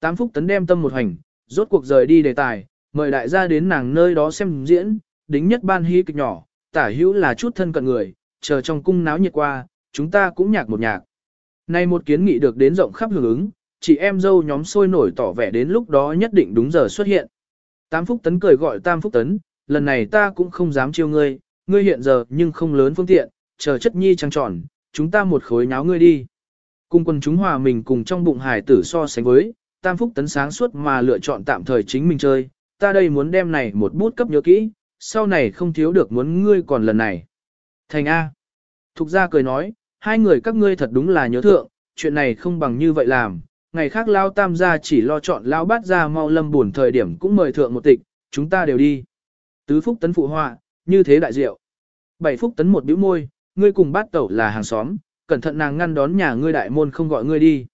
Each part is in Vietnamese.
Tám phúc tấn đem tâm một hành, rốt cuộc rời đi đề tài, mời đại gia đến nàng nơi đó xem diễn, đính nhất ban hí kịch nhỏ, tả hữu là chút thân cận người, chờ trong cung náo nhiệt qua, chúng ta cũng nhạc một nhạc. Nay một kiến nghị được đến rộng khắp hưởng ứng, chị em dâu nhóm sôi nổi tỏ vẻ đến lúc đó nhất định đúng giờ xuất hiện. Tám Phúc Tấn cười gọi Tam Phúc Tấn, lần này ta cũng không dám chiêu ngươi, ngươi hiện giờ nhưng không lớn phương tiện, chờ chất nhi trăng tròn, chúng ta một khối nháo ngươi đi. Cùng quân chúng hòa mình cùng trong bụng hải tử so sánh với, Tam Phúc Tấn sáng suốt mà lựa chọn tạm thời chính mình chơi, ta đây muốn đem này một bút cấp nhớ kỹ, sau này không thiếu được muốn ngươi còn lần này. Thành A. Thục gia cười nói, hai người các ngươi thật đúng là nhớ thượng, chuyện này không bằng như vậy làm, ngày khác lao tam gia chỉ lo chọn lao bát gia mau lâm buồn thời điểm cũng mời thượng một tịch, chúng ta đều đi. Tứ phúc tấn phụ họa, như thế đại diệu. Bảy phúc tấn một bĩu môi, ngươi cùng bát tẩu là hàng xóm, cẩn thận nàng ngăn đón nhà ngươi đại môn không gọi ngươi đi.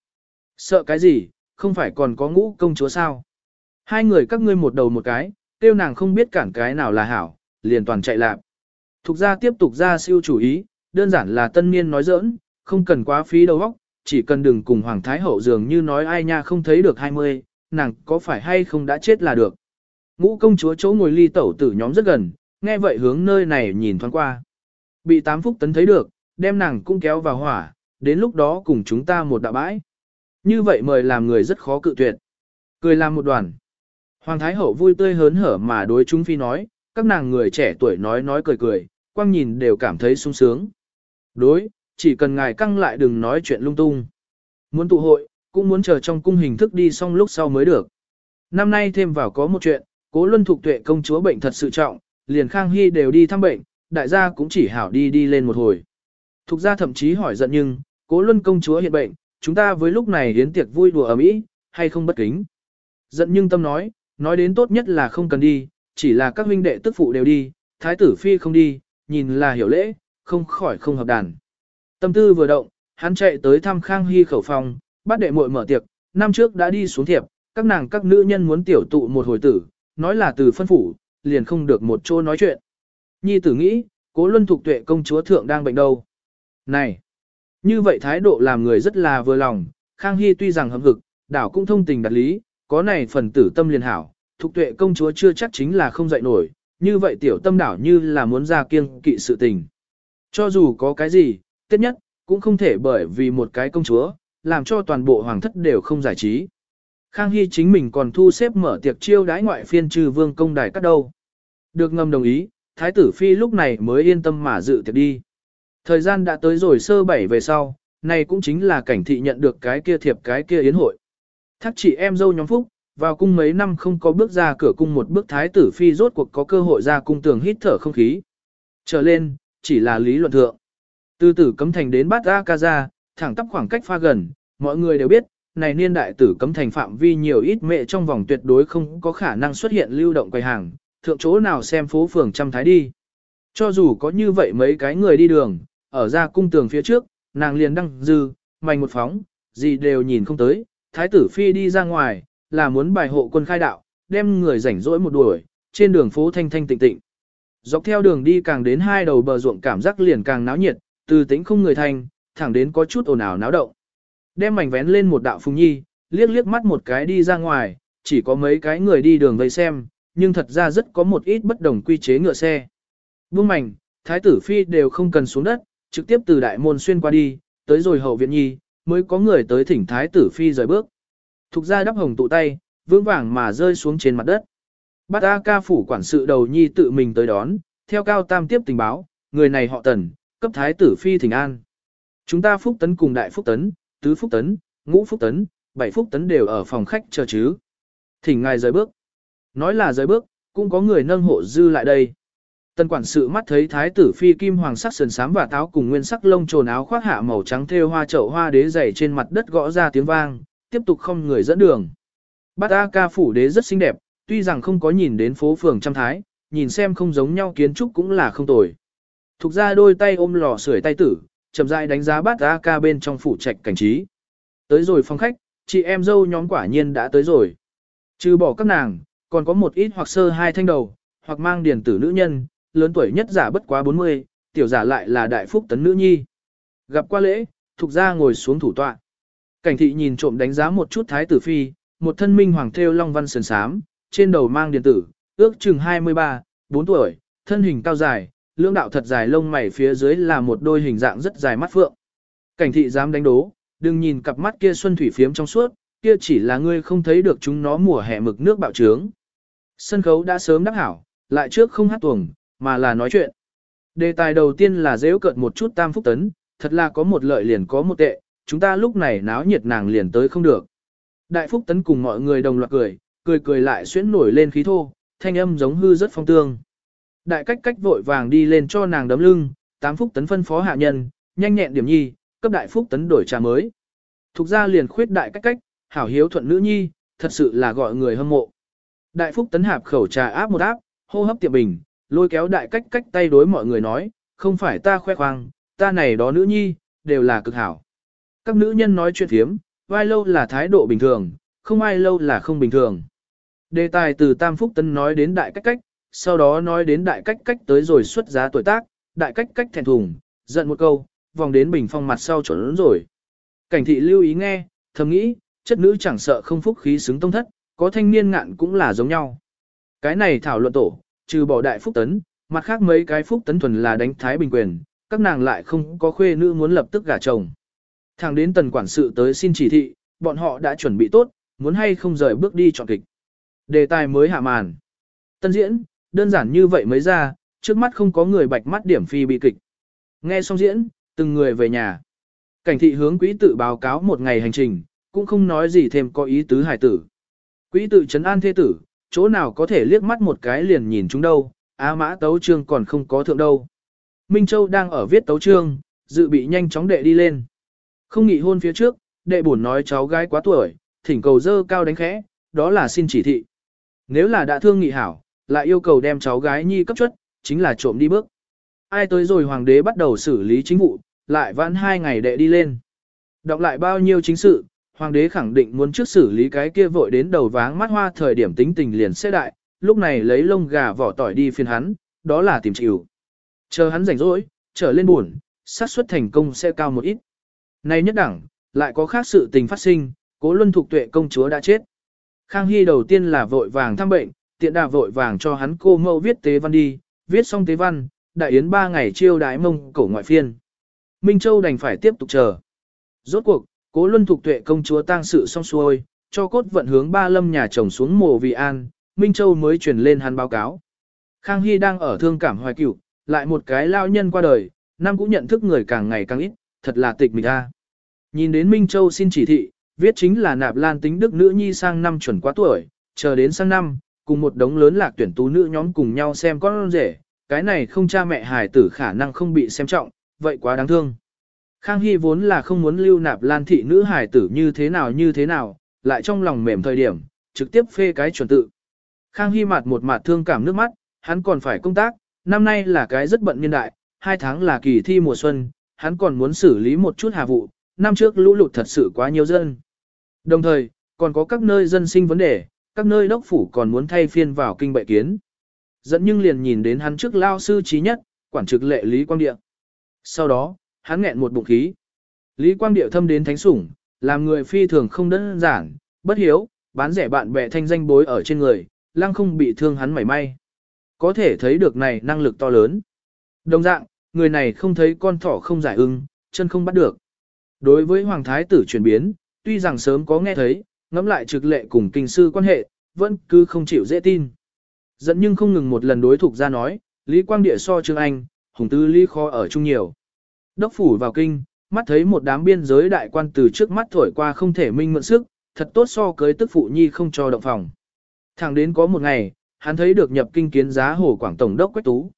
Sợ cái gì, không phải còn có ngũ công chúa sao? Hai người các ngươi một đầu một cái, tiêu nàng không biết cản cái nào là hảo, liền toàn chạy lạp. Thục ra tiếp tục ra siêu chủ ý, đơn giản là tân niên nói giỡn, không cần quá phí đầu óc, chỉ cần đừng cùng Hoàng Thái Hậu dường như nói ai nha không thấy được 20, nàng có phải hay không đã chết là được. Ngũ công chúa chỗ ngồi ly tẩu tử nhóm rất gần, nghe vậy hướng nơi này nhìn thoáng qua. Bị tám phúc tấn thấy được, đem nàng cũng kéo vào hỏa, đến lúc đó cùng chúng ta một đạo bãi. Như vậy mời làm người rất khó cự tuyệt. Cười làm một đoàn. Hoàng Thái Hậu vui tươi hớn hở mà đối chúng phi nói, các nàng người trẻ tuổi nói nói cười cười, quang nhìn đều cảm thấy sung sướng. Đối, chỉ cần ngài căng lại đừng nói chuyện lung tung. Muốn tụ hội, cũng muốn chờ trong cung hình thức đi xong lúc sau mới được. Năm nay thêm vào có một chuyện, cố luân thuộc tuệ công chúa bệnh thật sự trọng, liền Khang Hy đều đi thăm bệnh, đại gia cũng chỉ hảo đi đi lên một hồi. Thục gia thậm chí hỏi giận nhưng, cố luân công chúa hiện bệnh, chúng ta với lúc này hiến tiệc vui đùa ở mỹ, hay không bất kính. Giận nhưng tâm nói, nói đến tốt nhất là không cần đi, chỉ là các huynh đệ tức phụ đều đi, thái tử phi không đi, nhìn là hiểu lễ, không khỏi không hợp đàn. Tâm tư vừa động, hắn chạy tới thăm Khang Hy khẩu phòng, bắt đệ muội mở tiệc, năm trước đã đi xuống thiệp, các nàng các nữ nhân muốn tiểu tụ một hồi tử, nói là từ phân phủ, liền không được một chỗ nói chuyện. Nhi tử nghĩ, cố luân thục tuệ công chúa thượng đang bệnh đâu. Này, như vậy thái độ làm người rất là vừa lòng, Khang Hy tuy rằng hâm hực, đảo cũng thông tình đặt lý, có này phần tử tâm liền hảo, thục tuệ công chúa chưa chắc chính là không dậy nổi, như vậy tiểu tâm đảo như là muốn ra kiêng kỵ sự tình. Cho dù có cái gì, tiết nhất, cũng không thể bởi vì một cái công chúa, làm cho toàn bộ hoàng thất đều không giải trí. Khang Hy chính mình còn thu xếp mở tiệc chiêu đãi ngoại phiên trừ vương công đài cắt đâu. Được ngầm đồng ý, Thái tử Phi lúc này mới yên tâm mà dự tiệc đi. Thời gian đã tới rồi sơ bảy về sau, này cũng chính là cảnh thị nhận được cái kia thiệp cái kia yến hội. Thác chị em dâu nhóm phúc, vào cung mấy năm không có bước ra cửa cung một bước Thái tử Phi rốt cuộc có cơ hội ra cung tường hít thở không khí. Trở lên, chỉ là lý luận thượng. Từ tử cấm thành đến bát A-ca-ra, thẳng tắp khoảng cách pha gần, mọi người đều biết, này niên đại tử cấm thành phạm vi nhiều ít mẹ trong vòng tuyệt đối không có khả năng xuất hiện lưu động quầy hàng, thượng chỗ nào xem phố phường trăm thái đi. Cho dù có như vậy mấy cái người đi đường, ở ra cung tường phía trước, nàng liền đăng dư, mảnh một phóng, gì đều nhìn không tới, thái tử phi đi ra ngoài, là muốn bài hộ quân khai đạo, đem người rảnh rỗi một đuổi, trên đường phố thanh thanh tịnh tịnh. Dọc theo đường đi càng đến hai đầu bờ ruộng cảm giác liền càng náo nhiệt, từ tĩnh không người thành, thẳng đến có chút ồn ào náo động. Đem mảnh vén lên một đạo phùng nhi, liếc liếc mắt một cái đi ra ngoài, chỉ có mấy cái người đi đường vây xem, nhưng thật ra rất có một ít bất đồng quy chế ngựa xe. Buông mảnh, thái tử phi đều không cần xuống đất, trực tiếp từ đại môn xuyên qua đi, tới rồi hậu viện nhi, mới có người tới thỉnh thái tử phi rời bước. Thục ra đắp hồng tụ tay, vững vàng mà rơi xuống trên mặt đất. Bát A ca phủ quản sự đầu nhi tự mình tới đón, theo cao tam tiếp tình báo, người này họ tần, cấp thái tử phi thỉnh an. Chúng ta phúc tấn cùng đại phúc tấn, tứ phúc tấn, ngũ phúc tấn, bảy phúc tấn đều ở phòng khách chờ chứ. Thỉnh ngài rời bước. Nói là rời bước, cũng có người nâng hộ dư lại đây. Tần quản sự mắt thấy thái tử phi kim hoàng sắc sườn sám và táo cùng nguyên sắc lông trồn áo khoác hạ màu trắng thêu hoa chậu hoa đế dày trên mặt đất gõ ra tiếng vang, tiếp tục không người dẫn đường. Bát A ca phủ đế rất xinh đẹp, tuy rằng không có nhìn đến phố phường trăm thái, nhìn xem không giống nhau kiến trúc cũng là không tồi. Thục ra đôi tay ôm lò sưởi tay tử, chậm rãi đánh giá bát A ca bên trong phủ trạch cảnh trí. Tới rồi phòng khách, chị em dâu nhóm quả nhiên đã tới rồi. Trừ bỏ các nàng, còn có một ít hoặc sơ hai thanh đầu, hoặc mang điển tử nữ nhân, lớn tuổi nhất giả bất quá 40, tiểu giả lại là đại phúc tấn nữ nhi. Gặp qua lễ, thuộc ra ngồi xuống thủ tọa. Cảnh thị nhìn trộm đánh giá một chút thái tử phi, một thân minh hoàng thêu long văn sườn sám, trên đầu mang điện tử, ước chừng 23, 4 tuổi, thân hình cao dài, lưỡng đạo thật dài lông mày phía dưới là một đôi hình dạng rất dài mắt phượng. Cảnh thị dám đánh đố, đừng nhìn cặp mắt kia xuân thủy phiếm trong suốt, kia chỉ là ngươi không thấy được chúng nó mùa hè mực nước bạo trướng. Sân khấu đã sớm đắc hảo, lại trước không hát tuồng, mà là nói chuyện. Đề tài đầu tiên là dễ cợt một chút tam phúc tấn, thật là có một lợi liền có một tệ, chúng ta lúc này náo nhiệt nàng liền tới không được. Đại phúc tấn cùng mọi người đồng loạt cười, cười cười lại xuyến nổi lên khí thô, thanh âm giống hư rất phong tương. Đại cách cách vội vàng đi lên cho nàng đấm lưng, tám phúc tấn phân phó hạ nhân, nhanh nhẹn điểm nhi, cấp đại phúc tấn đổi trà mới. Thục ra liền khuyết đại cách cách, hảo hiếu thuận nữ nhi, thật sự là gọi người hâm mộ. Đại phúc tấn hạp khẩu trà áp một áp, hô hấp tiệm bình, lôi kéo đại cách cách tay đối mọi người nói, không phải ta khoe khoang, ta này đó nữ nhi, đều là cực hảo. Các nữ nhân nói chuyện thiếm, vai lâu là thái độ bình thường, không ai lâu là không bình thường. Đề tài từ Tam Phúc Tấn nói đến đại cách cách, sau đó nói đến đại cách cách tới rồi xuất giá tuổi tác, đại cách cách thẹn thùng, giận một câu, vòng đến bình phong mặt sau chuẩn rồi. Cảnh thị lưu ý nghe, thầm nghĩ, chất nữ chẳng sợ không phúc khí xứng tông thất, có thanh niên ngạn cũng là giống nhau. Cái này thảo luận tổ, trừ bỏ đại phúc tấn, mặt khác mấy cái phúc tấn thuần là đánh thái bình quyền, các nàng lại không có khuê nữ muốn lập tức gả chồng. Thẳng đến tần quản sự tới xin chỉ thị, bọn họ đã chuẩn bị tốt, muốn hay không rời bước đi chọn kịch. Đề tài mới hạ màn. Tân diễn, đơn giản như vậy mới ra, trước mắt không có người bạch mắt điểm phi bị kịch. Nghe xong diễn, từng người về nhà. Cảnh thị hướng quý tự báo cáo một ngày hành trình, cũng không nói gì thêm có ý tứ hải tử. quý tự trấn an thế tử, chỗ nào có thể liếc mắt một cái liền nhìn chúng đâu, á mã tấu trương còn không có thượng đâu. Minh Châu đang ở viết tấu trương, dự bị nhanh chóng đệ đi lên. Không nghỉ hôn phía trước, đệ bổn nói cháu gái quá tuổi, thỉnh cầu dơ cao đánh khẽ, đó là xin chỉ thị. Nếu là đã thương nghị hảo, lại yêu cầu đem cháu gái nhi cấp chuất, chính là trộm đi bước. Ai tới rồi hoàng đế bắt đầu xử lý chính vụ, lại vãn hai ngày đệ đi lên. Đọc lại bao nhiêu chính sự, hoàng đế khẳng định muốn trước xử lý cái kia vội đến đầu váng mắt hoa thời điểm tính tình liền sẽ đại, lúc này lấy lông gà vỏ tỏi đi phiên hắn, đó là tìm chịu. Chờ hắn rảnh rỗi, trở lên buồn, xác suất thành công sẽ cao một ít. Nay nhất đẳng, lại có khác sự tình phát sinh, cố luân thuộc tuệ công chúa đã chết. Khang Hy đầu tiên là vội vàng thăm bệnh, tiện đà vội vàng cho hắn cô mẫu viết tế văn đi, viết xong tế văn, đại yến ba ngày chiêu đái mông cổ ngoại phiên. Minh Châu đành phải tiếp tục chờ. Rốt cuộc, cố luân thuộc tuệ công chúa tang sự xong xuôi, cho cốt vận hướng ba lâm nhà chồng xuống mồ vì an, Minh Châu mới truyền lên hắn báo cáo. Khang Hy đang ở thương cảm hoài cửu, lại một cái lao nhân qua đời, năm cũng nhận thức người càng ngày càng ít, thật là tịch mịch a. Nhìn đến Minh Châu xin chỉ thị, viết chính là nạp lan tính đức nữ nhi sang năm chuẩn quá tuổi, chờ đến sang năm, cùng một đống lớn lạc tuyển tú nữ nhóm cùng nhau xem con rể, cái này không cha mẹ hài tử khả năng không bị xem trọng, vậy quá đáng thương. Khang Hy vốn là không muốn lưu nạp lan thị nữ hải tử như thế nào như thế nào, lại trong lòng mềm thời điểm, trực tiếp phê cái chuẩn tự. Khang Hy mặt một mặt thương cảm nước mắt, hắn còn phải công tác, năm nay là cái rất bận niên đại, hai tháng là kỳ thi mùa xuân, hắn còn muốn xử lý một chút hà vụ, năm trước lũ lụt thật sự quá nhiều dân. Đồng thời, còn có các nơi dân sinh vấn đề, các nơi đốc phủ còn muốn thay phiên vào kinh bệ kiến. Dẫn nhưng liền nhìn đến hắn trước lao sư trí nhất, quản trực lệ Lý Quang Địa. Sau đó, hắn nghẹn một bụng khí. Lý Quang Địa thâm đến thánh sủng, làm người phi thường không đơn giản, bất hiếu, bán rẻ bạn bè thanh danh bối ở trên người, lăng không bị thương hắn mảy may. Có thể thấy được này năng lực to lớn. Đồng dạng, người này không thấy con thỏ không giải ưng, chân không bắt được. Đối với Hoàng Thái tử chuyển biến, tuy rằng sớm có nghe thấy, ngẫm lại trực lệ cùng kinh sư quan hệ, vẫn cứ không chịu dễ tin. Dẫn nhưng không ngừng một lần đối thuộc ra nói, Lý Quang Địa so Trương Anh, Hùng Tư Lý kho ở chung nhiều. Đốc phủ vào kinh, mắt thấy một đám biên giới đại quan từ trước mắt thổi qua không thể minh mượn sức, thật tốt so cưới tức phụ nhi không cho động phòng. Thẳng đến có một ngày, hắn thấy được nhập kinh kiến giá hồ Quảng Tổng đốc Quách Tú.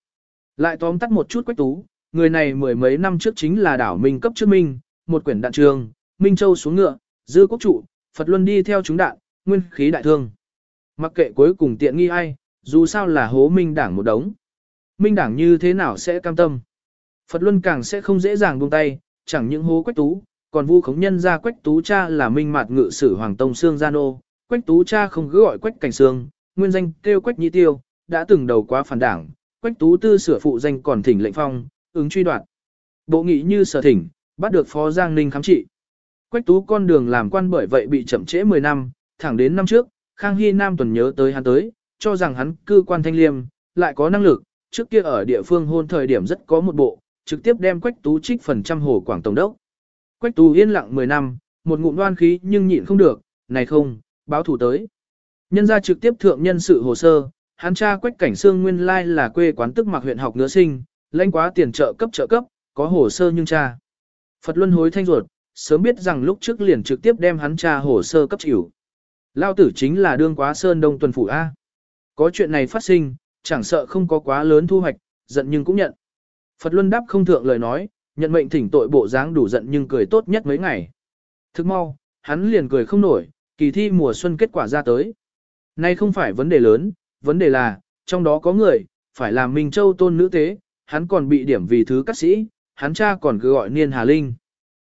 Lại tóm tắt một chút Quách Tú, người này mười mấy năm trước chính là đảo Minh cấp trước Minh, một quyển đạn trường, Minh Châu xuống ngựa, dư quốc trụ, Phật Luân đi theo chúng đạn, nguyên khí đại thương. Mặc kệ cuối cùng tiện nghi ai, dù sao là hố Minh đảng một đống. Minh đảng như thế nào sẽ cam tâm. Phật Luân càng sẽ không dễ dàng buông tay, chẳng những hố Quách Tú, còn vu khống nhân ra Quách Tú cha là Minh Mạt ngự sử Hoàng Tông Sương Gia Nô, Quách Tú cha không cứ gọi Quách Cảnh Sương, nguyên danh kêu Quách Nhĩ Tiêu, đã từng đầu quá phản đảng, Quách Tú tư sửa phụ danh còn thỉnh lệnh phong, ứng truy đoạn. Bộ nghị như sở thỉnh, bắt được Phó Giang Ninh khám trị. Quách Tú con đường làm quan bởi vậy bị chậm trễ 10 năm, thẳng đến năm trước, Khang Hy Nam tuần nhớ tới hắn tới, cho rằng hắn cư quan thanh liêm, lại có năng lực, trước kia ở địa phương hôn thời điểm rất có một bộ, trực tiếp đem Quách Tú trích phần trăm hồ Quảng Tổng đốc. Quách Tú yên lặng 10 năm, một ngụm đoan khí nhưng nhịn không được, này không, báo thủ tới. Nhân ra trực tiếp thượng nhân sự hồ sơ, hắn cha Quách Cảnh Sương nguyên lai là quê quán tức mặc huyện học ngứa sinh, lãnh quá tiền trợ cấp trợ cấp, có hồ sơ nhưng cha. Phật Luân hối thanh ruột, sớm biết rằng lúc trước liền trực tiếp đem hắn cha hồ sơ cấp chịu. Lao tử chính là đương quá sơn đông tuần phủ A. Có chuyện này phát sinh, chẳng sợ không có quá lớn thu hoạch, giận nhưng cũng nhận. Phật Luân đáp không thượng lời nói, nhận mệnh thỉnh tội bộ dáng đủ giận nhưng cười tốt nhất mấy ngày. Thức mau, hắn liền cười không nổi, kỳ thi mùa xuân kết quả ra tới. Nay không phải vấn đề lớn, vấn đề là, trong đó có người, phải làm Minh Châu tôn nữ tế, hắn còn bị điểm vì thứ cắt sĩ, hắn cha còn cứ gọi Niên Hà Linh.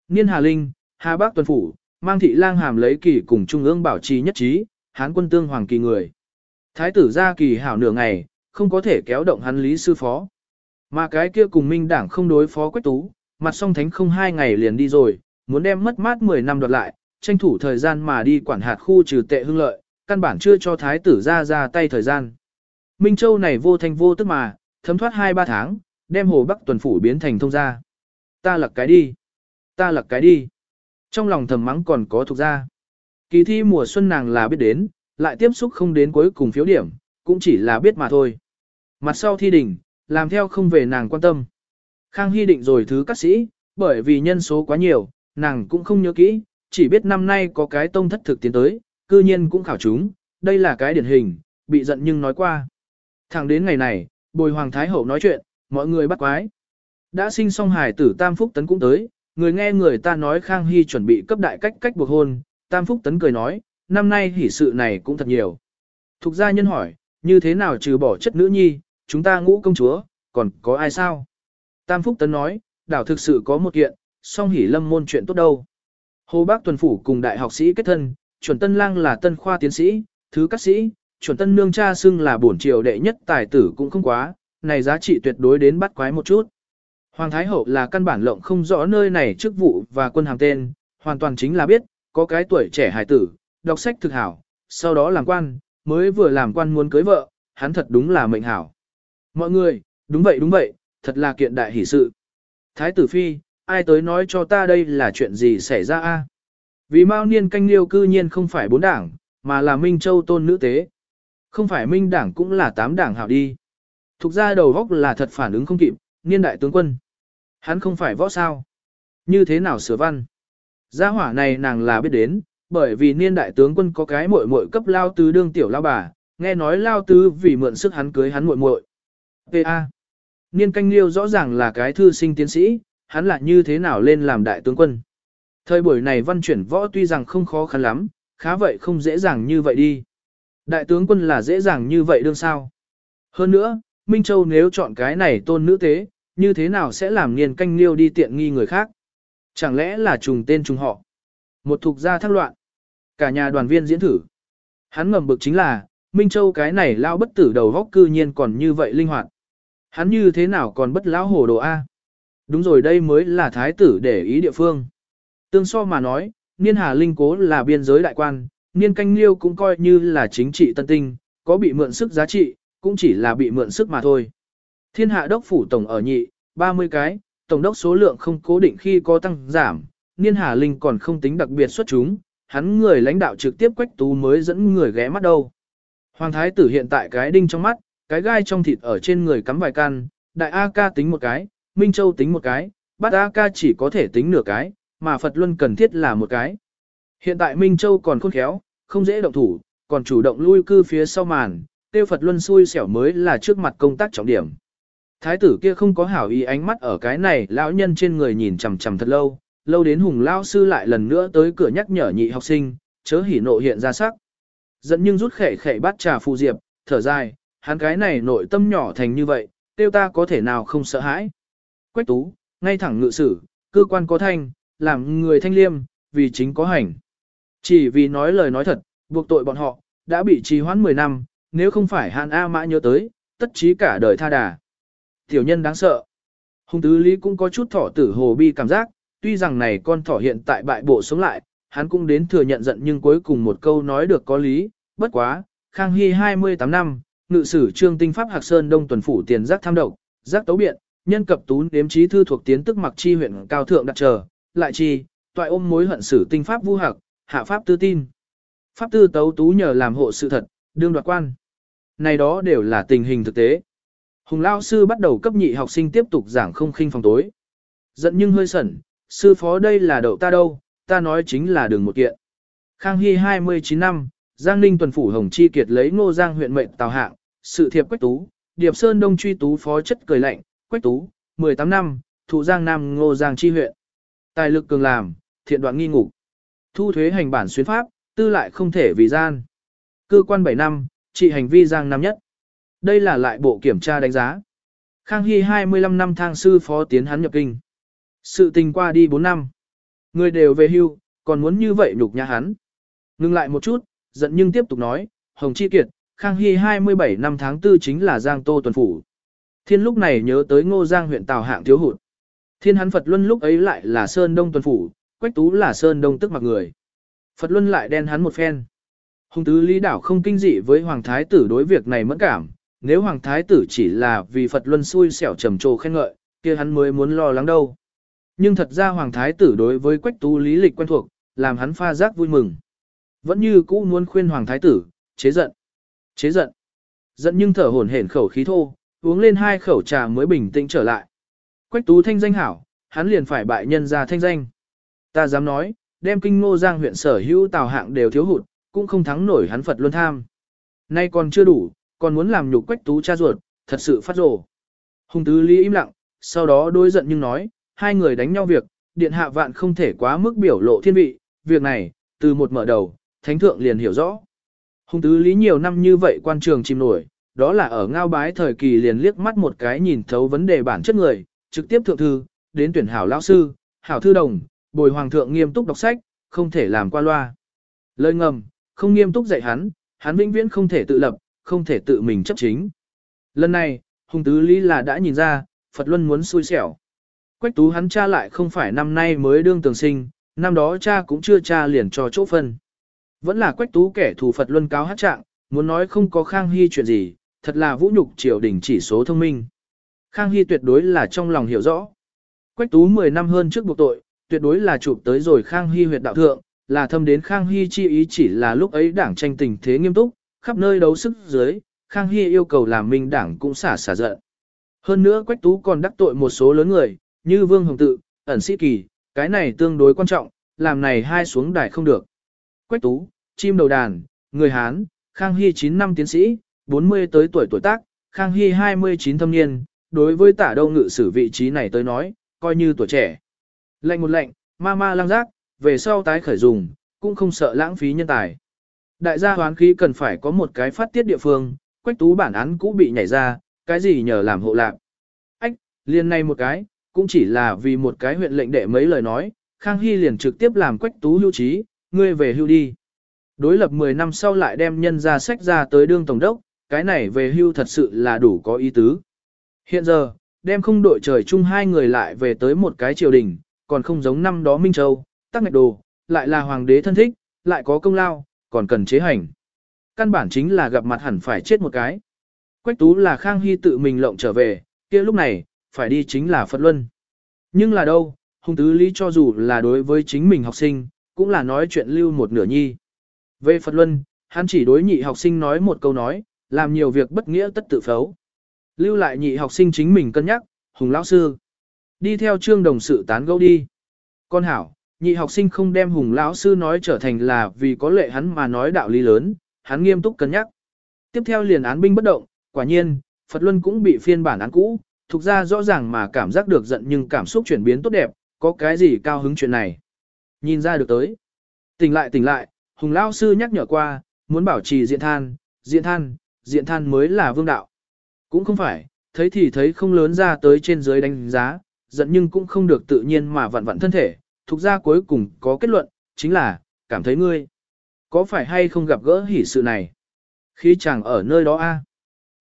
Niên Hà Linh, Hà Bác Tuần Phủ, mang thị lang hàm lấy kỳ cùng Trung ương bảo trì nhất trí, hán quân tương hoàng kỳ người. Thái tử ra kỳ hảo nửa ngày, không có thể kéo động hắn lý sư phó. Mà cái kia cùng minh đảng không đối phó quách tú, mặt song thánh không hai ngày liền đi rồi, muốn đem mất mát 10 năm đoạt lại, tranh thủ thời gian mà đi quản hạt khu trừ tệ hương lợi, căn bản chưa cho thái tử ra ra tay thời gian. Minh Châu này vô thanh vô tức mà, thấm thoát 2-3 tháng, đem hồ Bắc tuần phủ biến thành thông gia. Ta lặc cái đi. Ta lặc cái đi. Trong lòng thầm mắng còn có thuộc ra. Kỳ thi mùa xuân nàng là biết đến, lại tiếp xúc không đến cuối cùng phiếu điểm, cũng chỉ là biết mà thôi. Mặt sau thi đỉnh, làm theo không về nàng quan tâm. Khang Hy định rồi thứ các sĩ, bởi vì nhân số quá nhiều, nàng cũng không nhớ kỹ, chỉ biết năm nay có cái tông thất thực tiến tới, cư nhiên cũng khảo chúng, đây là cái điển hình, bị giận nhưng nói qua. Thẳng đến ngày này, bồi hoàng thái hậu nói chuyện, mọi người bắt quái. Đã sinh xong hài tử Tam Phúc Tấn cũng tới, người nghe người ta nói Khang Hy chuẩn bị cấp đại cách cách buộc hôn, Tam Phúc Tấn cười nói, năm nay hỷ sự này cũng thật nhiều. Thục gia nhân hỏi, như thế nào trừ bỏ chất nữ nhi, chúng ta ngũ công chúa, còn có ai sao? Tam Phúc Tấn nói, đảo thực sự có một kiện, song hỷ lâm môn chuyện tốt đâu. Hồ Bác Tuần Phủ cùng đại học sĩ kết thân, chuẩn tân lang là tân khoa tiến sĩ, thứ các sĩ, chuẩn tân nương cha xưng là bổn triều đệ nhất tài tử cũng không quá, này giá trị tuyệt đối đến bắt quái một chút. Hoàng Thái Hậu là căn bản lộng không rõ nơi này chức vụ và quân hàm tên, hoàn toàn chính là biết, có cái tuổi trẻ hài tử, đọc sách thực hảo, sau đó làm quan, mới vừa làm quan muốn cưới vợ, hắn thật đúng là mệnh hảo. Mọi người, đúng vậy đúng vậy, thật là kiện đại hỷ sự. Thái tử Phi, ai tới nói cho ta đây là chuyện gì xảy ra a? Vì Mao Niên canh liêu cư nhiên không phải bốn đảng, mà là Minh Châu tôn nữ tế. Không phải Minh đảng cũng là tám đảng hảo đi. Thục ra đầu góc là thật phản ứng không kịp, niên đại tướng quân. Hắn không phải võ sao. Như thế nào sửa văn? Gia hỏa này nàng là biết đến, bởi vì niên đại tướng quân có cái muội muội cấp lao tứ đương tiểu lao bà, nghe nói lao tứ vì mượn sức hắn cưới hắn muội muội. P.A. Niên canh liêu rõ ràng là cái thư sinh tiến sĩ, hắn là như thế nào lên làm đại tướng quân. Thời buổi này văn chuyển võ tuy rằng không khó khăn lắm, khá vậy không dễ dàng như vậy đi. Đại tướng quân là dễ dàng như vậy đương sao. Hơn nữa, Minh Châu nếu chọn cái này tôn nữ tế, như thế nào sẽ làm niên canh liêu đi tiện nghi người khác? Chẳng lẽ là trùng tên trùng họ? Một thuộc gia thác loạn. Cả nhà đoàn viên diễn thử. Hắn ngầm bực chính là, Minh Châu cái này lao bất tử đầu góc cư nhiên còn như vậy linh hoạt. Hắn như thế nào còn bất lão hồ đồ A? Đúng rồi đây mới là thái tử để ý địa phương. Tương so mà nói, Niên Hà Linh cố là biên giới đại quan, Niên Canh Liêu cũng coi như là chính trị tân tinh, có bị mượn sức giá trị, cũng chỉ là bị mượn sức mà thôi. Thiên hạ đốc phủ tổng ở nhị, 30 cái, tổng đốc số lượng không cố định khi có tăng giảm, Niên Hà Linh còn không tính đặc biệt xuất chúng, hắn người lãnh đạo trực tiếp quách tú mới dẫn người ghé mắt đâu. Hoàng thái tử hiện tại cái đinh trong mắt, cái gai trong thịt ở trên người cắm vài căn, đại A ca tính một cái, Minh Châu tính một cái, bát A ca chỉ có thể tính nửa cái, mà Phật Luân cần thiết là một cái. Hiện tại Minh Châu còn khôn khéo, không dễ động thủ, còn chủ động lui cư phía sau màn, tiêu Phật Luân xui xẻo mới là trước mặt công tác trọng điểm. Thái tử kia không có hảo ý ánh mắt ở cái này lão nhân trên người nhìn chằm chằm thật lâu, lâu đến hùng lão sư lại lần nữa tới cửa nhắc nhở nhị học sinh, chớ hỉ nộ hiện ra sắc. Dẫn nhưng rút khệ khệ bát trà phù diệp, thở dài, hắn cái này nội tâm nhỏ thành như vậy, tiêu ta có thể nào không sợ hãi. Quách tú, ngay thẳng ngự sử, cơ quan có thanh, làm người thanh liêm, vì chính có hành. Chỉ vì nói lời nói thật, buộc tội bọn họ, đã bị trì hoãn 10 năm, nếu không phải Hàn A Mã nhớ tới, tất chí cả đời tha đà. Tiểu nhân đáng sợ. Hùng tứ lý cũng có chút thỏ tử hồ bi cảm giác, tuy rằng này con thỏ hiện tại bại bộ sống lại, hắn cũng đến thừa nhận giận nhưng cuối cùng một câu nói được có lý, bất quá, Khang Hy 28 năm, ngự sử trương tinh pháp Hạc Sơn Đông tuần phủ tiền giác tham độc, giác tấu biện, nhân cập tú đếm trí thư thuộc tiến tức mặc chi huyện cao thượng đặt chờ, lại chi, toại ôm mối hận sử tinh pháp vu hạc, hạ pháp tư tin. Pháp tư tấu tú nhờ làm hộ sự thật, đương đoạt quan. Này đó đều là tình hình thực tế. Hùng Lao sư bắt đầu cấp nhị học sinh tiếp tục giảng không khinh phòng tối. Giận nhưng hơi sẩn, sư phó đây là đậu ta đâu, ta nói chính là đường một kiện. Khang Hy 29 năm, Giang Ninh tuần phủ Hồng Chi Kiệt lấy Ngô Giang huyện mệnh tào hạng, sự thiệp Quách Tú, Điệp Sơn Đông truy tú phó chất cười lạnh, Quách Tú, 18 năm, thụ Giang Nam Ngô Giang chi huyện. Tài lực cường làm, thiện đoạn nghi ngục. Thu thuế hành bản xuyến pháp, tư lại không thể vì gian. Cơ quan 7 năm, trị hành vi Giang Nam nhất. Đây là lại bộ kiểm tra đánh giá. Khang Hy 25 năm thang sư phó tiến hắn nhập kinh. Sự tình qua đi 4 năm. Người đều về hưu, còn muốn như vậy nhục nhã hắn. Ngưng lại một chút, giận nhưng tiếp tục nói, Hồng Chi Kiệt, Khang Hy 27 năm tháng 4 chính là Giang Tô tuần phủ. Thiên lúc này nhớ tới Ngô Giang huyện Tào Hạng thiếu hụt. Thiên hắn Phật Luân lúc ấy lại là Sơn Đông tuần phủ, Quách Tú là Sơn Đông tức mặc người. Phật Luân lại đen hắn một phen. Hùng tứ Lý Đảo không kinh dị với Hoàng Thái tử đối việc này mẫn cảm, nếu Hoàng Thái tử chỉ là vì Phật Luân xui xẻo trầm trồ khen ngợi, kia hắn mới muốn lo lắng đâu. Nhưng thật ra Hoàng Thái tử đối với Quách Tú lý lịch quen thuộc, làm hắn pha giác vui mừng. Vẫn như cũ muốn khuyên Hoàng Thái tử, chế giận. Chế giận. Giận nhưng thở hổn hển khẩu khí thô, uống lên hai khẩu trà mới bình tĩnh trở lại. Quách Tú thanh danh hảo, hắn liền phải bại nhân ra thanh danh. Ta dám nói, đem kinh ngô giang huyện sở hữu tào hạng đều thiếu hụt, cũng không thắng nổi hắn Phật luân tham. Nay còn chưa đủ, còn muốn làm nhục Quách Tú cha ruột, thật sự phát rồ. Hùng tứ lý im lặng, sau đó đối giận nhưng nói, hai người đánh nhau việc, điện hạ vạn không thể quá mức biểu lộ thiên vị, việc này, từ một mở đầu, thánh thượng liền hiểu rõ. Hùng tứ lý nhiều năm như vậy quan trường chìm nổi, đó là ở ngao bái thời kỳ liền liếc mắt một cái nhìn thấu vấn đề bản chất người, trực tiếp thượng thư, đến tuyển hảo lão sư, hảo thư đồng, bồi hoàng thượng nghiêm túc đọc sách, không thể làm qua loa. Lời ngầm, không nghiêm túc dạy hắn, hắn vĩnh viễn không thể tự lập, không thể tự mình chấp chính. Lần này, Hùng Tứ Lý là đã nhìn ra, Phật Luân muốn xui xẻo. Quách tú hắn cha lại không phải năm nay mới đương tường sinh, năm đó cha cũng chưa cha liền cho chỗ phân. Vẫn là quách tú kẻ thù Phật luân cáo hát trạng, muốn nói không có Khang Hy chuyện gì, thật là vũ nhục triều đình chỉ số thông minh. Khang Hy tuyệt đối là trong lòng hiểu rõ. Quách tú 10 năm hơn trước buộc tội, tuyệt đối là chụp tới rồi Khang Hy huyệt đạo thượng, là thâm đến Khang Hy chi ý chỉ là lúc ấy đảng tranh tình thế nghiêm túc, khắp nơi đấu sức dưới, Khang Hy yêu cầu làm minh đảng cũng xả xả giận. Hơn nữa Quách Tú còn đắc tội một số lớn người, như Vương Hồng Tự, ẩn sĩ kỳ, cái này tương đối quan trọng, làm này hai xuống đài không được. Quách Tú, chim đầu đàn, người Hán, Khang Hy 9 năm tiến sĩ, 40 tới tuổi tuổi tác, Khang Hy 29 thâm niên, đối với tả đâu ngự sử vị trí này tới nói, coi như tuổi trẻ. Lệnh một lệnh, ma ma lăng giác, về sau tái khởi dùng, cũng không sợ lãng phí nhân tài. Đại gia hoán khí cần phải có một cái phát tiết địa phương, quách tú bản án cũ bị nhảy ra, cái gì nhờ làm hộ lạc. Ách, liền này một cái, cũng chỉ là vì một cái huyện lệnh đệ mấy lời nói, Khang Hy liền trực tiếp làm quách tú hưu trí, ngươi về hưu đi. Đối lập 10 năm sau lại đem nhân ra sách ra tới đương tổng đốc, cái này về hưu thật sự là đủ có ý tứ. Hiện giờ, đem không đội trời chung hai người lại về tới một cái triều đình, còn không giống năm đó Minh Châu, tắc ngạch đồ, lại là hoàng đế thân thích, lại có công lao, còn cần chế hành. Căn bản chính là gặp mặt hẳn phải chết một cái. Quách tú là Khang Hy tự mình lộng trở về, kia lúc này, phải đi chính là Phật Luân. Nhưng là đâu, hung tứ lý cho dù là đối với chính mình học sinh, cũng là nói chuyện lưu một nửa nhi. Về Phật Luân, hắn chỉ đối nhị học sinh nói một câu nói, làm nhiều việc bất nghĩa tất tự phấu. Lưu lại nhị học sinh chính mình cân nhắc, hùng lão sư. Đi theo trương đồng sự tán gẫu đi. Con hảo, nhị học sinh không đem hùng lão sư nói trở thành là vì có lệ hắn mà nói đạo lý lớn, hắn nghiêm túc cân nhắc. Tiếp theo liền án binh bất động, quả nhiên, Phật Luân cũng bị phiên bản án cũ, thuộc ra rõ ràng mà cảm giác được giận nhưng cảm xúc chuyển biến tốt đẹp, có cái gì cao hứng chuyện này. Nhìn ra được tới. Tỉnh lại tỉnh lại, Hùng Lão Sư nhắc nhở qua, muốn bảo trì diện than, diện than, diện than mới là vương đạo. Cũng không phải, thấy thì thấy không lớn ra tới trên dưới đánh giá, giận nhưng cũng không được tự nhiên mà vặn vặn thân thể, thuộc ra cuối cùng có kết luận, chính là, cảm thấy ngươi. Có phải hay không gặp gỡ hỉ sự này? Khí chàng ở nơi đó a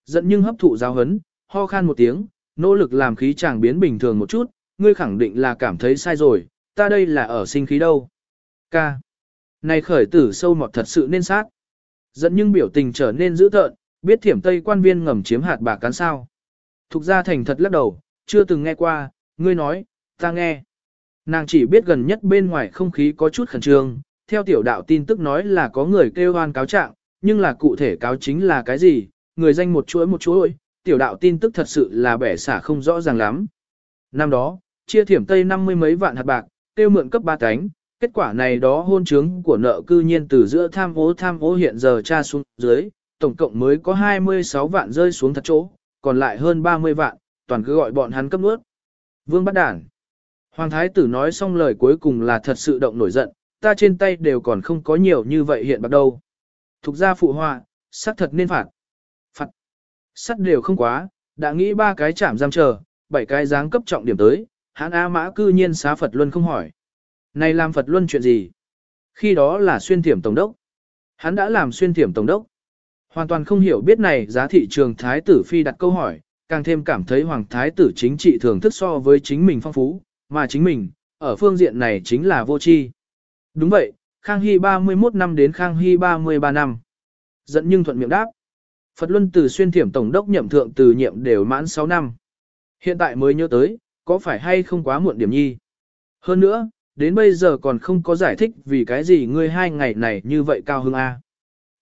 Giận nhưng hấp thụ giáo hấn, ho khan một tiếng, nỗ lực làm khí chàng biến bình thường một chút, ngươi khẳng định là cảm thấy sai rồi, ta đây là ở sinh khí đâu. Ca. Này khởi tử sâu mọt thật sự nên sát. Dẫn nhưng biểu tình trở nên dữ tợn, biết thiểm tây quan viên ngầm chiếm hạt bạc cán sao. Thục gia thành thật lắc đầu, chưa từng nghe qua, ngươi nói, ta nghe. Nàng chỉ biết gần nhất bên ngoài không khí có chút khẩn trương, theo tiểu đạo tin tức nói là có người kêu hoan cáo trạng, nhưng là cụ thể cáo chính là cái gì, người danh một chuỗi một chuỗi, tiểu đạo tin tức thật sự là bẻ xả không rõ ràng lắm. Năm đó, chia thiểm tây năm mươi mấy vạn hạt bạc, tiêu mượn cấp ba cánh, kết quả này đó hôn chứng của nợ cư nhiên từ giữa tham ô tham ô hiện giờ tra xuống dưới, tổng cộng mới có 26 vạn rơi xuống thật chỗ, còn lại hơn 30 vạn, toàn cứ gọi bọn hắn cấp nước. Vương bắt đản. Hoàng thái tử nói xong lời cuối cùng là thật sự động nổi giận, ta trên tay đều còn không có nhiều như vậy hiện bắt đầu. Thục ra phụ họa, sắc thật nên phạt. Phạt. Sắt đều không quá, đã nghĩ ba cái chạm giam chờ, bảy cái dáng cấp trọng điểm tới, hãn A mã cư nhiên xá Phật Luân không hỏi. Này làm Phật Luân chuyện gì? Khi đó là xuyên thiểm tổng đốc. Hắn đã làm xuyên thiểm tổng đốc. Hoàn toàn không hiểu biết này giá thị trường thái tử phi đặt câu hỏi, càng thêm cảm thấy hoàng thái tử chính trị thường thức so với chính mình phong phú, mà chính mình, ở phương diện này chính là vô tri. Đúng vậy, Khang Hy 31 năm đến Khang Hy 33 năm. Dẫn nhưng thuận miệng đáp. Phật Luân từ xuyên thiểm tổng đốc nhậm thượng từ nhiệm đều mãn 6 năm. Hiện tại mới nhớ tới, có phải hay không quá muộn điểm nhi. Hơn nữa, đến bây giờ còn không có giải thích vì cái gì ngươi hai ngày này như vậy cao hưng A. À.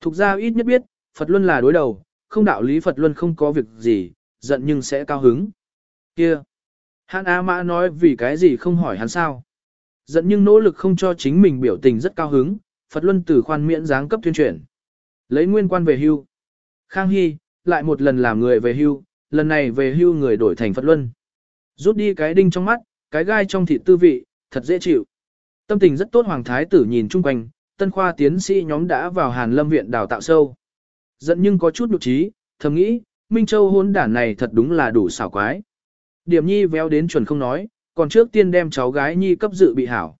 Thục ra ít nhất biết, Phật Luân là đối đầu, không đạo lý Phật Luân không có việc gì, giận nhưng sẽ cao hứng. Kia! Hắn A Mã nói vì cái gì không hỏi hắn sao. Giận nhưng nỗ lực không cho chính mình biểu tình rất cao hứng, Phật Luân từ khoan miễn giáng cấp tuyên truyền. Lấy nguyên quan về hưu. Khang Hy, lại một lần làm người về hưu, lần này về hưu người đổi thành Phật Luân. Rút đi cái đinh trong mắt, cái gai trong thịt tư vị, thật dễ chịu. Tâm tình rất tốt Hoàng Thái tử nhìn chung quanh, tân khoa tiến sĩ nhóm đã vào Hàn Lâm viện đào tạo sâu. Giận nhưng có chút nụ trí, thầm nghĩ, Minh Châu hôn đản này thật đúng là đủ xảo quái. Điểm nhi véo đến chuẩn không nói, còn trước tiên đem cháu gái nhi cấp dự bị hảo.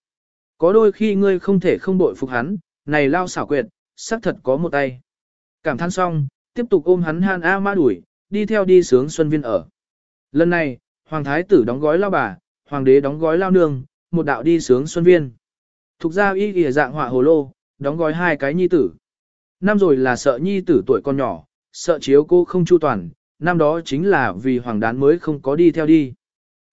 Có đôi khi ngươi không thể không bội phục hắn, này lao xảo quyệt, xác thật có một tay. Cảm than xong, tiếp tục ôm hắn han A ma đuổi, đi theo đi sướng Xuân Viên ở. Lần này, Hoàng Thái tử đóng gói lao bà, Hoàng đế đóng gói lao nương, một đạo đi sướng Xuân Viên. Thục ra y kìa dạng họa hồ lô, đóng gói hai cái nhi tử. Năm rồi là sợ nhi tử tuổi con nhỏ, sợ chiếu cô không chu toàn, năm đó chính là vì hoàng đán mới không có đi theo đi.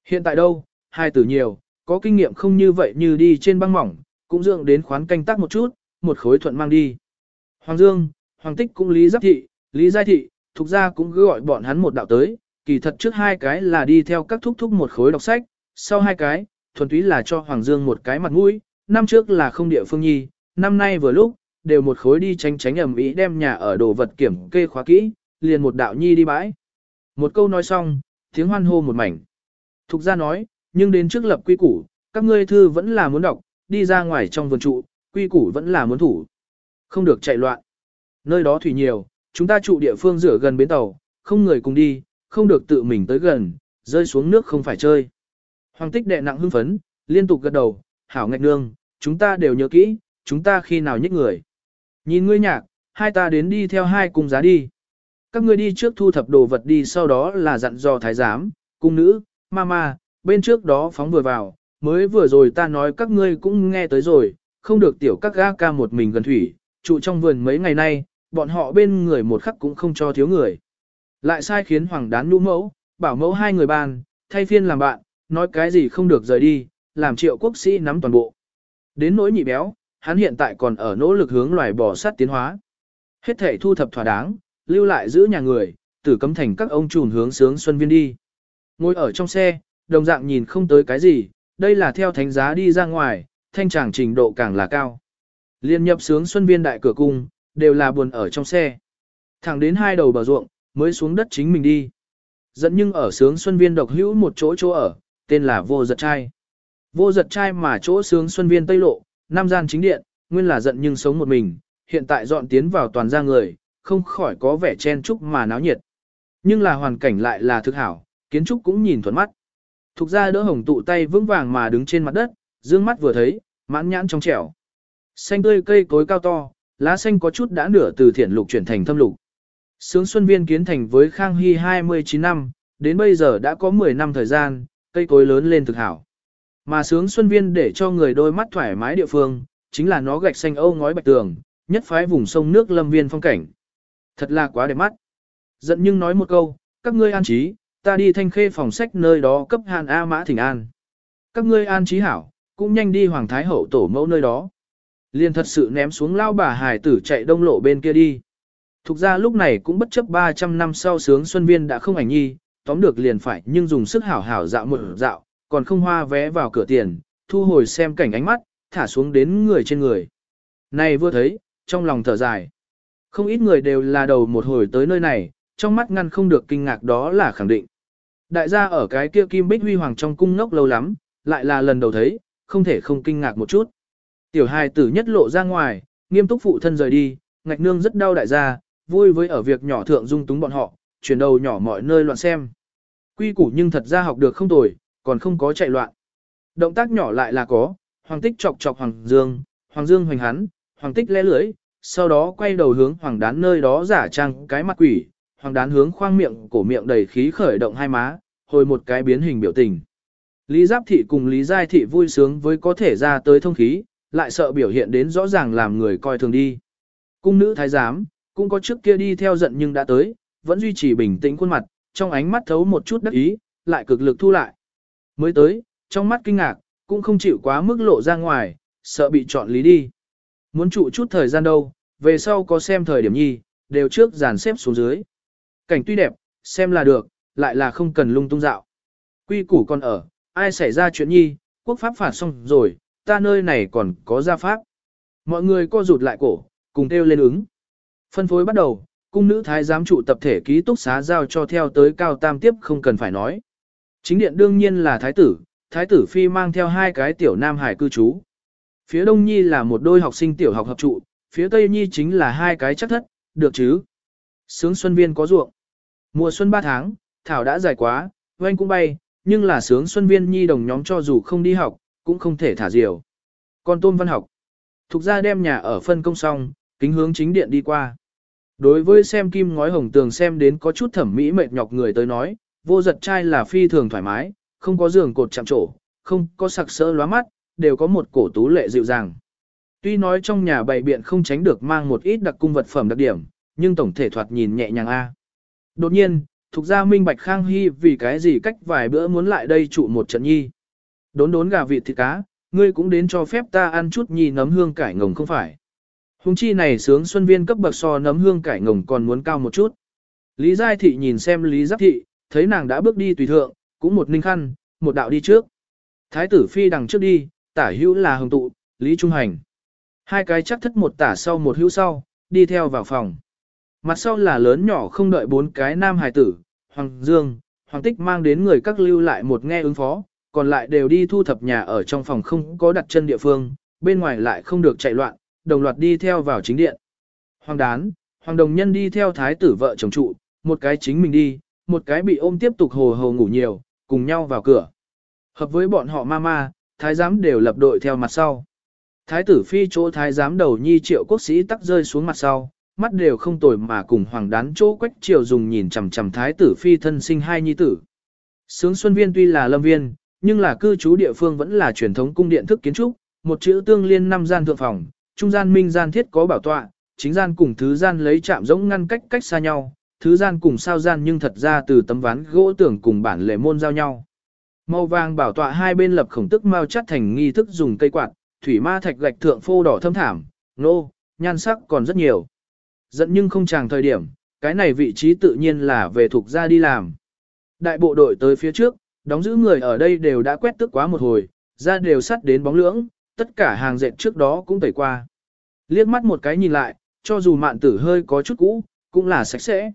Hiện tại đâu, hai tử nhiều, có kinh nghiệm không như vậy như đi trên băng mỏng, cũng dưỡng đến khoán canh tác một chút, một khối thuận mang đi. Hoàng Dương, Hoàng Tích cũng Lý Giáp Thị, Lý Giai Thị, Thục Gia cũng cứ gọi bọn hắn một đạo tới, kỳ thật trước hai cái là đi theo các thúc thúc một khối đọc sách, sau hai cái, thuần túy là cho Hoàng Dương một cái mặt mũi, năm trước là không địa phương nhi, năm nay vừa lúc, đều một khối đi tránh tránh ẩm ý đem nhà ở đồ vật kiểm kê khóa kỹ, liền một đạo nhi đi bãi. Một câu nói xong, tiếng hoan hô một mảnh. Thục Gia nói, nhưng đến trước lập quy củ, các ngươi thư vẫn là muốn đọc, đi ra ngoài trong vườn trụ, quy củ vẫn là muốn thủ. Không được chạy loạn. Nơi đó thủy nhiều, chúng ta trụ địa phương rửa gần bến tàu, không người cùng đi, không được tự mình tới gần, rơi xuống nước không phải chơi. Hoàng tích đệ nặng hưng phấn, liên tục gật đầu, hảo ngạch nương, chúng ta đều nhớ kỹ, chúng ta khi nào nhích người. Nhìn ngươi nhạc, hai ta đến đi theo hai cùng giá đi. Các ngươi đi trước thu thập đồ vật đi sau đó là dặn dò thái giám, cung nữ, mama, bên trước đó phóng vừa vào, mới vừa rồi ta nói các ngươi cũng nghe tới rồi, không được tiểu các ga ca một mình gần thủy, trụ trong vườn mấy ngày nay, bọn họ bên người một khắc cũng không cho thiếu người. Lại sai khiến hoàng đán nhũ mẫu, bảo mẫu hai người bàn, thay phiên làm bạn, nói cái gì không được rời đi, làm triệu quốc sĩ nắm toàn bộ. Đến nỗi nhị béo, hắn hiện tại còn ở nỗ lực hướng loài bò sát tiến hóa. Hết thể thu thập thỏa đáng, lưu lại giữ nhà người, tử cấm thành các ông trùn hướng sướng xuân viên đi. Ngồi ở trong xe, đồng dạng nhìn không tới cái gì, đây là theo thánh giá đi ra ngoài, thanh tràng trình độ càng là cao. Liên nhập sướng xuân viên đại cửa cung, đều là buồn ở trong xe. Thẳng đến hai đầu bờ ruộng, mới xuống đất chính mình đi. Dẫn nhưng ở sướng xuân viên độc hữu một chỗ chỗ ở, tên là vô giật trai. Vô giật trai mà chỗ sướng xuân viên Tây Lộ, Nam gian chính điện, nguyên là giận nhưng sống một mình, hiện tại dọn tiến vào toàn gia người, không khỏi có vẻ chen chúc mà náo nhiệt. Nhưng là hoàn cảnh lại là thực hảo, kiến trúc cũng nhìn thuận mắt. Thục ra đỡ hồng tụ tay vững vàng mà đứng trên mặt đất, dương mắt vừa thấy, mãn nhãn trong trẻo. Xanh tươi cây cối cao to, lá xanh có chút đã nửa từ thiển lục chuyển thành thâm lục. Sướng Xuân Viên kiến thành với Khang Hy 29 năm, đến bây giờ đã có 10 năm thời gian, cây cối lớn lên thực hảo. Mà Sướng Xuân Viên để cho người đôi mắt thoải mái địa phương, chính là nó gạch xanh âu ngói bạch tường, nhất phái vùng sông nước lâm viên phong cảnh. Thật là quá đẹp mắt. Giận nhưng nói một câu, các ngươi an trí, ta đi thanh khê phòng sách nơi đó cấp hàn A mã thỉnh an. Các ngươi an trí hảo, cũng nhanh đi hoàng thái hậu tổ mẫu nơi đó. Liên thật sự ném xuống lao bà Hải tử chạy đông lộ bên kia đi. Thục ra lúc này cũng bất chấp 300 năm sau sướng Xuân Viên đã không ảnh nhi, tóm được liền phải nhưng dùng sức hảo hảo dạo một dạo, còn không hoa vé vào cửa tiền, thu hồi xem cảnh ánh mắt, thả xuống đến người trên người. Này vừa thấy, trong lòng thở dài. Không ít người đều là đầu một hồi tới nơi này, trong mắt ngăn không được kinh ngạc đó là khẳng định. Đại gia ở cái kia kim bích huy hoàng trong cung ngốc lâu lắm, lại là lần đầu thấy, không thể không kinh ngạc một chút. Tiểu hài tử nhất lộ ra ngoài, nghiêm túc phụ thân rời đi, ngạch nương rất đau đại gia, vui với ở việc nhỏ thượng dung túng bọn họ, chuyển đầu nhỏ mọi nơi loạn xem. Quy củ nhưng thật ra học được không tồi, còn không có chạy loạn. Động tác nhỏ lại là có, hoàng tích chọc chọc hoàng dương, hoàng dương hoành hắn, hoàng tích lẽ lưỡi, sau đó quay đầu hướng hoàng đán nơi đó giả trang cái mặt quỷ, hoàng đán hướng khoang miệng cổ miệng đầy khí khởi động hai má, hồi một cái biến hình biểu tình. Lý Giáp Thị cùng Lý Giai Thị vui sướng với có thể ra tới thông khí, lại sợ biểu hiện đến rõ ràng làm người coi thường đi. Cung nữ thái giám, cũng có trước kia đi theo giận nhưng đã tới, vẫn duy trì bình tĩnh khuôn mặt, trong ánh mắt thấu một chút đắc ý, lại cực lực thu lại. Mới tới, trong mắt kinh ngạc, cũng không chịu quá mức lộ ra ngoài, sợ bị chọn lý đi. Muốn trụ chút thời gian đâu, về sau có xem thời điểm nhi, đều trước dàn xếp xuống dưới. Cảnh tuy đẹp, xem là được, lại là không cần lung tung dạo. Quy củ còn ở, ai xảy ra chuyện nhi, quốc pháp phạt xong rồi, ta nơi này còn có gia pháp. Mọi người co rụt lại cổ, cùng kêu lên ứng. Phân phối bắt đầu, cung nữ thái giám trụ tập thể ký túc xá giao cho theo tới cao tam tiếp không cần phải nói. Chính điện đương nhiên là thái tử, thái tử phi mang theo hai cái tiểu nam hải cư trú. Phía đông nhi là một đôi học sinh tiểu học hợp trụ, phía tây nhi chính là hai cái chắc thất, được chứ. Sướng xuân viên có ruộng. Mùa xuân ba tháng, thảo đã dài quá, oanh cũng bay, nhưng là sướng xuân viên nhi đồng nhóm cho dù không đi học, cũng không thể thả diều. Còn tôm văn học. Thục ra đem nhà ở phân công xong, kính hướng chính điện đi qua. Đối với xem kim ngói hồng tường xem đến có chút thẩm mỹ mệt nhọc người tới nói, vô giật trai là phi thường thoải mái, không có giường cột chạm trổ, không có sặc sỡ lóa mắt, đều có một cổ tú lệ dịu dàng. Tuy nói trong nhà bày biện không tránh được mang một ít đặc cung vật phẩm đặc điểm, nhưng tổng thể thoạt nhìn nhẹ nhàng a. Đột nhiên, thuộc ra minh bạch khang hy vì cái gì cách vài bữa muốn lại đây trụ một trận nhi. Đốn đốn gà vịt thịt cá, ngươi cũng đến cho phép ta ăn chút nhi nấm hương cải ngồng không phải. Hùng chi này sướng xuân viên cấp bậc so nấm hương cải ngồng còn muốn cao một chút. Lý Giai Thị nhìn xem Lý Giáp Thị, thấy nàng đã bước đi tùy thượng, cũng một ninh khăn, một đạo đi trước. Thái tử phi đằng trước đi, tả hữu là hồng tụ, Lý Trung Hành. Hai cái chắc thất một tả sau một hữu sau, đi theo vào phòng. Mặt sau là lớn nhỏ không đợi bốn cái nam hài tử, Hoàng Dương, Hoàng Tích mang đến người các lưu lại một nghe ứng phó, còn lại đều đi thu thập nhà ở trong phòng không có đặt chân địa phương, bên ngoài lại không được chạy loạn, đồng loạt đi theo vào chính điện. Hoàng đán, Hoàng đồng nhân đi theo thái tử vợ chồng trụ, một cái chính mình đi, một cái bị ôm tiếp tục hồ hồ ngủ nhiều, cùng nhau vào cửa. Hợp với bọn họ ma ma, thái giám đều lập đội theo mặt sau. Thái tử phi chỗ thái giám đầu nhi triệu quốc sĩ tắc rơi xuống mặt sau, mắt đều không tồi mà cùng hoàng đán chỗ quách triều dùng nhìn chằm chằm thái tử phi thân sinh hai nhi tử. Sướng Xuân Viên tuy là lâm viên, nhưng là cư trú địa phương vẫn là truyền thống cung điện thức kiến trúc, một chữ tương liên năm gian thượng phòng, trung gian minh gian thiết có bảo tọa, chính gian cùng thứ gian lấy chạm giống ngăn cách cách xa nhau, thứ gian cùng sao gian nhưng thật ra từ tấm ván gỗ tưởng cùng bản lệ môn giao nhau. Màu vàng bảo tọa hai bên lập khổng tức mau chắt thành nghi thức dùng cây quạt, thủy ma thạch gạch thượng phô đỏ thâm thảm, nô, nhan sắc còn rất nhiều. Dẫn nhưng không chàng thời điểm, cái này vị trí tự nhiên là về thuộc ra đi làm. Đại bộ đội tới phía trước, đóng giữ người ở đây đều đã quét tức quá một hồi, ra đều sắt đến bóng lưỡng, tất cả hàng dệt trước đó cũng tẩy qua. Liếc mắt một cái nhìn lại, cho dù mạn tử hơi có chút cũ, cũng là sạch sẽ.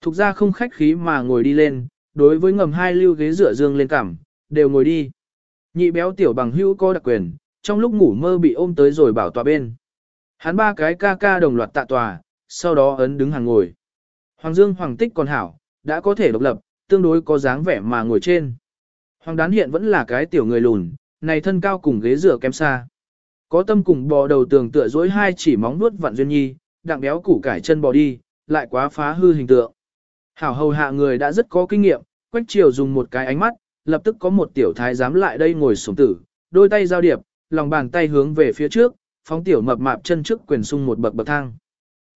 Thục ra không khách khí mà ngồi đi lên, đối với ngầm hai lưu ghế rửa dương lên cảm, đều ngồi đi. Nhị béo tiểu bằng hữu có đặc quyền, trong lúc ngủ mơ bị ôm tới rồi bảo tòa bên. Hắn ba cái ca ca đồng loạt tạ tòa, sau đó ấn đứng hàng ngồi. Hoàng Dương Hoàng Tích còn hảo, đã có thể độc lập, tương đối có dáng vẻ mà ngồi trên. Hoàng đán hiện vẫn là cái tiểu người lùn, này thân cao cùng ghế rửa kém xa. Có tâm cùng bò đầu tường tựa dối hai chỉ móng nuốt vặn duyên nhi, đặng béo củ cải chân bò đi, lại quá phá hư hình tượng. Hảo hầu hạ người đã rất có kinh nghiệm, quách triều dùng một cái ánh mắt, lập tức có một tiểu thái dám lại đây ngồi sổng tử, đôi tay giao điệp, lòng bàn tay hướng về phía trước, phóng tiểu mập mạp chân trước quyền sung một bậc bậc thang.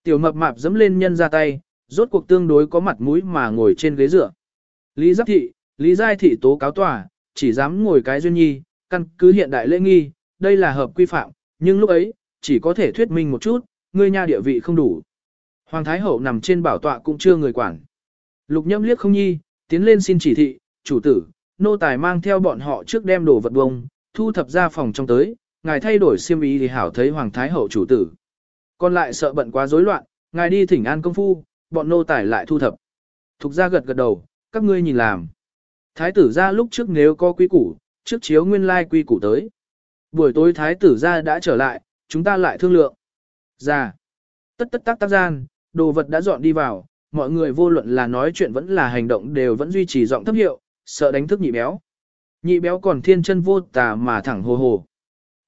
Tiểu mập mạp dẫm lên nhân ra tay, rốt cuộc tương đối có mặt mũi mà ngồi trên ghế dựa. Lý Giáp Thị, Lý Giai Thị tố cáo tòa, chỉ dám ngồi cái duyên nhi, căn cứ hiện đại lễ nghi, đây là hợp quy phạm, nhưng lúc ấy, chỉ có thể thuyết minh một chút, ngươi nha địa vị không đủ. Hoàng Thái Hậu nằm trên bảo tọa cũng chưa người quản. Lục nhâm liếc không nhi, tiến lên xin chỉ thị, chủ tử, nô tài mang theo bọn họ trước đem đồ vật bông, thu thập ra phòng trong tới, ngài thay đổi xiêm ý thì hảo thấy Hoàng Thái Hậu chủ tử. Còn lại sợ bận quá rối loạn, ngài đi thỉnh an công phu, bọn nô tài lại thu thập. Thục ra gật gật đầu, các ngươi nhìn làm. Thái tử ra lúc trước nếu có quý củ, trước chiếu nguyên lai quy củ tới. Buổi tối thái tử ra đã trở lại, chúng ta lại thương lượng. Ra. Tất tất tác tác gian, đồ vật đã dọn đi vào, mọi người vô luận là nói chuyện vẫn là hành động đều vẫn duy trì giọng thấp hiệu, sợ đánh thức nhị béo. Nhị béo còn thiên chân vô tà mà thẳng hồ hồ.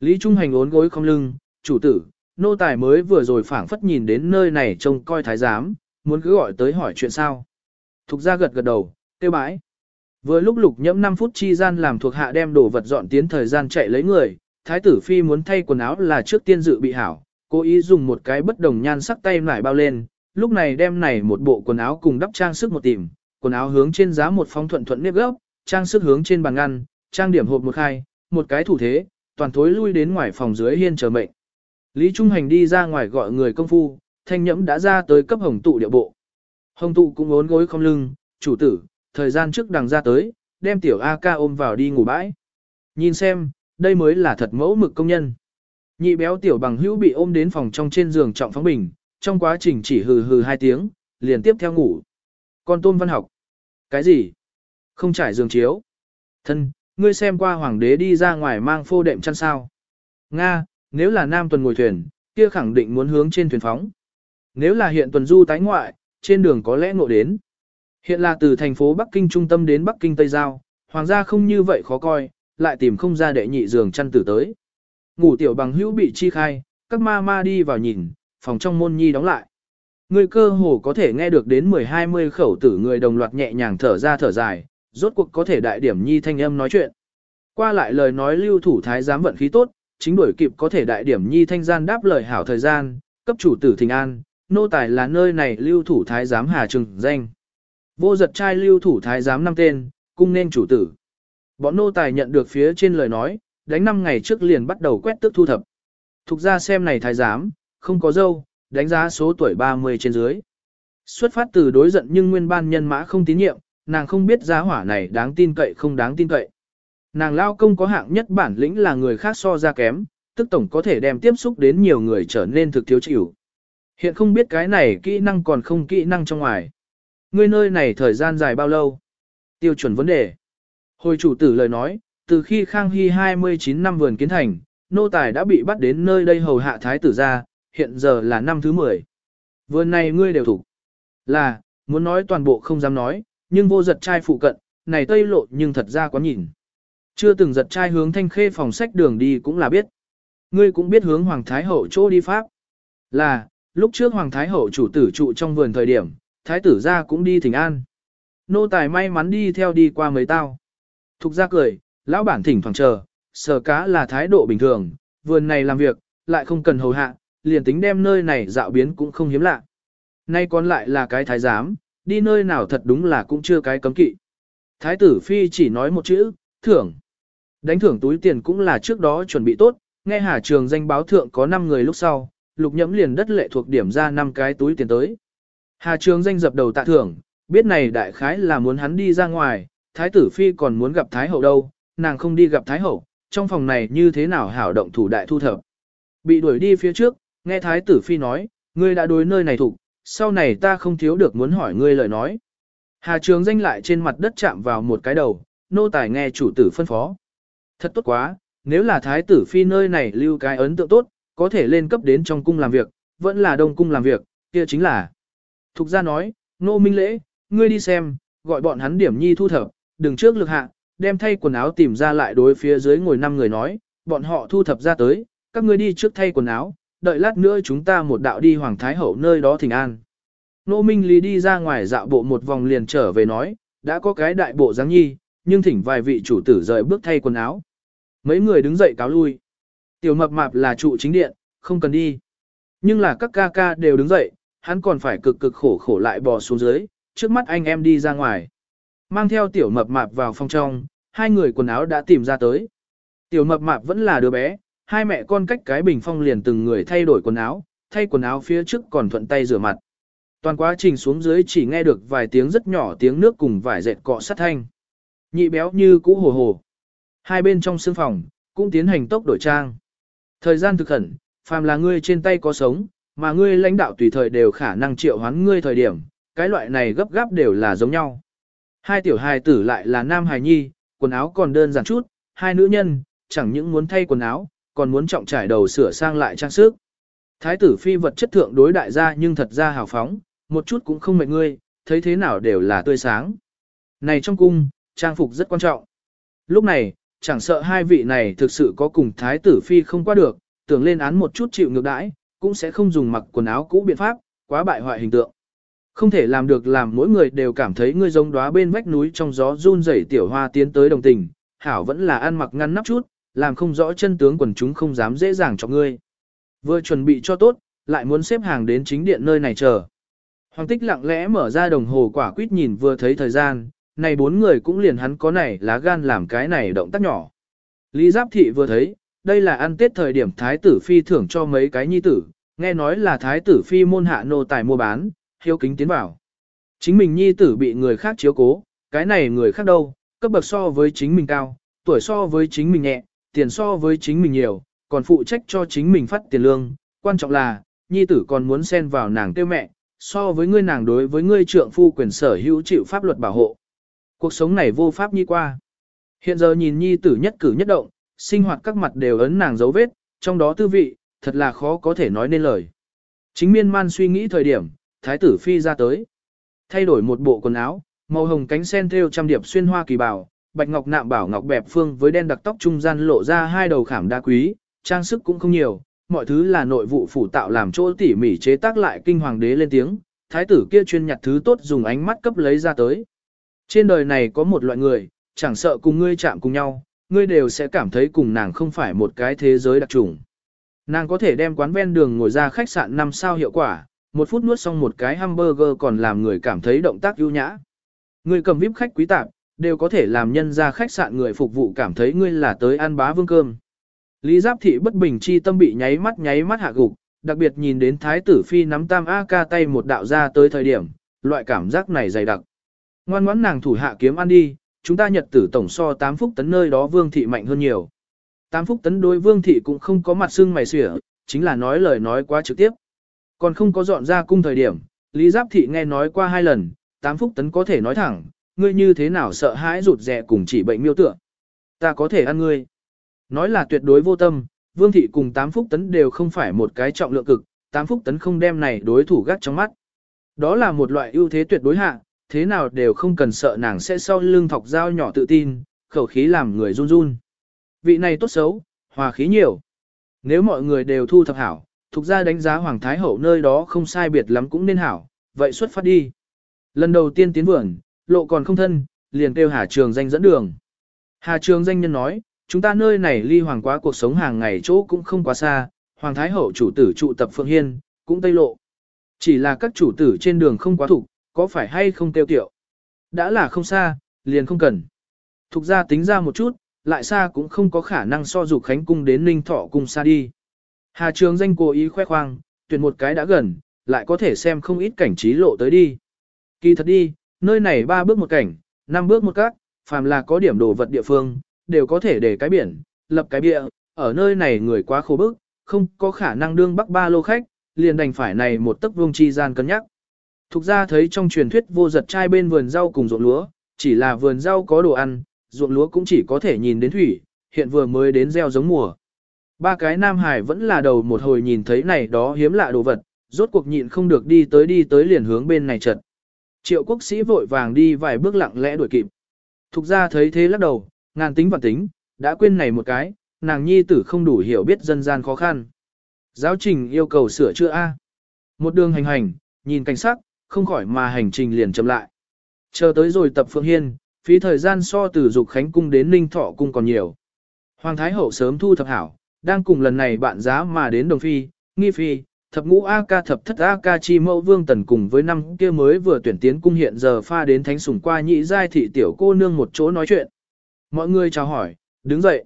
Lý Trung Hành ốn gối không lưng, chủ tử, nô tài mới vừa rồi phảng phất nhìn đến nơi này trông coi thái giám, muốn cứ gọi tới hỏi chuyện sao. Thục ra gật gật đầu, tiêu bãi. Vừa lúc lục nhẫm 5 phút chi gian làm thuộc hạ đem đồ vật dọn tiến thời gian chạy lấy người, thái tử phi muốn thay quần áo là trước tiên dự bị hảo, cố ý dùng một cái bất đồng nhan sắc tay nải bao lên, lúc này đem này một bộ quần áo cùng đắp trang sức một tìm, quần áo hướng trên giá một phong thuận thuận nếp gốc, trang sức hướng trên bàn ngăn, trang điểm hộp một khai, một cái thủ thế, toàn thối lui đến ngoài phòng dưới hiên chờ mệnh. Lý Trung Hành đi ra ngoài gọi người công phu, thanh nhẫm đã ra tới cấp hồng tụ địa bộ. Hồng tụ cũng ốn gối không lưng, chủ tử, thời gian trước đằng ra tới, đem tiểu A ca ôm vào đi ngủ bãi. Nhìn xem, đây mới là thật mẫu mực công nhân. Nhị béo tiểu bằng hữu bị ôm đến phòng trong trên giường trọng phóng bình, trong quá trình chỉ hừ hừ hai tiếng, liền tiếp theo ngủ. Con tôm văn học. Cái gì? Không trải giường chiếu. Thân, ngươi xem qua hoàng đế đi ra ngoài mang phô đệm chăn sao. Nga, nếu là nam tuần ngồi thuyền, kia khẳng định muốn hướng trên thuyền phóng. Nếu là hiện tuần du tái ngoại, trên đường có lẽ ngộ đến. Hiện là từ thành phố Bắc Kinh trung tâm đến Bắc Kinh Tây Giao, hoàng gia không như vậy khó coi, lại tìm không ra đệ nhị giường chăn tử tới. Ngủ tiểu bằng hữu bị chi khai, các ma ma đi vào nhìn, phòng trong môn nhi đóng lại. Người cơ hồ có thể nghe được đến 10-20 khẩu tử người đồng loạt nhẹ nhàng thở ra thở dài, rốt cuộc có thể đại điểm nhi thanh âm nói chuyện. Qua lại lời nói lưu thủ thái giám vận khí tốt, chính đuổi kịp có thể đại điểm nhi thanh gian đáp lời hảo thời gian, cấp chủ tử thình an, nô tài là nơi này lưu thủ thái giám hà trừng danh. Vô giật trai lưu thủ thái giám năm tên, cung nên chủ tử. Bọn nô tài nhận được phía trên lời nói, đánh năm ngày trước liền bắt đầu quét tước thu thập. Thục ra xem này thái giám, không có dâu, đánh giá số tuổi 30 trên dưới. Xuất phát từ đối giận nhưng nguyên ban nhân mã không tín nhiệm, nàng không biết giá hỏa này đáng tin cậy không đáng tin cậy. Nàng lao công có hạng nhất bản lĩnh là người khác so ra kém, tức tổng có thể đem tiếp xúc đến nhiều người trở nên thực thiếu chịu. Hiện không biết cái này kỹ năng còn không kỹ năng trong ngoài. Ngươi nơi này thời gian dài bao lâu? Tiêu chuẩn vấn đề. Hồi chủ tử lời nói, từ khi Khang Hy 29 năm vườn kiến thành, nô tài đã bị bắt đến nơi đây hầu hạ thái tử ra, hiện giờ là năm thứ 10. Vườn này ngươi đều thủ. Là, muốn nói toàn bộ không dám nói, nhưng vô giật trai phụ cận, này tây lộ nhưng thật ra quá nhìn. Chưa từng giật trai hướng thanh khê phòng sách đường đi cũng là biết. Ngươi cũng biết hướng Hoàng Thái Hậu chỗ đi Pháp. Là, lúc trước Hoàng Thái Hậu chủ tử trụ trong vườn thời điểm, Thái tử ra cũng đi thỉnh an. Nô tài may mắn đi theo đi qua mấy tao. Thục ra cười, lão bản thỉnh thoảng chờ, sờ cá là thái độ bình thường, vườn này làm việc, lại không cần hầu hạ, liền tính đem nơi này dạo biến cũng không hiếm lạ. Nay còn lại là cái thái giám, đi nơi nào thật đúng là cũng chưa cái cấm kỵ. Thái tử phi chỉ nói một chữ, thưởng. Đánh thưởng túi tiền cũng là trước đó chuẩn bị tốt, nghe Hà Trường danh báo thượng có 5 người lúc sau, lục nhẫm liền đất lệ thuộc điểm ra 5 cái túi tiền tới. Hà Trường danh dập đầu tạ thưởng, biết này đại khái là muốn hắn đi ra ngoài, thái tử phi còn muốn gặp thái hậu đâu, nàng không đi gặp thái hậu, trong phòng này như thế nào hảo động thủ đại thu thập. Bị đuổi đi phía trước, nghe thái tử phi nói, ngươi đã đối nơi này thủ, sau này ta không thiếu được muốn hỏi ngươi lời nói. Hà Trường danh lại trên mặt đất chạm vào một cái đầu, nô tài nghe chủ tử phân phó. Thật tốt quá, nếu là thái tử phi nơi này lưu cái ấn tượng tốt, có thể lên cấp đến trong cung làm việc, vẫn là đông cung làm việc, kia chính là. Thục gia nói, nô minh lễ, ngươi đi xem, gọi bọn hắn điểm nhi thu thập, đừng trước lực hạ, đem thay quần áo tìm ra lại đối phía dưới ngồi năm người nói, bọn họ thu thập ra tới, các ngươi đi trước thay quần áo, đợi lát nữa chúng ta một đạo đi Hoàng Thái Hậu nơi đó thỉnh an. Nô Minh Lý đi ra ngoài dạo bộ một vòng liền trở về nói, đã có cái đại bộ dáng nhi, nhưng thỉnh vài vị chủ tử rời bước thay quần áo. Mấy người đứng dậy cáo lui. Tiểu mập mạp là trụ chính điện, không cần đi. Nhưng là các ca ca đều đứng dậy, hắn còn phải cực cực khổ khổ lại bò xuống dưới, trước mắt anh em đi ra ngoài. Mang theo tiểu mập mạp vào phòng trong, hai người quần áo đã tìm ra tới. Tiểu mập mạp vẫn là đứa bé, hai mẹ con cách cái bình phong liền từng người thay đổi quần áo, thay quần áo phía trước còn thuận tay rửa mặt. Toàn quá trình xuống dưới chỉ nghe được vài tiếng rất nhỏ tiếng nước cùng vài dệt cọ sát thanh. Nhị béo như cũ hồ hồ. Hai bên trong sương phòng, cũng tiến hành tốc đổi trang. Thời gian thực khẩn, phàm là ngươi trên tay có sống, mà ngươi lãnh đạo tùy thời đều khả năng triệu hoán ngươi thời điểm, cái loại này gấp gáp đều là giống nhau. Hai tiểu hài tử lại là nam hài nhi, quần áo còn đơn giản chút, hai nữ nhân, chẳng những muốn thay quần áo, còn muốn trọng trải đầu sửa sang lại trang sức. Thái tử phi vật chất thượng đối đại gia nhưng thật ra hào phóng, một chút cũng không mệt ngươi, thấy thế nào đều là tươi sáng. Này trong cung, trang phục rất quan trọng. Lúc này, chẳng sợ hai vị này thực sự có cùng thái tử phi không qua được, tưởng lên án một chút chịu ngược đãi, cũng sẽ không dùng mặc quần áo cũ biện pháp, quá bại hoại hình tượng. Không thể làm được làm mỗi người đều cảm thấy ngươi giống đóa bên vách núi trong gió run rẩy tiểu hoa tiến tới đồng tình, hảo vẫn là ăn mặc ngăn nắp chút, làm không rõ chân tướng quần chúng không dám dễ dàng cho ngươi. Vừa chuẩn bị cho tốt, lại muốn xếp hàng đến chính điện nơi này chờ. Hoàng tích lặng lẽ mở ra đồng hồ quả quýt nhìn vừa thấy thời gian, này bốn người cũng liền hắn có này lá gan làm cái này động tác nhỏ. Lý Giáp Thị vừa thấy, đây là ăn tết thời điểm Thái tử Phi thưởng cho mấy cái nhi tử, nghe nói là Thái tử Phi môn hạ nô tài mua bán, hiếu kính tiến vào. Chính mình nhi tử bị người khác chiếu cố, cái này người khác đâu, cấp bậc so với chính mình cao, tuổi so với chính mình nhẹ, tiền so với chính mình nhiều, còn phụ trách cho chính mình phát tiền lương, quan trọng là, nhi tử còn muốn xen vào nàng tiêu mẹ, so với ngươi nàng đối với ngươi trượng phu quyền sở hữu chịu pháp luật bảo hộ. Cuộc sống này vô pháp nhi qua. Hiện giờ nhìn nhi tử nhất cử nhất động, sinh hoạt các mặt đều ấn nàng dấu vết, trong đó tư vị, thật là khó có thể nói nên lời. Chính miên man suy nghĩ thời điểm, thái tử phi ra tới. Thay đổi một bộ quần áo, màu hồng cánh sen thêu trăm điệp xuyên hoa kỳ bào, bạch ngọc nạm bảo ngọc bẹp phương với đen đặc tóc trung gian lộ ra hai đầu khảm đa quý, trang sức cũng không nhiều, mọi thứ là nội vụ phủ tạo làm chỗ tỉ mỉ chế tác lại kinh hoàng đế lên tiếng, thái tử kia chuyên nhặt thứ tốt dùng ánh mắt cấp lấy ra tới. Trên đời này có một loại người, chẳng sợ cùng ngươi chạm cùng nhau, ngươi đều sẽ cảm thấy cùng nàng không phải một cái thế giới đặc trùng. Nàng có thể đem quán ven đường ngồi ra khách sạn 5 sao hiệu quả, một phút nuốt xong một cái hamburger còn làm người cảm thấy động tác ưu nhã. Người cầm vip khách quý tạp, đều có thể làm nhân ra khách sạn người phục vụ cảm thấy ngươi là tới ăn bá vương cơm. Lý Giáp Thị bất bình chi tâm bị nháy mắt nháy mắt hạ gục, đặc biệt nhìn đến Thái tử Phi nắm tam A ca tay một đạo ra tới thời điểm, loại cảm giác này dày đặc. Ngoan ngoãn nàng thủ hạ kiếm ăn đi, chúng ta nhật tử tổng so 8 phúc tấn nơi đó Vương Thị mạnh hơn nhiều. 8 phúc tấn đối Vương Thị cũng không có mặt xương mày xỉa, chính là nói lời nói quá trực tiếp. Còn không có dọn ra cung thời điểm, Lý Giáp Thị nghe nói qua hai lần, 8 phúc tấn có thể nói thẳng, ngươi như thế nào sợ hãi rụt rè cùng chỉ bệnh miêu tựa. Ta có thể ăn ngươi. Nói là tuyệt đối vô tâm, Vương Thị cùng 8 phúc tấn đều không phải một cái trọng lượng cực, 8 phúc tấn không đem này đối thủ gắt trong mắt. Đó là một loại ưu thế tuyệt đối hạ, thế nào đều không cần sợ nàng sẽ sau lưng thọc dao nhỏ tự tin, khẩu khí làm người run run. Vị này tốt xấu, hòa khí nhiều. Nếu mọi người đều thu thập hảo, thuộc ra đánh giá Hoàng Thái Hậu nơi đó không sai biệt lắm cũng nên hảo, vậy xuất phát đi. Lần đầu tiên tiến vườn, lộ còn không thân, liền kêu Hà Trường danh dẫn đường. Hà Trường danh nhân nói, chúng ta nơi này ly hoàng quá cuộc sống hàng ngày chỗ cũng không quá xa, Hoàng Thái Hậu chủ tử trụ tập Phượng Hiên, cũng Tây Lộ. Chỉ là các chủ tử trên đường không quá thủ, có phải hay không tiêu tiểu Đã là không xa, liền không cần. Thục ra tính ra một chút, lại xa cũng không có khả năng so dục khánh cung đến ninh thọ cung xa đi. Hà Trường danh cố ý khoe khoang, tuyển một cái đã gần, lại có thể xem không ít cảnh trí lộ tới đi. Kỳ thật đi, nơi này ba bước một cảnh, năm bước một cát, phàm là có điểm đồ vật địa phương, đều có thể để cái biển, lập cái bia, ở nơi này người quá khổ bức, không có khả năng đương bắc ba lô khách, liền đành phải này một tấc vương chi gian cân nhắc. Thục ra thấy trong truyền thuyết vô giật trai bên vườn rau cùng ruộng lúa, chỉ là vườn rau có đồ ăn, ruộng lúa cũng chỉ có thể nhìn đến thủy, hiện vừa mới đến gieo giống mùa. Ba cái Nam Hải vẫn là đầu một hồi nhìn thấy này đó hiếm lạ đồ vật, rốt cuộc nhịn không được đi tới đi tới liền hướng bên này trận. Triệu quốc sĩ vội vàng đi vài bước lặng lẽ đuổi kịp. Thục ra thấy thế lắc đầu, ngàn tính và tính, đã quên này một cái, nàng nhi tử không đủ hiểu biết dân gian khó khăn. Giáo trình yêu cầu sửa chữa A. Một đường hành hành, nhìn cảnh sắc, không khỏi mà hành trình liền chậm lại. Chờ tới rồi tập Phượng Hiên, phí thời gian so từ Dục Khánh Cung đến Ninh Thọ Cung còn nhiều. Hoàng Thái Hậu sớm thu thập hảo, đang cùng lần này bạn giá mà đến đồng phi, nghi phi, thập ngũ A ca thập thất A ca chi mẫu vương tần cùng với năm kia mới vừa tuyển tiến cung hiện giờ pha đến thánh sủng qua nhị giai thị tiểu cô nương một chỗ nói chuyện. Mọi người chào hỏi, đứng dậy.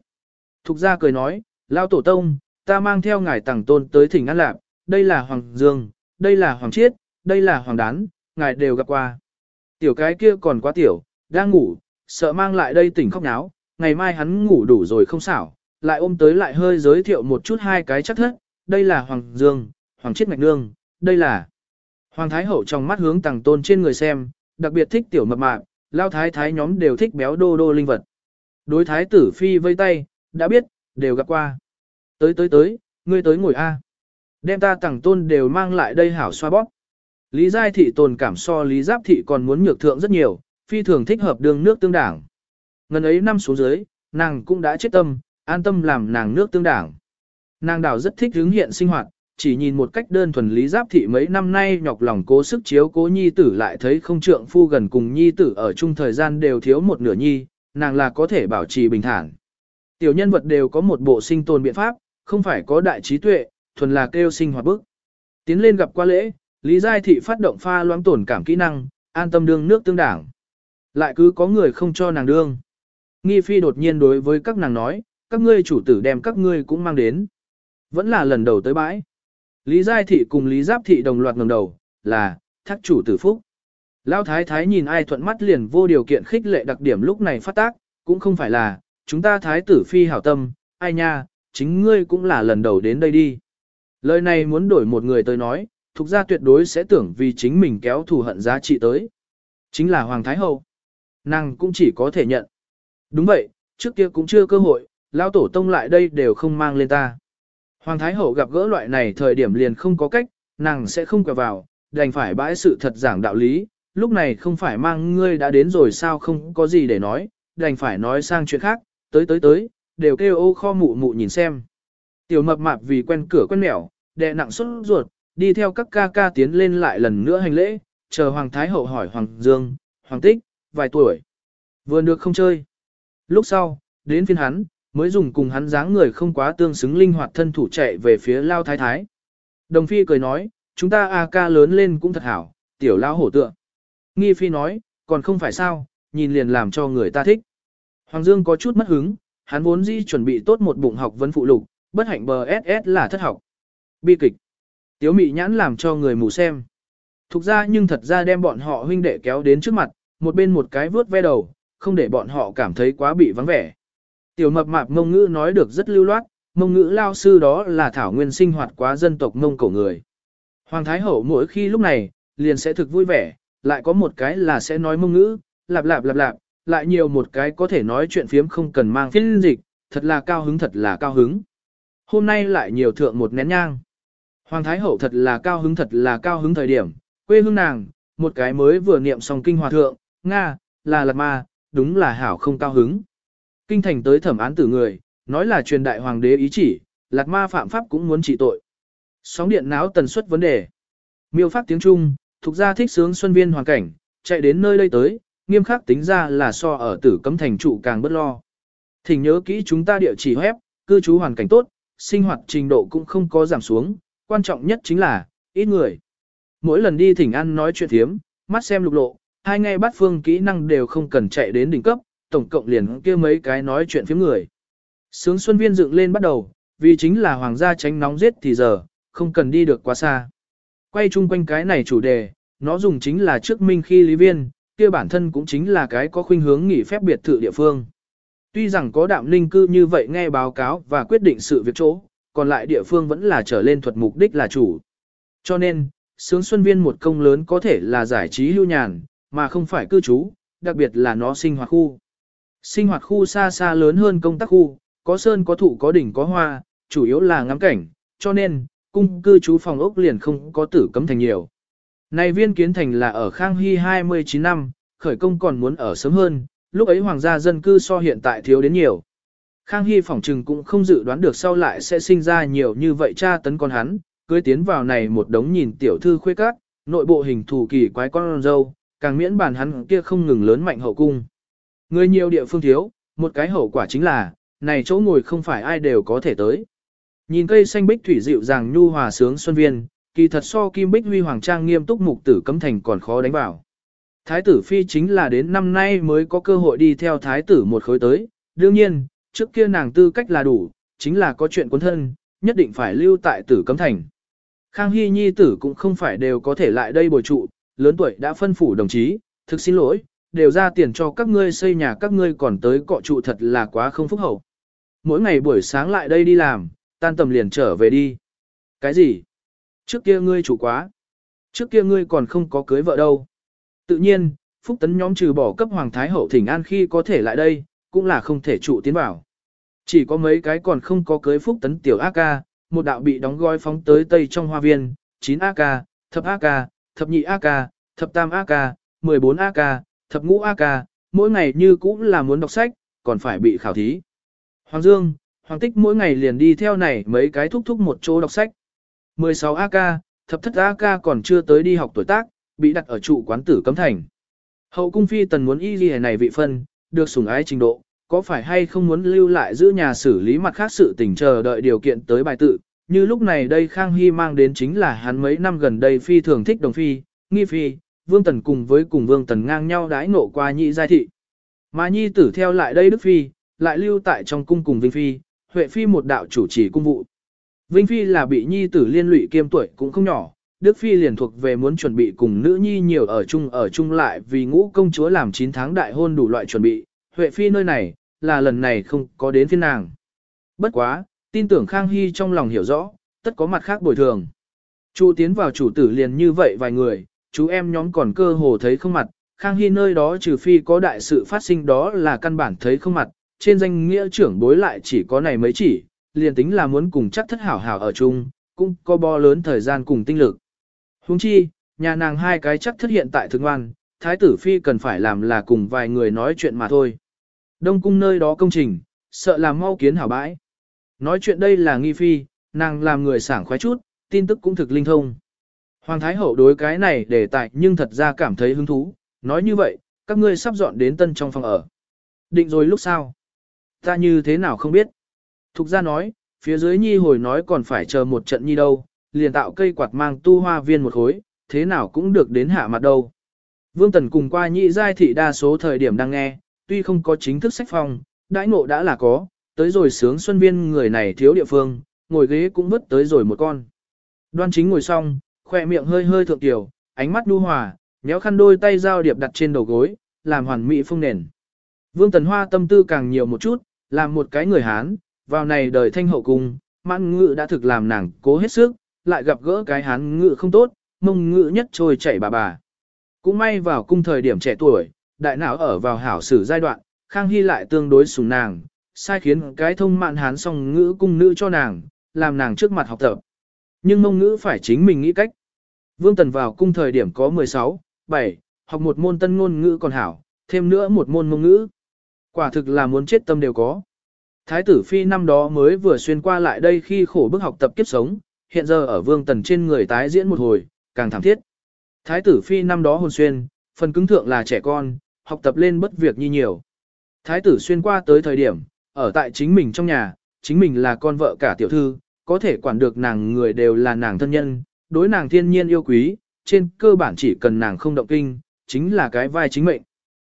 Thục gia cười nói, lao tổ tông, ta mang theo ngài tàng tôn tới thỉnh an lạc, đây là Hoàng Dương, đây là Hoàng Chiết, đây là Hoàng Đán, ngài đều gặp qua. Tiểu cái kia còn quá tiểu, đang ngủ, sợ mang lại đây tỉnh khóc náo, ngày mai hắn ngủ đủ rồi không xảo, lại ôm tới lại hơi giới thiệu một chút hai cái chắc thất, đây là Hoàng Dương, Hoàng Chiết Ngạch Nương, đây là Hoàng Thái Hậu trong mắt hướng tàng tôn trên người xem, đặc biệt thích tiểu mập mạp, lao thái thái nhóm đều thích béo đô đô linh vật. Đối thái tử phi vây tay, đã biết, đều gặp qua. Tới tới tới, ngươi tới ngồi A. Đem ta tàng tôn đều mang lại đây hảo xoa bóp. Lý Giai Thị tồn cảm so Lý Giáp Thị còn muốn nhược thượng rất nhiều, phi thường thích hợp đường nước tương đảng. Ngần ấy năm xuống dưới, nàng cũng đã chết tâm, an tâm làm nàng nước tương đảng. Nàng đảo rất thích hướng hiện sinh hoạt, chỉ nhìn một cách đơn thuần Lý Giáp Thị mấy năm nay nhọc lòng cố sức chiếu cố nhi tử lại thấy không trượng phu gần cùng nhi tử ở chung thời gian đều thiếu một nửa nhi, nàng là có thể bảo trì bình thản. Tiểu nhân vật đều có một bộ sinh tồn biện pháp, không phải có đại trí tuệ, thuần là kêu sinh hoạt bức. Tiến lên gặp qua lễ, Lý Giai Thị phát động pha loãng tổn cảm kỹ năng, an tâm đương nước tương đảng. Lại cứ có người không cho nàng đương. Nghi Phi đột nhiên đối với các nàng nói, các ngươi chủ tử đem các ngươi cũng mang đến. Vẫn là lần đầu tới bãi. Lý Giai Thị cùng Lý Giáp Thị đồng loạt ngẩng đầu, là, thác chủ tử phúc. Lão Thái Thái nhìn ai thuận mắt liền vô điều kiện khích lệ đặc điểm lúc này phát tác, cũng không phải là, chúng ta Thái tử phi hảo tâm, ai nha, chính ngươi cũng là lần đầu đến đây đi. Lời này muốn đổi một người tới nói, thuộc gia tuyệt đối sẽ tưởng vì chính mình kéo thù hận giá trị tới. Chính là Hoàng Thái Hậu. Nàng cũng chỉ có thể nhận. Đúng vậy, trước kia cũng chưa cơ hội, lao tổ tông lại đây đều không mang lên ta. Hoàng Thái Hậu gặp gỡ loại này thời điểm liền không có cách, nàng sẽ không quẹo vào, đành phải bãi sự thật giảng đạo lý, lúc này không phải mang ngươi đã đến rồi sao không có gì để nói, đành phải nói sang chuyện khác, tới tới tới, đều kêu ô kho mụ mụ nhìn xem. Tiểu mập mạp vì quen cửa quen mẻo, đè nặng xuất ruột, đi theo các ca ca tiến lên lại lần nữa hành lễ, chờ Hoàng Thái Hậu hỏi Hoàng Dương, Hoàng Tích, vài tuổi. Vừa được không chơi. Lúc sau, đến phiên hắn, mới dùng cùng hắn dáng người không quá tương xứng linh hoạt thân thủ chạy về phía Lao Thái Thái. Đồng Phi cười nói, chúng ta A ca lớn lên cũng thật hảo, tiểu lao hổ tượng. Nghi Phi nói, còn không phải sao, nhìn liền làm cho người ta thích. Hoàng Dương có chút mất hứng, hắn vốn dĩ chuẩn bị tốt một bụng học vấn phụ lục, bất hạnh bờ SS là thất học. Bi kịch. Tiếu mị nhãn làm cho người mù xem. Thục ra nhưng thật ra đem bọn họ huynh đệ kéo đến trước mặt, một bên một cái vướt ve đầu, không để bọn họ cảm thấy quá bị vắng vẻ. Tiểu mập mạp mông ngữ nói được rất lưu loát, mông ngữ lao sư đó là thảo nguyên sinh hoạt quá dân tộc mông cổ người. Hoàng Thái Hậu mỗi khi lúc này, liền sẽ thực vui vẻ, lại có một cái là sẽ nói mông ngữ, lạp lạp lạp lạp, lại nhiều một cái có thể nói chuyện phiếm không cần mang phiên dịch, thật là cao hứng thật là cao hứng. Hôm nay lại nhiều thượng một nén nhang. Hoàng Thái Hậu thật là cao hứng thật là cao hứng thời điểm, quê hương nàng, một cái mới vừa niệm xong kinh hòa thượng, Nga, là lạt ma, đúng là hảo không cao hứng. Kinh thành tới thẩm án tử người, nói là truyền đại hoàng đế ý chỉ, lạt ma phạm pháp cũng muốn trị tội. Sóng điện náo tần suất vấn đề. Miêu pháp tiếng Trung, thuộc gia thích sướng xuân viên hoàn cảnh, chạy đến nơi đây tới, nghiêm khắc tính ra là so ở tử cấm thành trụ càng bất lo. Thỉnh nhớ kỹ chúng ta địa chỉ web, cư trú hoàn cảnh tốt, sinh hoạt trình độ cũng không có giảm xuống, quan trọng nhất chính là, ít người. Mỗi lần đi thỉnh ăn nói chuyện thiếm, mắt xem lục lộ, hai ngay bắt phương kỹ năng đều không cần chạy đến đỉnh cấp, tổng cộng liền kia mấy cái nói chuyện phiếm người. Sướng Xuân Viên dựng lên bắt đầu, vì chính là hoàng gia tránh nóng giết thì giờ, không cần đi được quá xa. Quay chung quanh cái này chủ đề, nó dùng chính là trước minh khi lý viên, kia bản thân cũng chính là cái có khuynh hướng nghỉ phép biệt thự địa phương. Tuy rằng có đạm linh cư như vậy nghe báo cáo và quyết định sự việc chỗ, còn lại địa phương vẫn là trở lên thuật mục đích là chủ. Cho nên, sướng xuân viên một công lớn có thể là giải trí lưu nhàn, mà không phải cư trú, đặc biệt là nó sinh hoạt khu. Sinh hoạt khu xa xa lớn hơn công tác khu, có sơn có thụ có đỉnh có hoa, chủ yếu là ngắm cảnh, cho nên, cung cư trú phòng ốc liền không có tử cấm thành nhiều. Này viên kiến thành là ở Khang Hy 29 năm, khởi công còn muốn ở sớm hơn, lúc ấy hoàng gia dân cư so hiện tại thiếu đến nhiều. Khang Hy phỏng trừng cũng không dự đoán được sau lại sẽ sinh ra nhiều như vậy cha tấn con hắn, cưới tiến vào này một đống nhìn tiểu thư khuê các, nội bộ hình thù kỳ quái con dâu, càng miễn bản hắn kia không ngừng lớn mạnh hậu cung. Người nhiều địa phương thiếu, một cái hậu quả chính là, này chỗ ngồi không phải ai đều có thể tới. Nhìn cây xanh bích thủy dịu dàng nhu hòa sướng xuân viên, kỳ thật so kim bích huy hoàng trang nghiêm túc mục tử cấm thành còn khó đánh vào. Thái tử phi chính là đến năm nay mới có cơ hội đi theo thái tử một khối tới, đương nhiên, trước kia nàng tư cách là đủ, chính là có chuyện quân thân, nhất định phải lưu tại tử cấm thành. Khang Hy Nhi tử cũng không phải đều có thể lại đây bồi trụ, lớn tuổi đã phân phủ đồng chí, thực xin lỗi, đều ra tiền cho các ngươi xây nhà các ngươi còn tới cọ trụ thật là quá không phúc hậu. Mỗi ngày buổi sáng lại đây đi làm, tan tầm liền trở về đi. Cái gì? Trước kia ngươi chủ quá. Trước kia ngươi còn không có cưới vợ đâu. Tự nhiên, Phúc Tấn nhóm trừ bỏ cấp Hoàng Thái Hậu thỉnh an khi có thể lại đây, cũng là không thể trụ tiến vào. Chỉ có mấy cái còn không có cưới Phúc Tấn tiểu AK, một đạo bị đóng gói phóng tới tây trong hoa viên, 9 AK, thập AK, thập nhị AK, thập tam AK, 14 AK, thập ngũ AK, mỗi ngày như cũng là muốn đọc sách, còn phải bị khảo thí. Hoàng Dương, Hoàng Tích mỗi ngày liền đi theo này mấy cái thúc thúc một chỗ đọc sách. 16 AK, thập thất AK còn chưa tới đi học tuổi tác, bị đặt ở trụ quán tử cấm thành. Hậu cung phi tần muốn y ghi này vị phân, được sủng ái trình độ, có phải hay không muốn lưu lại giữ nhà xử lý mặt khác sự tình chờ đợi điều kiện tới bài tự, như lúc này đây Khang Hy mang đến chính là hắn mấy năm gần đây phi thường thích đồng phi, nghi phi, vương tần cùng với cùng vương tần ngang nhau đái nộ qua nhị giai thị. Mà nhi tử theo lại đây Đức Phi, lại lưu tại trong cung cùng Vinh Phi, Huệ Phi một đạo chủ trì cung vụ. Vinh Phi là bị nhi tử liên lụy kiêm tuổi cũng không nhỏ, Đức Phi liền thuộc về muốn chuẩn bị cùng nữ nhi nhiều ở chung ở chung lại vì ngũ công chúa làm 9 tháng đại hôn đủ loại chuẩn bị, Huệ Phi nơi này, là lần này không có đến phiên nàng. Bất quá, tin tưởng Khang Hy trong lòng hiểu rõ, tất có mặt khác bồi thường. Chu tiến vào chủ tử liền như vậy vài người, chú em nhóm còn cơ hồ thấy không mặt, Khang Hy nơi đó trừ phi có đại sự phát sinh đó là căn bản thấy không mặt, trên danh nghĩa trưởng bối lại chỉ có này mấy chỉ, liền tính là muốn cùng chắc thất hảo hảo ở chung, cũng có bo lớn thời gian cùng tinh lực. Huống chi, nhà nàng hai cái chắc thất hiện tại thực ngoan, thái tử phi cần phải làm là cùng vài người nói chuyện mà thôi. Đông cung nơi đó công trình, sợ làm mau kiến hảo bãi. Nói chuyện đây là nghi phi, nàng làm người sảng khoái chút, tin tức cũng thực linh thông. Hoàng Thái Hậu đối cái này để tại nhưng thật ra cảm thấy hứng thú, nói như vậy, các ngươi sắp dọn đến tân trong phòng ở. Định rồi lúc sau? Ta như thế nào không biết. Thục ra nói, phía dưới nhi hồi nói còn phải chờ một trận nhi đâu, liền tạo cây quạt mang tu hoa viên một khối, thế nào cũng được đến hạ mặt đâu. Vương Tần cùng qua nhị giai thị đa số thời điểm đang nghe, tuy không có chính thức sách phong, đãi ngộ đã là có, tới rồi sướng xuân viên người này thiếu địa phương, ngồi ghế cũng vứt tới rồi một con. Đoan chính ngồi xong, khỏe miệng hơi hơi thượng tiểu, ánh mắt đu hòa, méo khăn đôi tay giao điệp đặt trên đầu gối, làm hoàn mỹ phong nền. Vương Tần Hoa tâm tư càng nhiều một chút, làm một cái người Hán, vào này đời thanh hậu cung, mãn ngự đã thực làm nàng cố hết sức, lại gặp gỡ cái Hán ngự không tốt, mông ngự nhất trôi chảy bà bà. Cũng may vào cung thời điểm trẻ tuổi, đại não ở vào hảo sử giai đoạn, Khang Hy lại tương đối sùng nàng, sai khiến cái thông mạn hán song ngữ cung nữ cho nàng, làm nàng trước mặt học tập. Nhưng mông ngữ phải chính mình nghĩ cách. Vương Tần vào cung thời điểm có 16, 7, học một môn tân ngôn ngữ còn hảo, thêm nữa một môn mông ngữ. Quả thực là muốn chết tâm đều có. Thái tử Phi năm đó mới vừa xuyên qua lại đây khi khổ bức học tập kiếp sống, hiện giờ ở Vương Tần trên người tái diễn một hồi, càng thảm thiết. Thái tử Phi năm đó hồn xuyên, phần cứng thượng là trẻ con, học tập lên bất việc như nhiều. Thái tử xuyên qua tới thời điểm, ở tại chính mình trong nhà, chính mình là con vợ cả tiểu thư, có thể quản được nàng người đều là nàng thân nhân, đối nàng thiên nhiên yêu quý, trên cơ bản chỉ cần nàng không động kinh, chính là cái vai chính mệnh.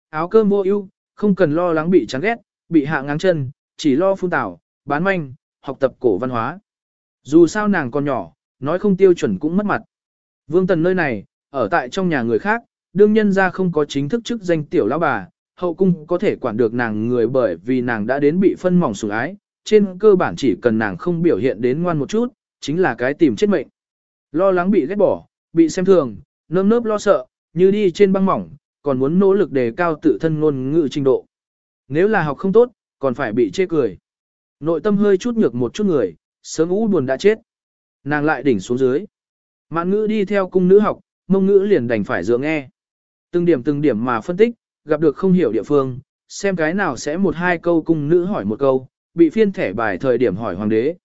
Áo cơm vô ưu, không cần lo lắng bị chán ghét, bị hạ ngang chân, chỉ lo phun tảo, bán manh, học tập cổ văn hóa. Dù sao nàng còn nhỏ, nói không tiêu chuẩn cũng mất mặt. Vương Tần nơi này, ở tại trong nhà người khác, đương nhân ra không có chính thức chức danh tiểu lão bà, hậu cung có thể quản được nàng người bởi vì nàng đã đến bị phân mỏng sủng ái, trên cơ bản chỉ cần nàng không biểu hiện đến ngoan một chút, chính là cái tìm chết mệnh. Lo lắng bị ghét bỏ, bị xem thường, nơm nớp lo sợ, như đi trên băng mỏng, còn muốn nỗ lực đề cao tự thân ngôn ngữ trình độ. Nếu là học không tốt, còn phải bị chê cười. Nội tâm hơi chút nhược một chút người, sớm ú buồn đã chết. Nàng lại đỉnh xuống dưới. Mạn ngữ đi theo cung nữ học, mông ngữ liền đành phải dựa nghe. Từng điểm từng điểm mà phân tích, gặp được không hiểu địa phương, xem cái nào sẽ một hai câu cung nữ hỏi một câu, bị phiên thẻ bài thời điểm hỏi hoàng đế.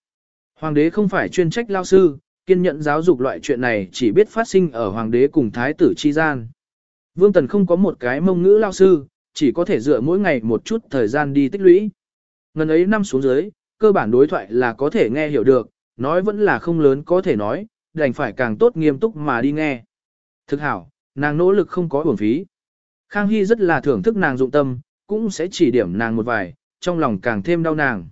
Hoàng đế không phải chuyên trách lao sư, kiên nhẫn giáo dục loại chuyện này chỉ biết phát sinh ở hoàng đế cùng thái tử chi gian. Vương Tần không có một cái mông ngữ lao sư, chỉ có thể dựa mỗi ngày một chút thời gian đi tích lũy. Ngần ấy năm xuống dưới, cơ bản đối thoại là có thể nghe hiểu được, nói vẫn là không lớn có thể nói, đành phải càng tốt nghiêm túc mà đi nghe. Thực hảo, nàng nỗ lực không có uổng phí. Khang Hy rất là thưởng thức nàng dụng tâm, cũng sẽ chỉ điểm nàng một vài, trong lòng càng thêm đau nàng.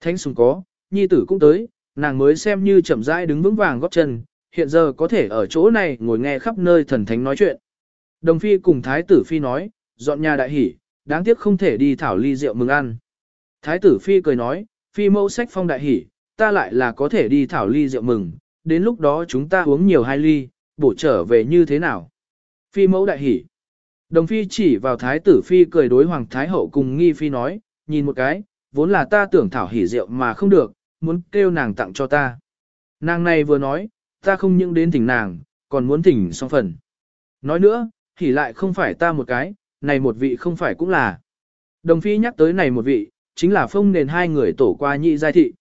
Thánh sùng có, nhi tử cũng tới, nàng mới xem như chậm rãi đứng vững vàng góp chân, hiện giờ có thể ở chỗ này ngồi nghe khắp nơi thần thánh nói chuyện. Đồng phi cùng thái tử phi nói, dọn nhà đại hỉ, đáng tiếc không thể đi thảo ly rượu mừng ăn. Thái tử phi cười nói, phi mẫu sách phong đại hỉ, ta lại là có thể đi thảo ly rượu mừng, đến lúc đó chúng ta uống nhiều hai ly, bổ trở về như thế nào. Phi mẫu đại hỉ. Đồng phi chỉ vào thái tử phi cười đối hoàng thái hậu cùng nghi phi nói, nhìn một cái, vốn là ta tưởng thảo hỉ rượu mà không được, muốn kêu nàng tặng cho ta. Nàng này vừa nói, ta không những đến thỉnh nàng, còn muốn thỉnh song phần. Nói nữa, hỉ lại không phải ta một cái, này một vị không phải cũng là. Đồng phi nhắc tới này một vị, chính là phong nền hai người tổ qua nhị giai thị.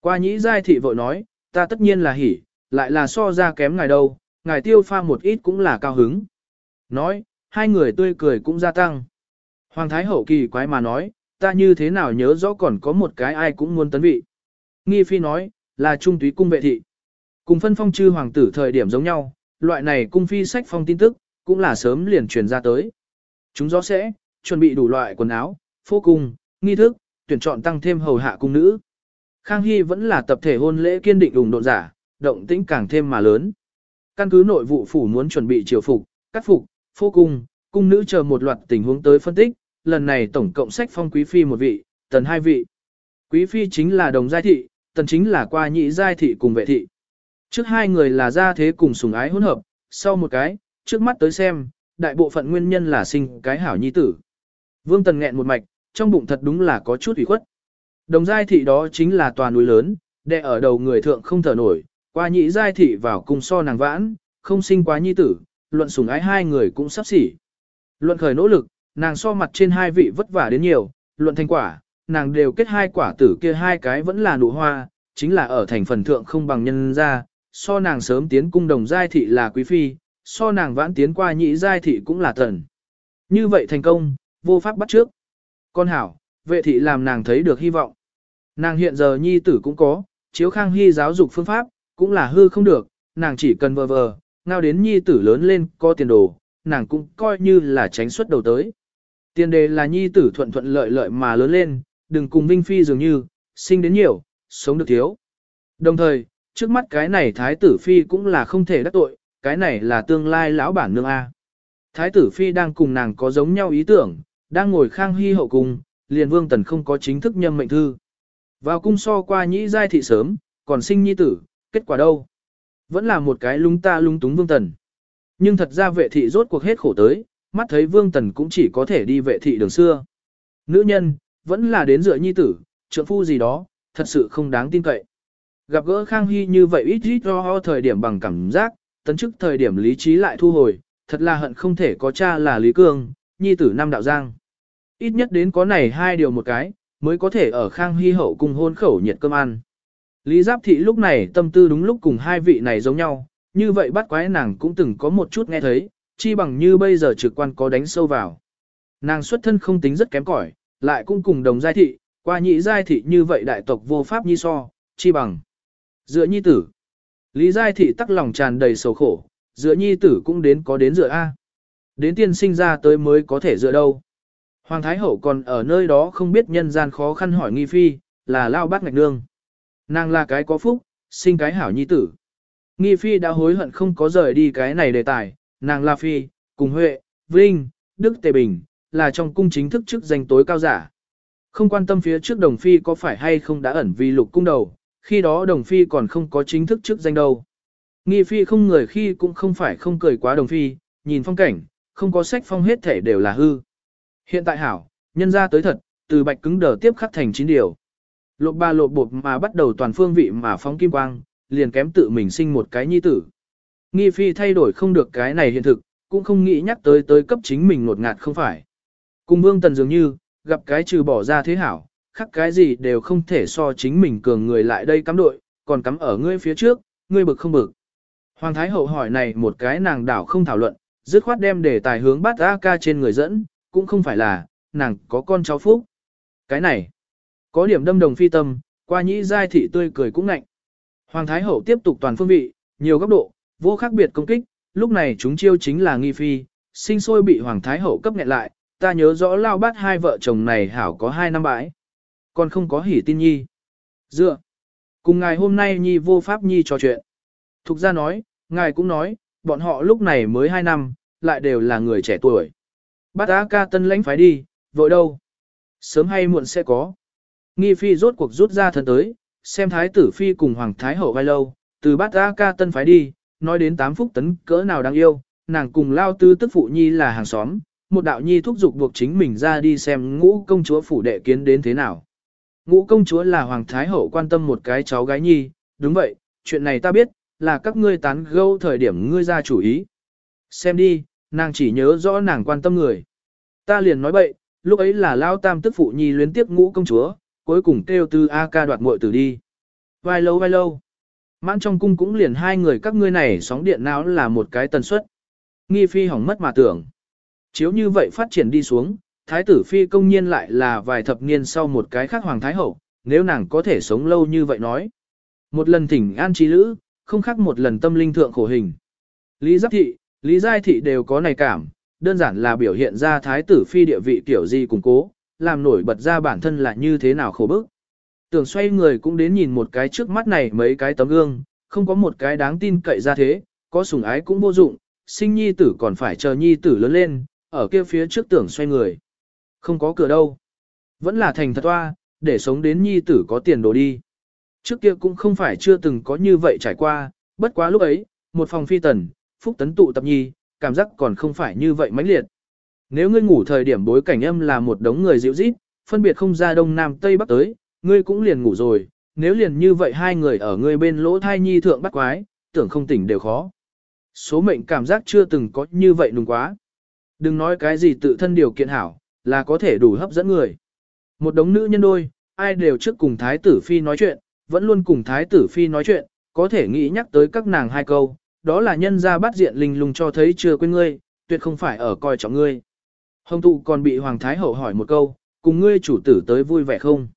Qua nhị giai thị vội nói, ta tất nhiên là hỉ, lại là so ra kém ngài đâu, ngài tiêu pha một ít cũng là cao hứng. Nói, hai người tươi cười cũng gia tăng. Hoàng Thái Hậu kỳ quái mà nói, ta như thế nào nhớ rõ còn có một cái ai cũng muốn tấn vị. Nghi Phi nói, là trung túy cung vệ thị. Cùng phân phong chư hoàng tử thời điểm giống nhau, loại này cung phi sách phong tin tức, cũng là sớm liền truyền ra tới. Chúng gió sẽ, chuẩn bị đủ loại quần áo, phố cung, nghi thức, tuyển chọn tăng thêm hầu hạ cung nữ. Khang Hy vẫn là tập thể hôn lễ kiên định ủng độn giả, động tĩnh càng thêm mà lớn. Căn cứ nội vụ phủ muốn chuẩn bị triều phục, cắt phục, phô cung, cung nữ chờ một loạt tình huống tới phân tích, lần này tổng cộng sách phong quý phi một vị, tần hai vị. Quý phi chính là đồng giai thị, tần chính là qua nhị giai thị cùng vệ thị. Trước hai người là gia thế cùng sủng ái hỗn hợp, sau một cái, trước mắt tới xem, đại bộ phận nguyên nhân là sinh cái hảo nhi tử. Vương Tần nghẹn một mạch, trong bụng thật đúng là có chút ủy khuất. Đồng giai thị đó chính là tòa núi lớn, đè ở đầu người thượng không thở nổi, qua nhị giai thị vào cùng so nàng vãn, không sinh quá nhi tử, luận sủng ái hai người cũng sắp xỉ. Luận khởi nỗ lực, nàng so mặt trên hai vị vất vả đến nhiều, luận thành quả, nàng đều kết hai quả tử kia hai cái vẫn là nụ hoa, chính là ở thành phần thượng không bằng nhân ra, so nàng sớm tiến cung đồng giai thị là quý phi, so nàng vãn tiến qua nhị giai thị cũng là thần. Như vậy thành công, vô pháp bắt trước. Con hảo, vệ thị làm nàng thấy được hy vọng. Nàng hiện giờ nhi tử cũng có, chiếu khang hy giáo dục phương pháp, cũng là hư không được, nàng chỉ cần vờ vờ, ngao đến nhi tử lớn lên có tiền đồ, nàng cũng coi như là tránh xuất đầu tới. Tiền đề là nhi tử thuận thuận lợi lợi mà lớn lên, đừng cùng Vinh Phi dường như, sinh đến nhiều, sống được thiếu. Đồng thời, trước mắt cái này Thái tử Phi cũng là không thể đắc tội, cái này là tương lai lão bản nương A. Thái tử Phi đang cùng nàng có giống nhau ý tưởng, đang ngồi khang hy hậu cung, liền vương tần không có chính thức nhâm mệnh thư. Vào cung so qua nhĩ giai thị sớm, còn sinh nhi tử, kết quả đâu? Vẫn là một cái lung ta lung túng vương tần. Nhưng thật ra vệ thị rốt cuộc hết khổ tới, mắt thấy vương tần cũng chỉ có thể đi vệ thị đường xưa. Nữ nhân, vẫn là đến dựa nhi tử, trượng phu gì đó, thật sự không đáng tin cậy. Gặp gỡ Khang Hy như vậy ít ít ho thời điểm bằng cảm giác, tấn chức thời điểm lý trí lại thu hồi, thật là hận không thể có cha là Lý Cương, nhi tử nam đạo giang. Ít nhất đến có này hai điều một cái, mới có thể ở Khang Hy hậu cùng hôn khẩu nhiệt cơm ăn. Lý Giáp Thị lúc này tâm tư đúng lúc cùng hai vị này giống nhau, như vậy bắt quái nàng cũng từng có một chút nghe thấy, chi bằng như bây giờ trực quan có đánh sâu vào. Nàng xuất thân không tính rất kém cỏi, lại cũng cùng đồng giai thị, qua nhị giai thị như vậy đại tộc vô pháp nhi so, chi bằng. Dựa nhi tử. Lý giai thị tắc lòng tràn đầy sầu khổ, dựa nhi tử cũng đến có đến dựa A. Đến tiên sinh ra tới mới có thể dựa đâu. Hoàng Thái Hậu còn ở nơi đó không biết nhân gian khó khăn hỏi nghi phi, là lao bác ngạch nương. Nàng là cái có phúc, sinh cái hảo nhi tử. Nghi phi đã hối hận không có rời đi cái này đề tài, nàng là phi, cùng Huệ, Vinh, Đức Tề Bình, là trong cung chính thức chức danh tối cao giả. Không quan tâm phía trước đồng phi có phải hay không đã ẩn vì lục cung đầu, khi đó đồng phi còn không có chính thức chức danh đâu. Nghi phi không người khi cũng không phải không cười quá đồng phi, nhìn phong cảnh, không có sách phong hết thể đều là hư. Hiện tại hảo, nhân ra tới thật, từ bạch cứng đờ tiếp khắc thành chín điều. Lộp ba lộp bột mà bắt đầu toàn phương vị mà phóng kim quang, liền kém tự mình sinh một cái nhi tử. Nghi phi thay đổi không được cái này hiện thực, cũng không nghĩ nhắc tới tới cấp chính mình ngột ngạt không phải. Cùng vương tần dường như, gặp cái trừ bỏ ra thế hảo, khắc cái gì đều không thể so chính mình cường người lại đây cắm đội, còn cắm ở ngươi phía trước, ngươi bực không bực. Hoàng Thái Hậu hỏi này một cái nàng đảo không thảo luận, dứt khoát đem để tài hướng bát A ca trên người dẫn, cũng không phải là, nàng có con cháu phúc. Cái này, có điểm đâm đồng phi tâm, qua nhĩ giai thị tươi cười cũng ngạnh. Hoàng Thái Hậu tiếp tục toàn phương vị, nhiều góc độ, vô khác biệt công kích, lúc này chúng chiêu chính là nghi phi, sinh sôi bị Hoàng Thái Hậu cấp nghẹn lại, ta nhớ rõ lao bát hai vợ chồng này hảo có hai năm bãi. Còn không có hỉ tin nhi. Dựa. Cùng ngài hôm nay nhi vô pháp nhi trò chuyện. Thục ra nói, ngài cũng nói, bọn họ lúc này mới hai năm, lại đều là người trẻ tuổi. Bát á ca tân lãnh phái đi, vội đâu. Sớm hay muộn sẽ có. Nghi phi rốt cuộc rút ra thân tới, xem thái tử phi cùng hoàng thái hậu vai lâu, từ bát á ca tân phái đi, nói đến tám phúc tấn cỡ nào đáng yêu, nàng cùng lao tư tức phụ nhi là hàng xóm, một đạo nhi thúc giục buộc chính mình ra đi xem ngũ công chúa phủ đệ kiến đến thế nào. Ngũ công chúa là hoàng thái hậu quan tâm một cái cháu gái nhi, đúng vậy, chuyện này ta biết, là các ngươi tán gẫu thời điểm ngươi ra chủ ý. Xem đi, nàng chỉ nhớ rõ nàng quan tâm người. Ta liền nói bậy, lúc ấy là lao tam tức phụ nhi luyến tiếp ngũ công chúa, cuối cùng kêu tư A ca đoạt muội tử đi. Vai lâu vai lâu. Mãn trong cung cũng liền hai người các ngươi này sóng điện não là một cái tần suất. Nghi phi hỏng mất mà tưởng. Chiếu như vậy phát triển đi xuống, thái tử phi công nhiên lại là vài thập niên sau một cái khác hoàng thái hậu, nếu nàng có thể sống lâu như vậy nói. Một lần thỉnh an trí lữ, không khác một lần tâm linh thượng khổ hình. Lý Giáp Thị, Lý Giai Thị đều có này cảm, đơn giản là biểu hiện ra thái tử phi địa vị tiểu gì củng cố, làm nổi bật ra bản thân là như thế nào khổ bức. Tưởng xoay người cũng đến nhìn một cái trước mắt này mấy cái tấm gương, không có một cái đáng tin cậy ra thế, có sủng ái cũng vô dụng, sinh nhi tử còn phải chờ nhi tử lớn lên, ở kia phía trước tưởng xoay người. Không có cửa đâu. Vẫn là thành thật toa, để sống đến nhi tử có tiền đồ đi. Trước kia cũng không phải chưa từng có như vậy trải qua, bất quá lúc ấy, một phòng phi tần, phúc tấn tụ tập nhi, cảm giác còn không phải như vậy mãnh liệt. Nếu ngươi ngủ thời điểm bối cảnh âm là một đống người dịu rít, phân biệt không ra đông nam tây bắc tới, ngươi cũng liền ngủ rồi, nếu liền như vậy hai người ở ngươi bên lỗ thai nhi thượng bắt quái, tưởng không tỉnh đều khó. Số mệnh cảm giác chưa từng có như vậy nùng quá. Đừng nói cái gì tự thân điều kiện hảo, là có thể đủ hấp dẫn người. Một đống nữ nhân đôi, ai đều trước cùng thái tử phi nói chuyện, vẫn luôn cùng thái tử phi nói chuyện, có thể nghĩ nhắc tới các nàng hai câu, đó là nhân ra bắt diện linh lùng cho thấy chưa quên ngươi, tuyệt không phải ở coi trọng ngươi. Hồng tụ còn bị Hoàng Thái Hậu hỏi một câu, cùng ngươi chủ tử tới vui vẻ không?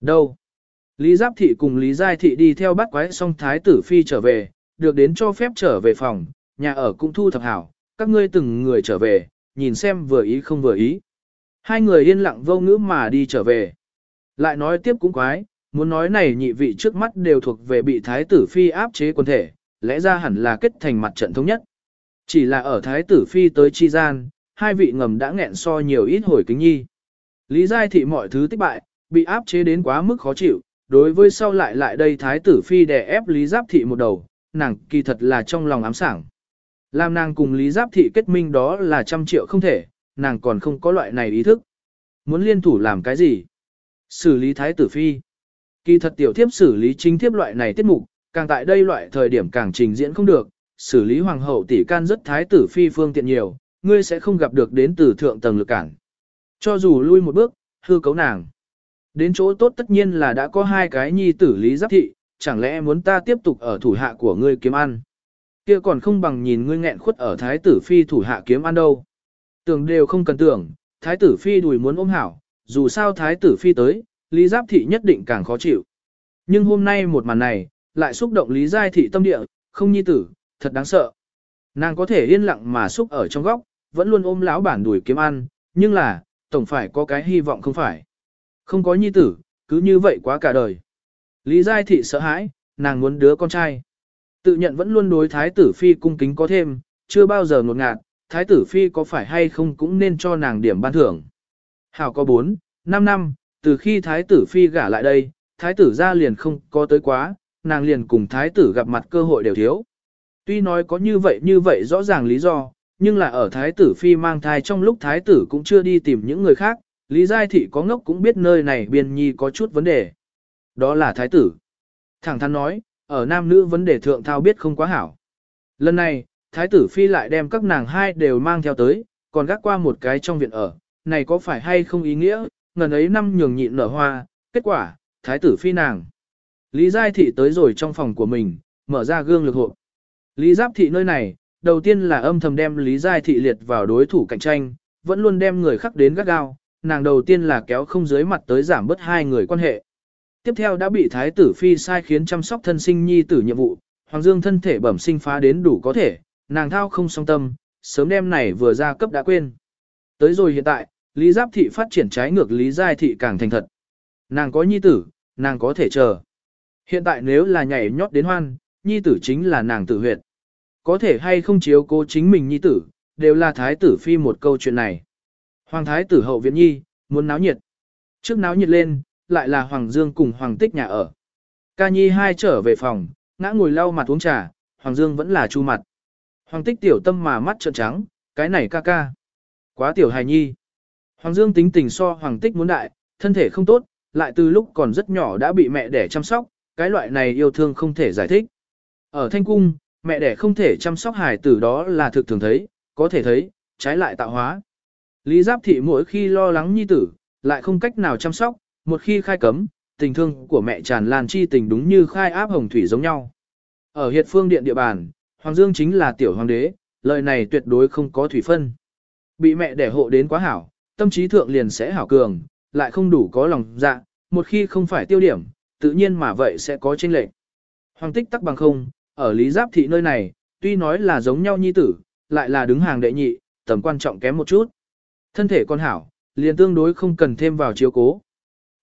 Đâu? Lý Giáp Thị cùng Lý Giai Thị đi theo bắt quái xong Thái tử Phi trở về, được đến cho phép trở về phòng, nhà ở cũng thu thập hảo, các ngươi từng người trở về, nhìn xem vừa ý không vừa ý. Hai người yên lặng vô ngữ mà đi trở về. Lại nói tiếp cũng quái, muốn nói này nhị vị trước mắt đều thuộc về bị Thái tử Phi áp chế quân thể, lẽ ra hẳn là kết thành mặt trận thống nhất. Chỉ là ở Thái tử Phi tới chi gian, hai vị ngầm đã nghẹn so nhiều ít hồi kính nhi. Lý Giai Thị mọi thứ tích bại, bị áp chế đến quá mức khó chịu, đối với sau lại lại đây Thái tử Phi đè ép Lý Giáp Thị một đầu, nàng kỳ thật là trong lòng ám sảng. Làm nàng cùng Lý Giáp Thị kết minh đó là trăm triệu không thể, nàng còn không có loại này ý thức. Muốn liên thủ làm cái gì? Xử lý Thái tử Phi. Kỳ thật tiểu thiếp xử lý chính thiếp loại này tiết mục, càng tại đây loại thời điểm càng trình diễn không được, xử lý hoàng hậu tỷ can rất thái tử phi phương tiện nhiều, ngươi sẽ không gặp được đến từ thượng tầng lực cản. Cho dù lui một bước, hư cấu nàng. Đến chỗ tốt tất nhiên là đã có hai cái nhi tử lý giáp thị, chẳng lẽ muốn ta tiếp tục ở thủ hạ của ngươi kiếm ăn. kia còn không bằng nhìn ngươi nghẹn khuất ở thái tử phi thủ hạ kiếm ăn đâu. Tưởng đều không cần tưởng, thái tử phi đùi muốn ôm hảo, dù sao thái tử phi tới, lý giáp thị nhất định càng khó chịu. Nhưng hôm nay một màn này, lại xúc động lý giai thị tâm địa, không nhi tử, thật đáng sợ. Nàng có thể yên lặng mà xúc ở trong góc, vẫn luôn ôm lão bản đuổi kiếm ăn, nhưng là, tổng phải có cái hy vọng không phải. Không có nhi tử, cứ như vậy quá cả đời. Lý Giai Thị sợ hãi, nàng muốn đứa con trai. Tự nhận vẫn luôn đối Thái tử Phi cung kính có thêm, chưa bao giờ ngột ngạt, Thái tử Phi có phải hay không cũng nên cho nàng điểm ban thưởng. Hảo có 4, 5 năm, từ khi Thái tử Phi gả lại đây, Thái tử ra liền không có tới quá, nàng liền cùng Thái tử gặp mặt cơ hội đều thiếu. Tuy nói có như vậy như vậy rõ ràng lý do, nhưng là ở thái tử phi mang thai trong lúc thái tử cũng chưa đi tìm những người khác, Lý Giai Thị có ngốc cũng biết nơi này biên nhi có chút vấn đề. Đó là thái tử. Thẳng thắn nói, ở nam nữ vấn đề thượng thao biết không quá hảo. Lần này, thái tử phi lại đem các nàng hai đều mang theo tới, còn gác qua một cái trong viện ở, này có phải hay không ý nghĩa, ngần ấy năm nhường nhịn nở hoa, kết quả, thái tử phi nàng. Lý Giai Thị tới rồi trong phòng của mình, mở ra gương lực hộ Lý Giáp Thị nơi này, đầu tiên là âm thầm đem Lý Giai Thị liệt vào đối thủ cạnh tranh, vẫn luôn đem người khác đến gắt gao, nàng đầu tiên là kéo không dưới mặt tới giảm bớt hai người quan hệ. Tiếp theo đã bị thái tử phi sai khiến chăm sóc thân sinh nhi tử nhiệm vụ, Hoàng Dương thân thể bẩm sinh phá đến đủ có thể, nàng thao không song tâm, sớm đêm này vừa ra cấp đã quên. Tới rồi hiện tại, Lý Giáp Thị phát triển trái ngược Lý Giai Thị càng thành thật. Nàng có nhi tử, nàng có thể chờ. Hiện tại nếu là nhảy nhót đến hoan, nhi tử chính là nàng tử huyệt. Có thể hay không chiếu cố chính mình nhi tử, đều là thái tử phi một câu chuyện này. Hoàng thái tử hậu viện nhi, muốn náo nhiệt. Trước náo nhiệt lên, lại là Hoàng Dương cùng Hoàng Tích nhà ở. Ca nhi hai trở về phòng, ngã ngồi lau mặt uống trà, Hoàng Dương vẫn là chu mặt. Hoàng Tích tiểu tâm mà mắt trợn trắng, cái này ca ca. Quá tiểu hài nhi. Hoàng Dương tính tình so Hoàng Tích muốn đại, thân thể không tốt, lại từ lúc còn rất nhỏ đã bị mẹ đẻ chăm sóc, cái loại này yêu thương không thể giải thích. Ở Thanh Cung, mẹ đẻ không thể chăm sóc hài tử đó là thực thường thấy, có thể thấy, trái lại tạo hóa. Lý Giáp Thị mỗi khi lo lắng nhi tử, lại không cách nào chăm sóc, một khi khai cấm, tình thương của mẹ tràn lan chi tình đúng như khai áp hồng thủy giống nhau. Ở hiệt phương điện địa bàn, Hoàng Dương chính là tiểu hoàng đế, lời này tuyệt đối không có thủy phân. Bị mẹ đẻ hộ đến quá hảo, tâm trí thượng liền sẽ hảo cường, lại không đủ có lòng dạ, một khi không phải tiêu điểm, tự nhiên mà vậy sẽ có chênh lệch. Hoàng tích tắc bằng không, ở Lý Giáp thị nơi này, tuy nói là giống nhau nhi tử, lại là đứng hàng đệ nhị, tầm quan trọng kém một chút. Thân thể con hảo, liền tương đối không cần thêm vào chiếu cố.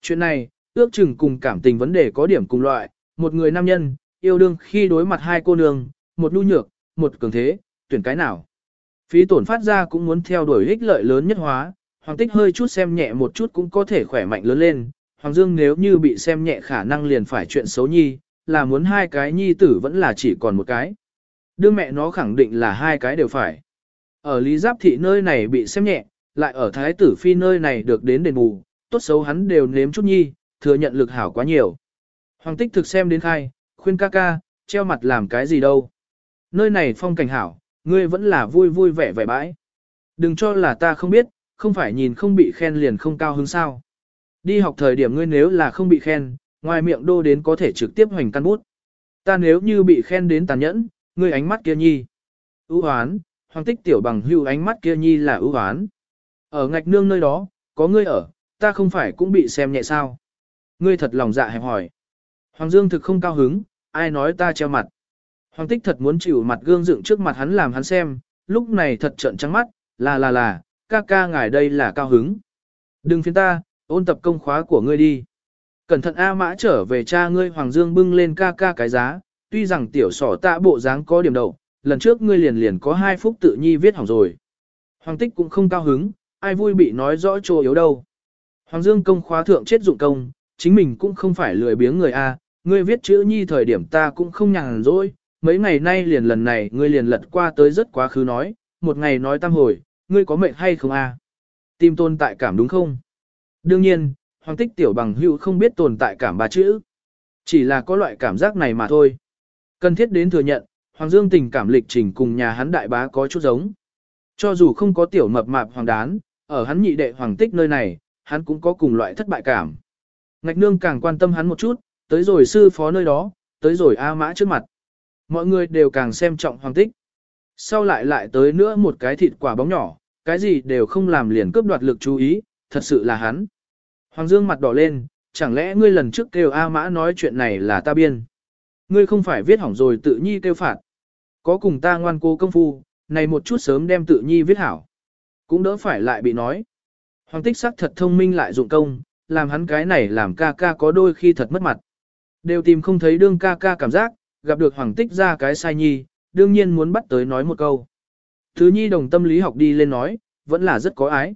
Chuyện này, ước chừng cùng cảm tình vấn đề có điểm cùng loại, một người nam nhân, yêu đương khi đối mặt hai cô nương, một nhu nhược, một cường thế, tuyển cái nào. Phí tổn phát ra cũng muốn theo đuổi ích lợi lớn nhất hóa, hoàng tích hơi chút xem nhẹ một chút cũng có thể khỏe mạnh lớn lên, hoàng dương nếu như bị xem nhẹ khả năng liền phải chuyện xấu nhi, là muốn hai cái nhi tử vẫn là chỉ còn một cái. Đương mẹ nó khẳng định là hai cái đều phải. Ở Lý Giáp Thị nơi này bị xem nhẹ, lại ở Thái tử Phi nơi này được đến đền bù, tốt xấu hắn đều nếm chút nhi, thừa nhận lực hảo quá nhiều. Hoàng tích thực xem đến khai, khuyên ca ca, treo mặt làm cái gì đâu. Nơi này phong cảnh hảo, ngươi vẫn là vui vui vẻ vẻ bãi. Đừng cho là ta không biết, không phải nhìn không bị khen liền không cao hứng sao. Đi học thời điểm ngươi nếu là không bị khen, ngoài miệng đô đến có thể trực tiếp hoành căn bút. Ta nếu như bị khen đến tàn nhẫn, ngươi ánh mắt kia nhi. ưu hoán, hoàng tích tiểu bằng hưu ánh mắt kia nhi là ưu hoán. Ở ngạch nương nơi đó, có ngươi ở, ta không phải cũng bị xem nhẹ sao. Ngươi thật lòng dạ hẹp hỏi. Hoàng Dương thực không cao hứng, ai nói ta treo mặt. Hoàng tích thật muốn chịu mặt gương dựng trước mặt hắn làm hắn xem, lúc này thật trợn trắng mắt, là là là, ca ca ngài đây là cao hứng. Đừng phiền ta, ôn tập công khóa của ngươi đi. Cẩn thận A mã trở về cha ngươi Hoàng Dương bưng lên ca ca cái giá, tuy rằng tiểu sỏ tạ bộ dáng có điểm đầu, lần trước ngươi liền liền có hai phút tự nhi viết hỏng rồi. Hoàng tích cũng không cao hứng, ai vui bị nói rõ chỗ yếu đâu. Hoàng Dương công khóa thượng chết dụng công, chính mình cũng không phải lười biếng người A, ngươi viết chữ nhi thời điểm ta cũng không nhàn rỗi, mấy ngày nay liền lần này ngươi liền lật qua tới rất quá khứ nói, một ngày nói tam hồi, ngươi có mệnh hay không A? tim tồn tại cảm đúng không? Đương nhiên, Hoàng tích tiểu bằng hữu không biết tồn tại cảm ba chữ. Chỉ là có loại cảm giác này mà thôi. Cần thiết đến thừa nhận, Hoàng Dương tình cảm lịch trình cùng nhà hắn đại bá có chút giống. Cho dù không có tiểu mập mạp hoàng đán, ở hắn nhị đệ hoàng tích nơi này, hắn cũng có cùng loại thất bại cảm. Ngạch nương càng quan tâm hắn một chút, tới rồi sư phó nơi đó, tới rồi A mã trước mặt. Mọi người đều càng xem trọng hoàng tích. Sau lại lại tới nữa một cái thịt quả bóng nhỏ, cái gì đều không làm liền cướp đoạt lực chú ý, thật sự là hắn. Hoàng Dương mặt đỏ lên, chẳng lẽ ngươi lần trước kêu A Mã nói chuyện này là ta biên. Ngươi không phải viết hỏng rồi tự nhi kêu phạt. Có cùng ta ngoan cố công phu, này một chút sớm đem tự nhi viết hảo. Cũng đỡ phải lại bị nói. Hoàng tích sắc thật thông minh lại dụng công, làm hắn cái này làm ca ca có đôi khi thật mất mặt. Đều tìm không thấy đương ca ca cảm giác, gặp được hoàng tích ra cái sai nhi, đương nhiên muốn bắt tới nói một câu. Thứ nhi đồng tâm lý học đi lên nói, vẫn là rất có ái.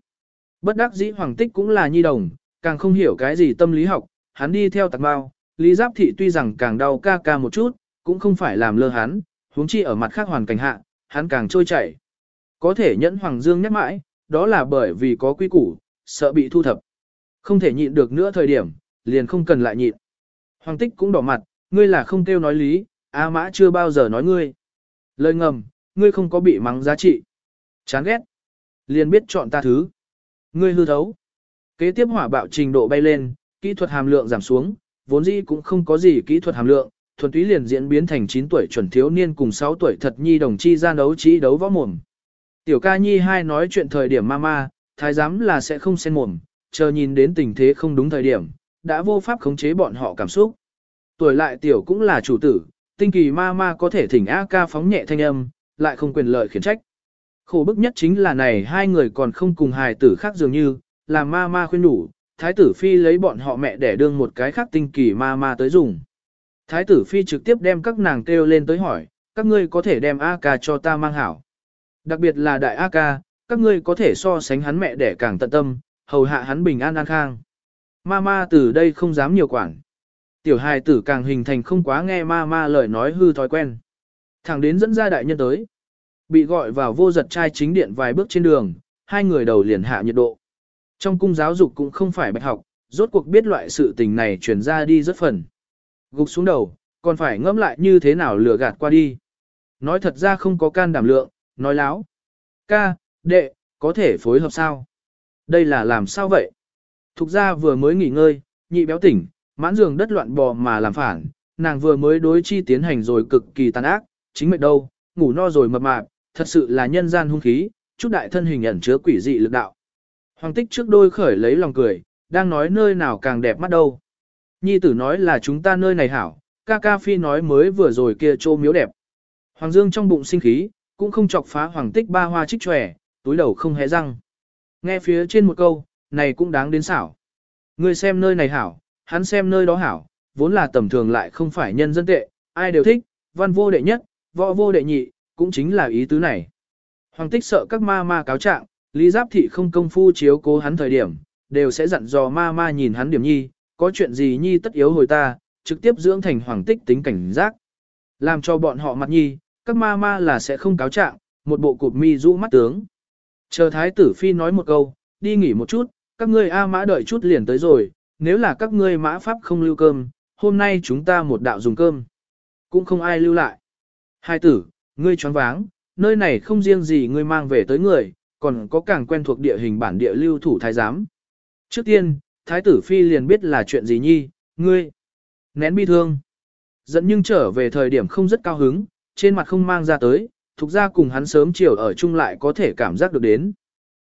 Bất đắc dĩ hoàng tích cũng là nhi đồng, càng không hiểu cái gì tâm lý học, hắn đi theo tạc bao, Lý Giáp Thị tuy rằng càng đau ca ca một chút, cũng không phải làm lơ hắn, huống chi ở mặt khác hoàn cảnh hạ, hắn càng trôi chảy. Có thể nhẫn Hoàng Dương nhắc mãi, đó là bởi vì có quy củ, sợ bị thu thập. Không thể nhịn được nữa thời điểm, liền không cần lại nhịn. Hoàng Tích cũng đỏ mặt, ngươi là không kêu nói lý, A Mã chưa bao giờ nói ngươi. Lời ngầm, ngươi không có bị mắng giá trị. Chán ghét. Liền biết chọn ta thứ. Ngươi hư thấu. Kế tiếp hỏa bạo trình độ bay lên, kỹ thuật hàm lượng giảm xuống, vốn dĩ cũng không có gì kỹ thuật hàm lượng, thuần túy liền diễn biến thành 9 tuổi chuẩn thiếu niên cùng 6 tuổi thật nhi đồng chi gian đấu trí đấu võ mồm. Tiểu ca nhi hai nói chuyện thời điểm mama, thái giám là sẽ không xen mồm, chờ nhìn đến tình thế không đúng thời điểm, đã vô pháp khống chế bọn họ cảm xúc. Tuổi lại tiểu cũng là chủ tử, tinh kỳ ma ma có thể thỉnh A ca phóng nhẹ thanh âm, lại không quyền lợi khiển trách. Khổ bức nhất chính là này hai người còn không cùng hài tử khác dường như, là ma ma khuyên đủ, thái tử phi lấy bọn họ mẹ để đương một cái khác tinh kỳ ma ma tới dùng. Thái tử phi trực tiếp đem các nàng kêu lên tới hỏi, các ngươi có thể đem A ca cho ta mang hảo. Đặc biệt là đại A ca, các ngươi có thể so sánh hắn mẹ để càng tận tâm, hầu hạ hắn bình an an khang. Ma ma từ đây không dám nhiều quản. Tiểu hài tử càng hình thành không quá nghe ma ma lời nói hư thói quen. Thẳng đến dẫn ra đại nhân tới. Bị gọi vào vô giật trai chính điện vài bước trên đường, hai người đầu liền hạ nhiệt độ. Trong cung giáo dục cũng không phải bạch học, rốt cuộc biết loại sự tình này truyền ra đi rất phần. Gục xuống đầu, còn phải ngẫm lại như thế nào lừa gạt qua đi. Nói thật ra không có can đảm lượng, nói láo. Ca, đệ, có thể phối hợp sao? Đây là làm sao vậy? Thục ra vừa mới nghỉ ngơi, nhị béo tỉnh, mãn giường đất loạn bò mà làm phản, nàng vừa mới đối chi tiến hành rồi cực kỳ tàn ác, chính mệnh đâu, ngủ no rồi mập mạp, thật sự là nhân gian hung khí, chút đại thân hình ẩn chứa quỷ dị lực đạo. Hoàng tích trước đôi khởi lấy lòng cười, đang nói nơi nào càng đẹp mắt đâu. Nhi tử nói là chúng ta nơi này hảo, ca ca phi nói mới vừa rồi kia trô miếu đẹp. Hoàng dương trong bụng sinh khí, cũng không chọc phá hoàng tích ba hoa trích tròe, túi đầu không hé răng. Nghe phía trên một câu, này cũng đáng đến xảo. Người xem nơi này hảo, hắn xem nơi đó hảo, vốn là tầm thường lại không phải nhân dân tệ, ai đều thích, văn vô đệ nhất, võ vô đệ nhị, cũng chính là ý tứ này. Hoàng tích sợ các ma ma cáo trạng, Lý Giáp Thị không công phu chiếu cố hắn thời điểm, đều sẽ dặn dò ma ma nhìn hắn điểm nhi, có chuyện gì nhi tất yếu hồi ta, trực tiếp dưỡng thành hoàng tích tính cảnh giác. Làm cho bọn họ mặt nhi, các ma ma là sẽ không cáo trạng, một bộ cụp mi rũ mắt tướng. Chờ thái tử phi nói một câu, đi nghỉ một chút, các ngươi A mã đợi chút liền tới rồi, nếu là các ngươi mã pháp không lưu cơm, hôm nay chúng ta một đạo dùng cơm. Cũng không ai lưu lại. Hai tử, ngươi choáng váng, nơi này không riêng gì ngươi mang về tới người, còn có càng quen thuộc địa hình bản địa lưu thủ thái giám. Trước tiên, thái tử phi liền biết là chuyện gì nhi, ngươi. Nén bi thương. Dẫn nhưng trở về thời điểm không rất cao hứng, trên mặt không mang ra tới, thuộc ra cùng hắn sớm chiều ở chung lại có thể cảm giác được đến.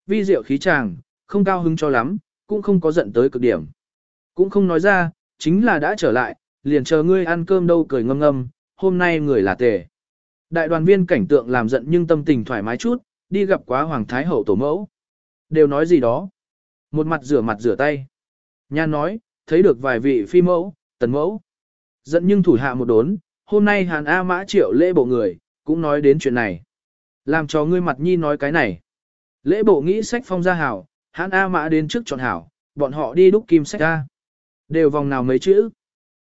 Vi diệu khí chàng, không cao hứng cho lắm, cũng không có giận tới cực điểm. Cũng không nói ra, chính là đã trở lại, liền chờ ngươi ăn cơm đâu cười ngâm ngâm, hôm nay người là tề. Đại đoàn viên cảnh tượng làm giận nhưng tâm tình thoải mái chút, đi gặp quá Hoàng Thái Hậu tổ mẫu. Đều nói gì đó. Một mặt rửa mặt rửa tay. Nhan nói, thấy được vài vị phi mẫu, tần mẫu. Giận nhưng thủ hạ một đốn, hôm nay Hàn A Mã triệu lễ bộ người, cũng nói đến chuyện này. Làm cho ngươi mặt nhi nói cái này. Lễ bộ nghĩ sách phong ra hảo, Hàn A Mã đến trước chọn hảo, bọn họ đi đúc kim sách ra. Đều vòng nào mấy chữ.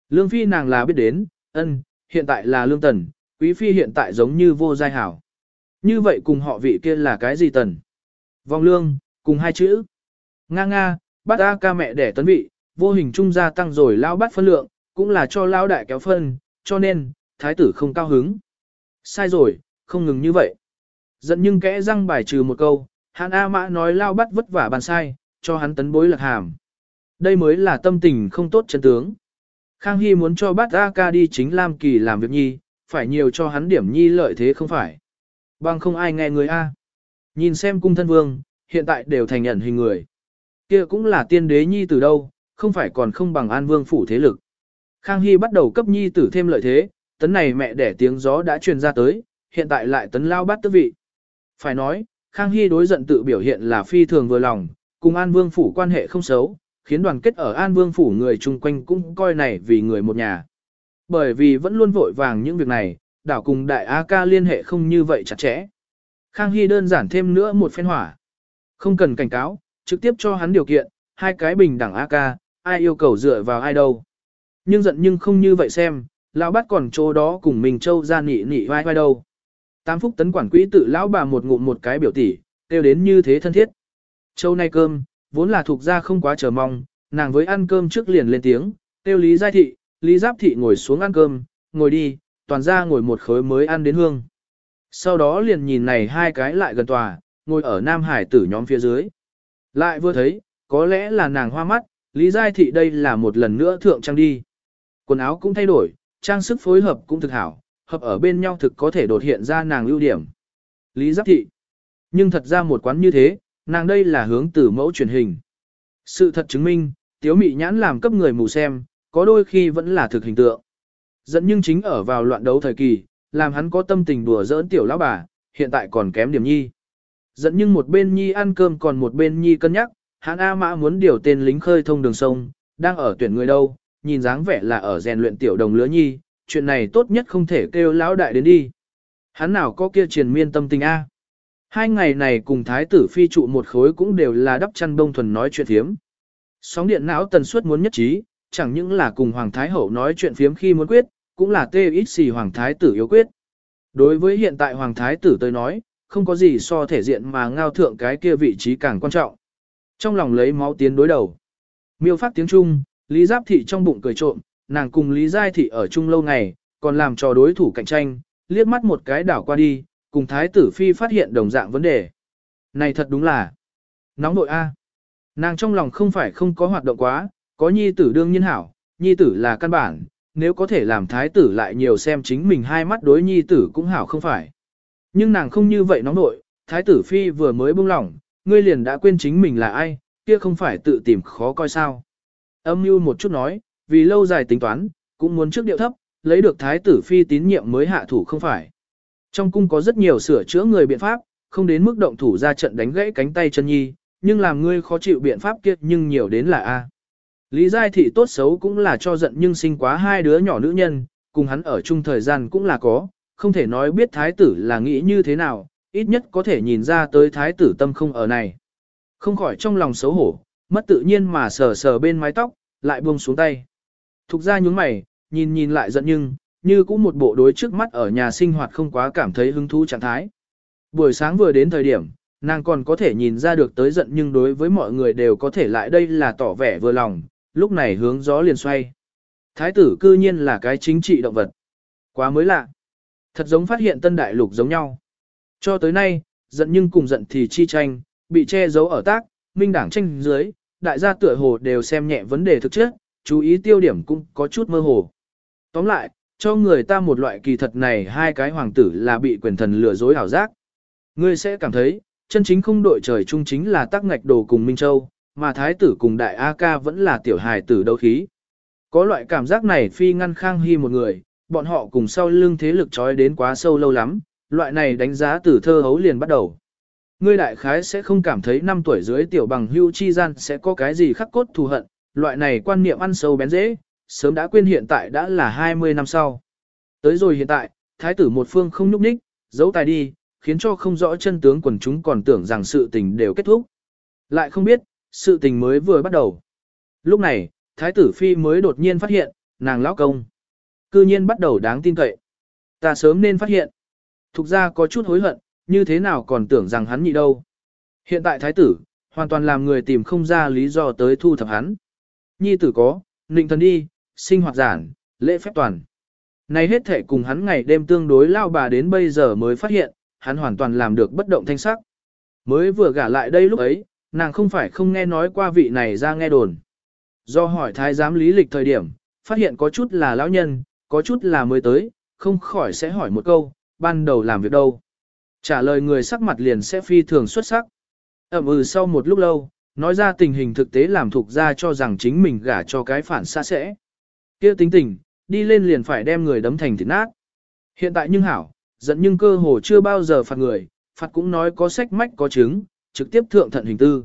Lương phi nàng là biết đến, ân, hiện tại là lương tần, quý phi hiện tại giống như vô giai hảo. Như vậy cùng họ vị kia là cái gì tần? vong lương, cùng hai chữ. Nga nga, bắt A ca mẹ đẻ tấn vị, vô hình trung gia tăng rồi lao bắt phân lượng, cũng là cho lao đại kéo phân, cho nên, thái tử không cao hứng. Sai rồi, không ngừng như vậy. Giận nhưng kẽ răng bài trừ một câu, hàn A mã nói lao bắt vất vả bàn sai, cho hắn tấn bối lạc hàm. Đây mới là tâm tình không tốt chân tướng. Khang Hy muốn cho bắt A ca đi chính Lam Kỳ làm việc nhi, phải nhiều cho hắn điểm nhi lợi thế không phải. Bằng không ai nghe người A. Nhìn xem cung thân vương, hiện tại đều thành nhận hình người. kia cũng là tiên đế nhi từ đâu, không phải còn không bằng an vương phủ thế lực. Khang Hy bắt đầu cấp nhi tử thêm lợi thế, tấn này mẹ đẻ tiếng gió đã truyền ra tới, hiện tại lại tấn lao bắt tước vị. Phải nói, Khang Hy đối giận tự biểu hiện là phi thường vừa lòng, cùng An Vương Phủ quan hệ không xấu, khiến đoàn kết ở An Vương Phủ người chung quanh cũng coi này vì người một nhà. Bởi vì vẫn luôn vội vàng những việc này, đảo cùng đại A ca liên hệ không như vậy chặt chẽ. Khang Hy đơn giản thêm nữa một phen hỏa. Không cần cảnh cáo, trực tiếp cho hắn điều kiện, hai cái bình đẳng A ca, ai yêu cầu dựa vào ai đâu. Nhưng giận nhưng không như vậy xem, lão bắt còn chỗ đó cùng mình châu ra nị nị vai vai đâu. Tám phúc tấn quản quỹ tự lão bà một ngụm một cái biểu tỷ, kêu đến như thế thân thiết. Châu nay cơm, vốn là thuộc ra không quá chờ mong, nàng với ăn cơm trước liền lên tiếng, kêu Lý Giai Thị, Lý Giáp Thị ngồi xuống ăn cơm, ngồi đi, toàn ra ngồi một khối mới ăn đến hương. Sau đó liền nhìn này hai cái lại gần tòa, ngồi ở Nam Hải tử nhóm phía dưới. Lại vừa thấy, có lẽ là nàng hoa mắt, Lý Giai Thị đây là một lần nữa thượng trang đi. Quần áo cũng thay đổi, trang sức phối hợp cũng thực hảo, hợp ở bên nhau thực có thể đột hiện ra nàng ưu điểm. Lý Giáp Thị. Nhưng thật ra một quán như thế, nàng đây là hướng từ mẫu truyền hình. Sự thật chứng minh, tiếu mị nhãn làm cấp người mù xem, có đôi khi vẫn là thực hình tượng. Dẫn nhưng chính ở vào loạn đấu thời kỳ, làm hắn có tâm tình đùa giỡn tiểu lão bà, hiện tại còn kém điểm nhi. Dẫn nhưng một bên nhi ăn cơm còn một bên nhi cân nhắc, hắn A Mã muốn điều tên lính khơi thông đường sông, đang ở tuyển người đâu, nhìn dáng vẻ là ở rèn luyện tiểu đồng lứa nhi, chuyện này tốt nhất không thể kêu lão đại đến đi. Hắn nào có kia triền miên tâm tình A. Hai ngày này cùng thái tử phi trụ một khối cũng đều là đắp chăn bông thuần nói chuyện phiếm. Sóng điện não tần suất muốn nhất trí, chẳng những là cùng Hoàng Thái Hậu nói chuyện phiếm khi muốn quyết, cũng là tê ít xì Hoàng Thái tử yếu quyết. Đối với hiện tại Hoàng Thái tử tới nói, không có gì so thể diện mà ngao thượng cái kia vị trí càng quan trọng. Trong lòng lấy máu tiến đối đầu. Miêu phát tiếng Trung, Lý Giáp Thị trong bụng cười trộm, nàng cùng Lý Giai Thị ở chung lâu ngày, còn làm cho đối thủ cạnh tranh, liếc mắt một cái đảo qua đi, cùng Thái tử Phi phát hiện đồng dạng vấn đề. Này thật đúng là nóng nội A. Nàng trong lòng không phải không có hoạt động quá, có nhi tử đương nhiên hảo, nhi tử là căn bản, nếu có thể làm thái tử lại nhiều xem chính mình hai mắt đối nhi tử cũng hảo không phải. Nhưng nàng không như vậy nóng nội, thái tử phi vừa mới buông lỏng, ngươi liền đã quên chính mình là ai, kia không phải tự tìm khó coi sao. Âm mưu một chút nói, vì lâu dài tính toán, cũng muốn trước điệu thấp, lấy được thái tử phi tín nhiệm mới hạ thủ không phải. Trong cung có rất nhiều sửa chữa người biện pháp, không đến mức động thủ ra trận đánh gãy cánh tay chân nhi, nhưng làm ngươi khó chịu biện pháp kia nhưng nhiều đến là A. Lý Giai Thị tốt xấu cũng là cho giận nhưng sinh quá hai đứa nhỏ nữ nhân, cùng hắn ở chung thời gian cũng là có, không thể nói biết thái tử là nghĩ như thế nào, ít nhất có thể nhìn ra tới thái tử tâm không ở này. Không khỏi trong lòng xấu hổ, mất tự nhiên mà sờ sờ bên mái tóc, lại buông xuống tay. Thục ra nhúng mày, nhìn nhìn lại giận nhưng, như cũng một bộ đối trước mắt ở nhà sinh hoạt không quá cảm thấy hứng thú trạng thái. Buổi sáng vừa đến thời điểm, nàng còn có thể nhìn ra được tới giận nhưng đối với mọi người đều có thể lại đây là tỏ vẻ vừa lòng, lúc này hướng gió liền xoay. Thái tử cư nhiên là cái chính trị động vật. Quá mới lạ. Thật giống phát hiện tân đại lục giống nhau. Cho tới nay, giận nhưng cùng giận thì chi tranh, bị che giấu ở tác, minh đảng tranh dưới, đại gia tựa hồ đều xem nhẹ vấn đề thực chất, chú ý tiêu điểm cũng có chút mơ hồ. Tóm lại, cho người ta một loại kỳ thật này hai cái hoàng tử là bị quyền thần lừa dối ảo giác. Ngươi sẽ cảm thấy, chân chính không đội trời chung chính là tác ngạch đồ cùng Minh Châu, mà thái tử cùng đại A ca vẫn là tiểu hài tử đấu khí. Có loại cảm giác này phi ngăn khang hy một người, bọn họ cùng sau lưng thế lực trói đến quá sâu lâu lắm, loại này đánh giá từ thơ hấu liền bắt đầu. Ngươi đại khái sẽ không cảm thấy năm tuổi dưới tiểu bằng hưu chi gian sẽ có cái gì khắc cốt thù hận, loại này quan niệm ăn sâu bén dễ, sớm đã quên hiện tại đã là 20 năm sau. Tới rồi hiện tại, thái tử một phương không nhúc ních, giấu tài đi, khiến cho không rõ chân tướng quần chúng còn tưởng rằng sự tình đều kết thúc. Lại không biết, sự tình mới vừa bắt đầu. Lúc này, Thái tử Phi mới đột nhiên phát hiện, nàng lão công. Cư nhiên bắt đầu đáng tin cậy. Ta sớm nên phát hiện. Thục ra có chút hối hận, như thế nào còn tưởng rằng hắn nhị đâu. Hiện tại Thái tử, hoàn toàn làm người tìm không ra lý do tới thu thập hắn. Nhi tử có, nịnh thần đi, sinh hoạt giản, lễ phép toàn. Này hết thể cùng hắn ngày đêm tương đối lao bà đến bây giờ mới phát hiện, hắn hoàn toàn làm được bất động thanh sắc. Mới vừa gả lại đây lúc ấy, nàng không phải không nghe nói qua vị này ra nghe đồn. Do hỏi thái giám lý lịch thời điểm, phát hiện có chút là lão nhân, có chút là mới tới, không khỏi sẽ hỏi một câu, ban đầu làm việc đâu. Trả lời người sắc mặt liền sẽ phi thường xuất sắc. Ẩm ừ sau một lúc lâu, nói ra tình hình thực tế làm thuộc ra cho rằng chính mình gả cho cái phản xa sẽ. kia tính tình, đi lên liền phải đem người đấm thành thịt nát. Hiện tại nhưng hảo, giận nhưng cơ hồ chưa bao giờ phạt người, phạt cũng nói có sách mách có chứng, trực tiếp thượng thận hình tư.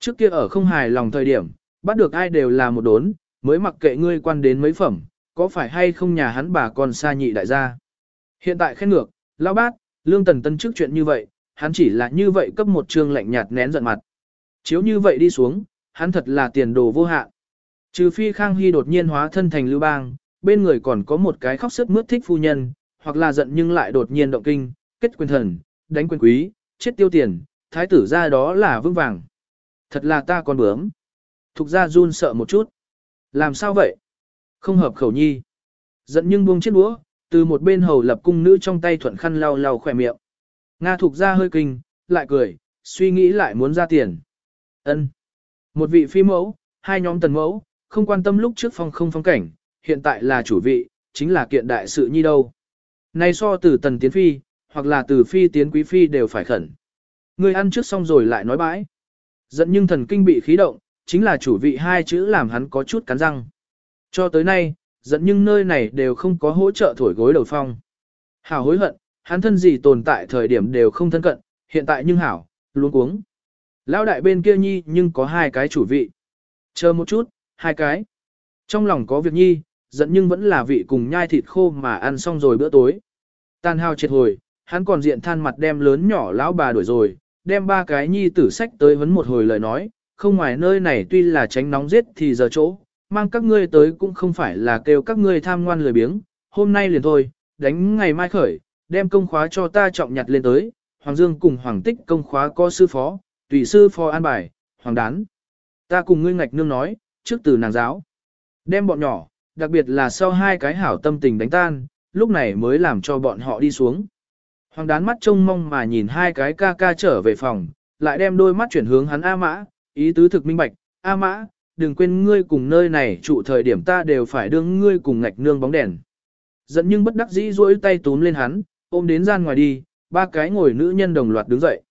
Trước kia ở không hài lòng thời điểm, bắt được ai đều là một đốn, mới mặc kệ ngươi quan đến mấy phẩm, có phải hay không nhà hắn bà còn xa nhị đại gia. Hiện tại khen ngược, lão bát, lương tần tân trước chuyện như vậy, hắn chỉ là như vậy cấp một trương lạnh nhạt nén giận mặt. Chiếu như vậy đi xuống, hắn thật là tiền đồ vô hạn. Trừ phi Khang Hy đột nhiên hóa thân thành lưu bang, bên người còn có một cái khóc sức mướt thích phu nhân, hoặc là giận nhưng lại đột nhiên động kinh, kết quyền thần, đánh quyền quý, chết tiêu tiền, thái tử ra đó là vững vàng. Thật là ta còn bướm. Thục ra run sợ một chút. Làm sao vậy? Không hợp khẩu nhi. Giận nhưng buông chiếc đũa, từ một bên hầu lập cung nữ trong tay thuận khăn lau lau khỏe miệng. Nga thục ra hơi kinh, lại cười, suy nghĩ lại muốn ra tiền. ân Một vị phi mẫu, hai nhóm tần mẫu, không quan tâm lúc trước phong không phong cảnh, hiện tại là chủ vị, chính là kiện đại sự nhi đâu. Nay so từ tần tiến phi, hoặc là từ phi tiến quý phi đều phải khẩn. Ngươi ăn trước xong rồi lại nói bãi. Giận nhưng thần kinh bị khí động, chính là chủ vị hai chữ làm hắn có chút cắn răng. Cho tới nay, giận nhưng nơi này đều không có hỗ trợ thổi gối đầu phong. Hảo hối hận, hắn thân gì tồn tại thời điểm đều không thân cận, hiện tại nhưng hảo, luôn cuống. Lão đại bên kia nhi nhưng có hai cái chủ vị. Chờ một chút, hai cái. Trong lòng có việc nhi, giận nhưng vẫn là vị cùng nhai thịt khô mà ăn xong rồi bữa tối. Tan hao triệt hồi, hắn còn diện than mặt đem lớn nhỏ lão bà đuổi rồi, đem ba cái nhi tử sách tới vấn một hồi lời nói, không ngoài nơi này tuy là tránh nóng giết thì giờ chỗ, mang các ngươi tới cũng không phải là kêu các ngươi tham ngoan lười biếng, hôm nay liền thôi, đánh ngày mai khởi, đem công khóa cho ta trọng nhặt lên tới, Hoàng Dương cùng Hoàng Tích công khóa có sư phó, tùy sư phó an bài, Hoàng Đán. Ta cùng ngươi ngạch nương nói, trước từ nàng giáo. Đem bọn nhỏ, đặc biệt là sau hai cái hảo tâm tình đánh tan, lúc này mới làm cho bọn họ đi xuống. Hoàng đán mắt trông mong mà nhìn hai cái ca ca trở về phòng, lại đem đôi mắt chuyển hướng hắn A Mã, ý tứ thực minh bạch, A Mã, đừng quên ngươi cùng nơi này trụ thời điểm ta đều phải đương ngươi cùng ngạch nương bóng đèn. Giận nhưng bất đắc dĩ duỗi tay túm lên hắn, ôm đến gian ngoài đi, ba cái ngồi nữ nhân đồng loạt đứng dậy.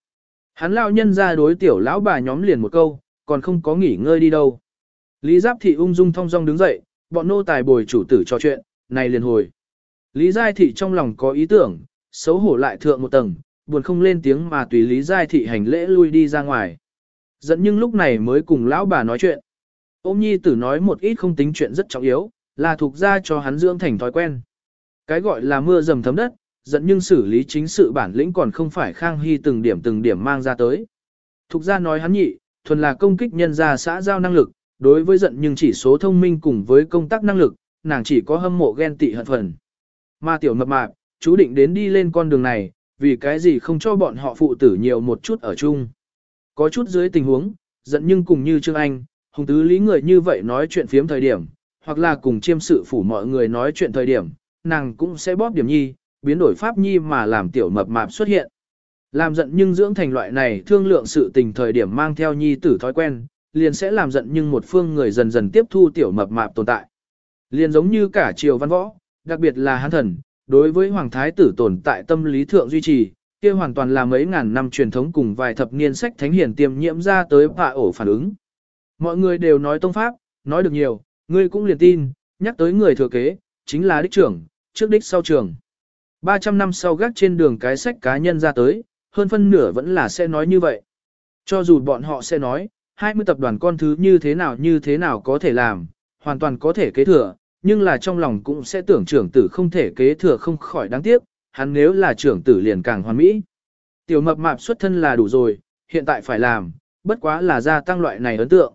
Hắn lao nhân ra đối tiểu lão bà nhóm liền một câu, còn không có nghỉ ngơi đi đâu. Lý Giáp Thị ung dung thong dong đứng dậy, bọn nô tài bồi chủ tử trò chuyện, này liền hồi. Lý Giai Thị trong lòng có ý tưởng, xấu hổ lại thượng một tầng, buồn không lên tiếng mà tùy Lý Giai Thị hành lễ lui đi ra ngoài. Dẫn nhưng lúc này mới cùng lão bà nói chuyện. Ôm nhi tử nói một ít không tính chuyện rất trọng yếu, là thuộc ra cho hắn dưỡng thành thói quen. Cái gọi là mưa dầm thấm đất, dẫn nhưng xử lý chính sự bản lĩnh còn không phải khang hy từng điểm từng điểm mang ra tới. Thục ra nói hắn nhị, thuần là công kích nhân gia xã giao năng lực, đối với giận nhưng chỉ số thông minh cùng với công tác năng lực, nàng chỉ có hâm mộ ghen tị hận phần. Mà tiểu mập mạp, chú định đến đi lên con đường này, vì cái gì không cho bọn họ phụ tử nhiều một chút ở chung. Có chút dưới tình huống, giận nhưng cùng như Trương Anh, hùng tứ lý người như vậy nói chuyện phiếm thời điểm, hoặc là cùng chiêm sự phủ mọi người nói chuyện thời điểm, nàng cũng sẽ bóp điểm nhi, biến đổi pháp nhi mà làm tiểu mập mạp xuất hiện. Làm giận nhưng dưỡng thành loại này thương lượng sự tình thời điểm mang theo nhi tử thói quen, liền sẽ làm giận nhưng một phương người dần dần tiếp thu tiểu mập mạp tồn tại. Liền giống như cả triều văn võ, đặc biệt là hán thần, đối với hoàng thái tử tồn tại tâm lý thượng duy trì, kia hoàn toàn là mấy ngàn năm truyền thống cùng vài thập niên sách thánh hiển tiêm nhiễm ra tới hạ ổ phản ứng. Mọi người đều nói tông pháp, nói được nhiều, ngươi cũng liền tin, nhắc tới người thừa kế, chính là đích trưởng, trước đích sau trưởng. 300 năm sau gác trên đường cái sách cá nhân ra tới, hơn phân nửa vẫn là sẽ nói như vậy. Cho dù bọn họ sẽ nói, 20 tập đoàn con thứ như thế nào như thế nào có thể làm, hoàn toàn có thể kế thừa, nhưng là trong lòng cũng sẽ tưởng trưởng tử không thể kế thừa không khỏi đáng tiếc, hắn nếu là trưởng tử liền càng hoàn mỹ. Tiểu mập mạp xuất thân là đủ rồi, hiện tại phải làm, bất quá là gia tăng loại này ấn tượng.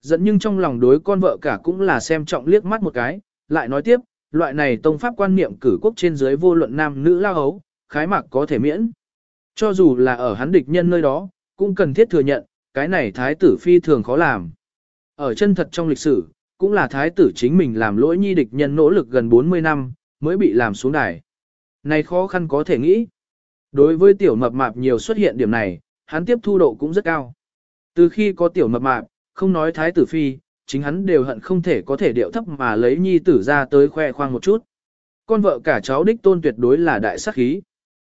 Dẫn nhưng trong lòng đối con vợ cả cũng là xem trọng liếc mắt một cái, lại nói tiếp, loại này tông pháp quan niệm cử quốc trên dưới vô luận nam nữ lao hấu, khái mạc có thể miễn. Cho dù là ở hắn địch nhân nơi đó, cũng cần thiết thừa nhận, cái này thái tử phi thường khó làm. Ở chân thật trong lịch sử, cũng là thái tử chính mình làm lỗi nhi địch nhân nỗ lực gần 40 năm, mới bị làm xuống đài. Này khó khăn có thể nghĩ. Đối với tiểu mập mạp nhiều xuất hiện điểm này, hắn tiếp thu độ cũng rất cao. Từ khi có tiểu mập mạp, không nói thái tử phi, chính hắn đều hận không thể có thể điệu thấp mà lấy nhi tử ra tới khoe khoang một chút. Con vợ cả cháu đích tôn tuyệt đối là đại sắc khí.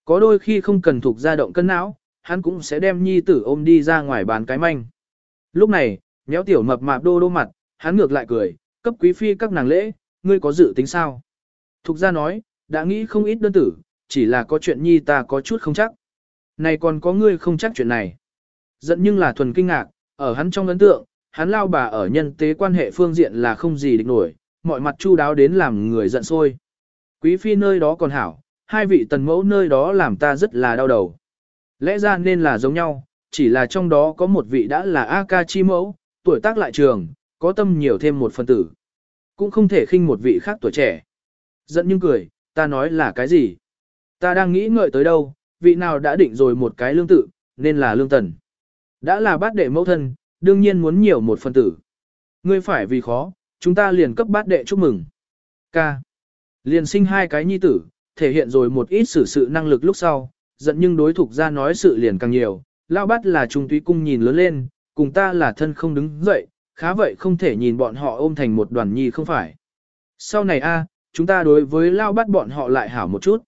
Có đôi khi không cần thuộc ra động cân não, hắn cũng sẽ đem nhi tử ôm đi ra ngoài bàn cái manh. Lúc này, méo tiểu mập mạp đô đô mặt, hắn ngược lại cười, cấp quý phi các nàng lễ, ngươi có dự tính sao? Thục ra nói, đã nghĩ không ít đơn tử, chỉ là có chuyện nhi ta có chút không chắc. Này còn có ngươi không chắc chuyện này. Giận nhưng là thuần kinh ngạc, ở hắn trong ấn tượng, hắn lao bà ở nhân tế quan hệ phương diện là không gì địch nổi, mọi mặt chu đáo đến làm người giận sôi. Quý phi nơi đó còn hảo, hai vị tần mẫu nơi đó làm ta rất là đau đầu. Lẽ ra nên là giống nhau, chỉ là trong đó có một vị đã là A ca chi mẫu, tuổi tác lại trường, có tâm nhiều thêm một phần tử. Cũng không thể khinh một vị khác tuổi trẻ. Giận nhưng cười, ta nói là cái gì? Ta đang nghĩ ngợi tới đâu, vị nào đã định rồi một cái lương tự, nên là lương tần. Đã là bát đệ mẫu thân, đương nhiên muốn nhiều một phần tử. Ngươi phải vì khó, chúng ta liền cấp bát đệ chúc mừng. Ca. Liền sinh hai cái nhi tử, thể hiện rồi một ít xử sự năng lực lúc sau, giận nhưng đối thủ ra nói sự liền càng nhiều. Lao bát là trung túy cung nhìn lớn lên, cùng ta là thân không đứng dậy, khá vậy không thể nhìn bọn họ ôm thành một đoàn nhi không phải. Sau này a, chúng ta đối với lao bắt bọn họ lại hảo một chút.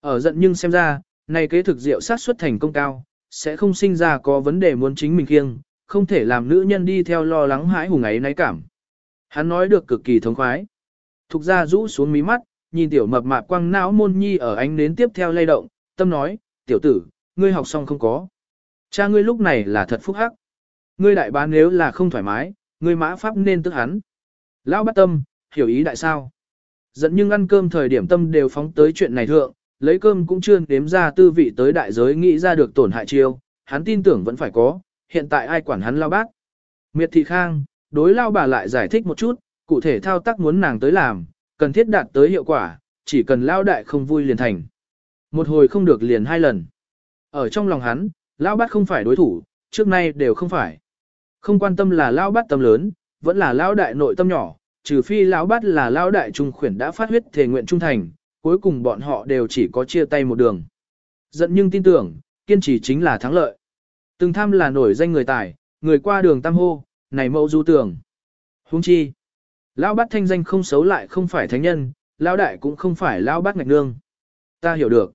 Ở giận nhưng xem ra, này kế thực diệu sát xuất thành công cao, sẽ không sinh ra có vấn đề muốn chính mình kiêng không thể làm nữ nhân đi theo lo lắng hãi hùng ấy náy cảm. Hắn nói được cực kỳ thống khoái. Thục ra rũ xuống mí mắt, nhìn tiểu mập mạp quăng não môn nhi ở ánh nến tiếp theo lay động, tâm nói, tiểu tử, ngươi học xong không có. Cha ngươi lúc này là thật phúc hắc. Ngươi đại bá nếu là không thoải mái, ngươi mã pháp nên tức hắn. Lão bắt tâm, hiểu ý đại sao. Dẫn nhưng ăn cơm thời điểm tâm đều phóng tới chuyện này thượng, lấy cơm cũng chưa nếm ra tư vị tới đại giới nghĩ ra được tổn hại chiêu, hắn tin tưởng vẫn phải có, hiện tại ai quản hắn lao bác. Miệt thị khang, đối lao bà lại giải thích một chút, cụ thể thao tác muốn nàng tới làm, cần thiết đạt tới hiệu quả, chỉ cần lao đại không vui liền thành. Một hồi không được liền hai lần. Ở trong lòng hắn, lao bát không phải đối thủ, trước nay đều không phải. Không quan tâm là lao bát tâm lớn, vẫn là lao đại nội tâm nhỏ, trừ phi lao bát là lao đại trung khuyển đã phát huyết thể nguyện trung thành, cuối cùng bọn họ đều chỉ có chia tay một đường. Giận nhưng tin tưởng, kiên trì chính là thắng lợi. Từng tham là nổi danh người tài, người qua đường tam hô, này mẫu du tưởng. Huống chi. Lão bát thanh danh không xấu lại không phải thánh nhân, lão đại cũng không phải lão bát ngạch nương. Ta hiểu được.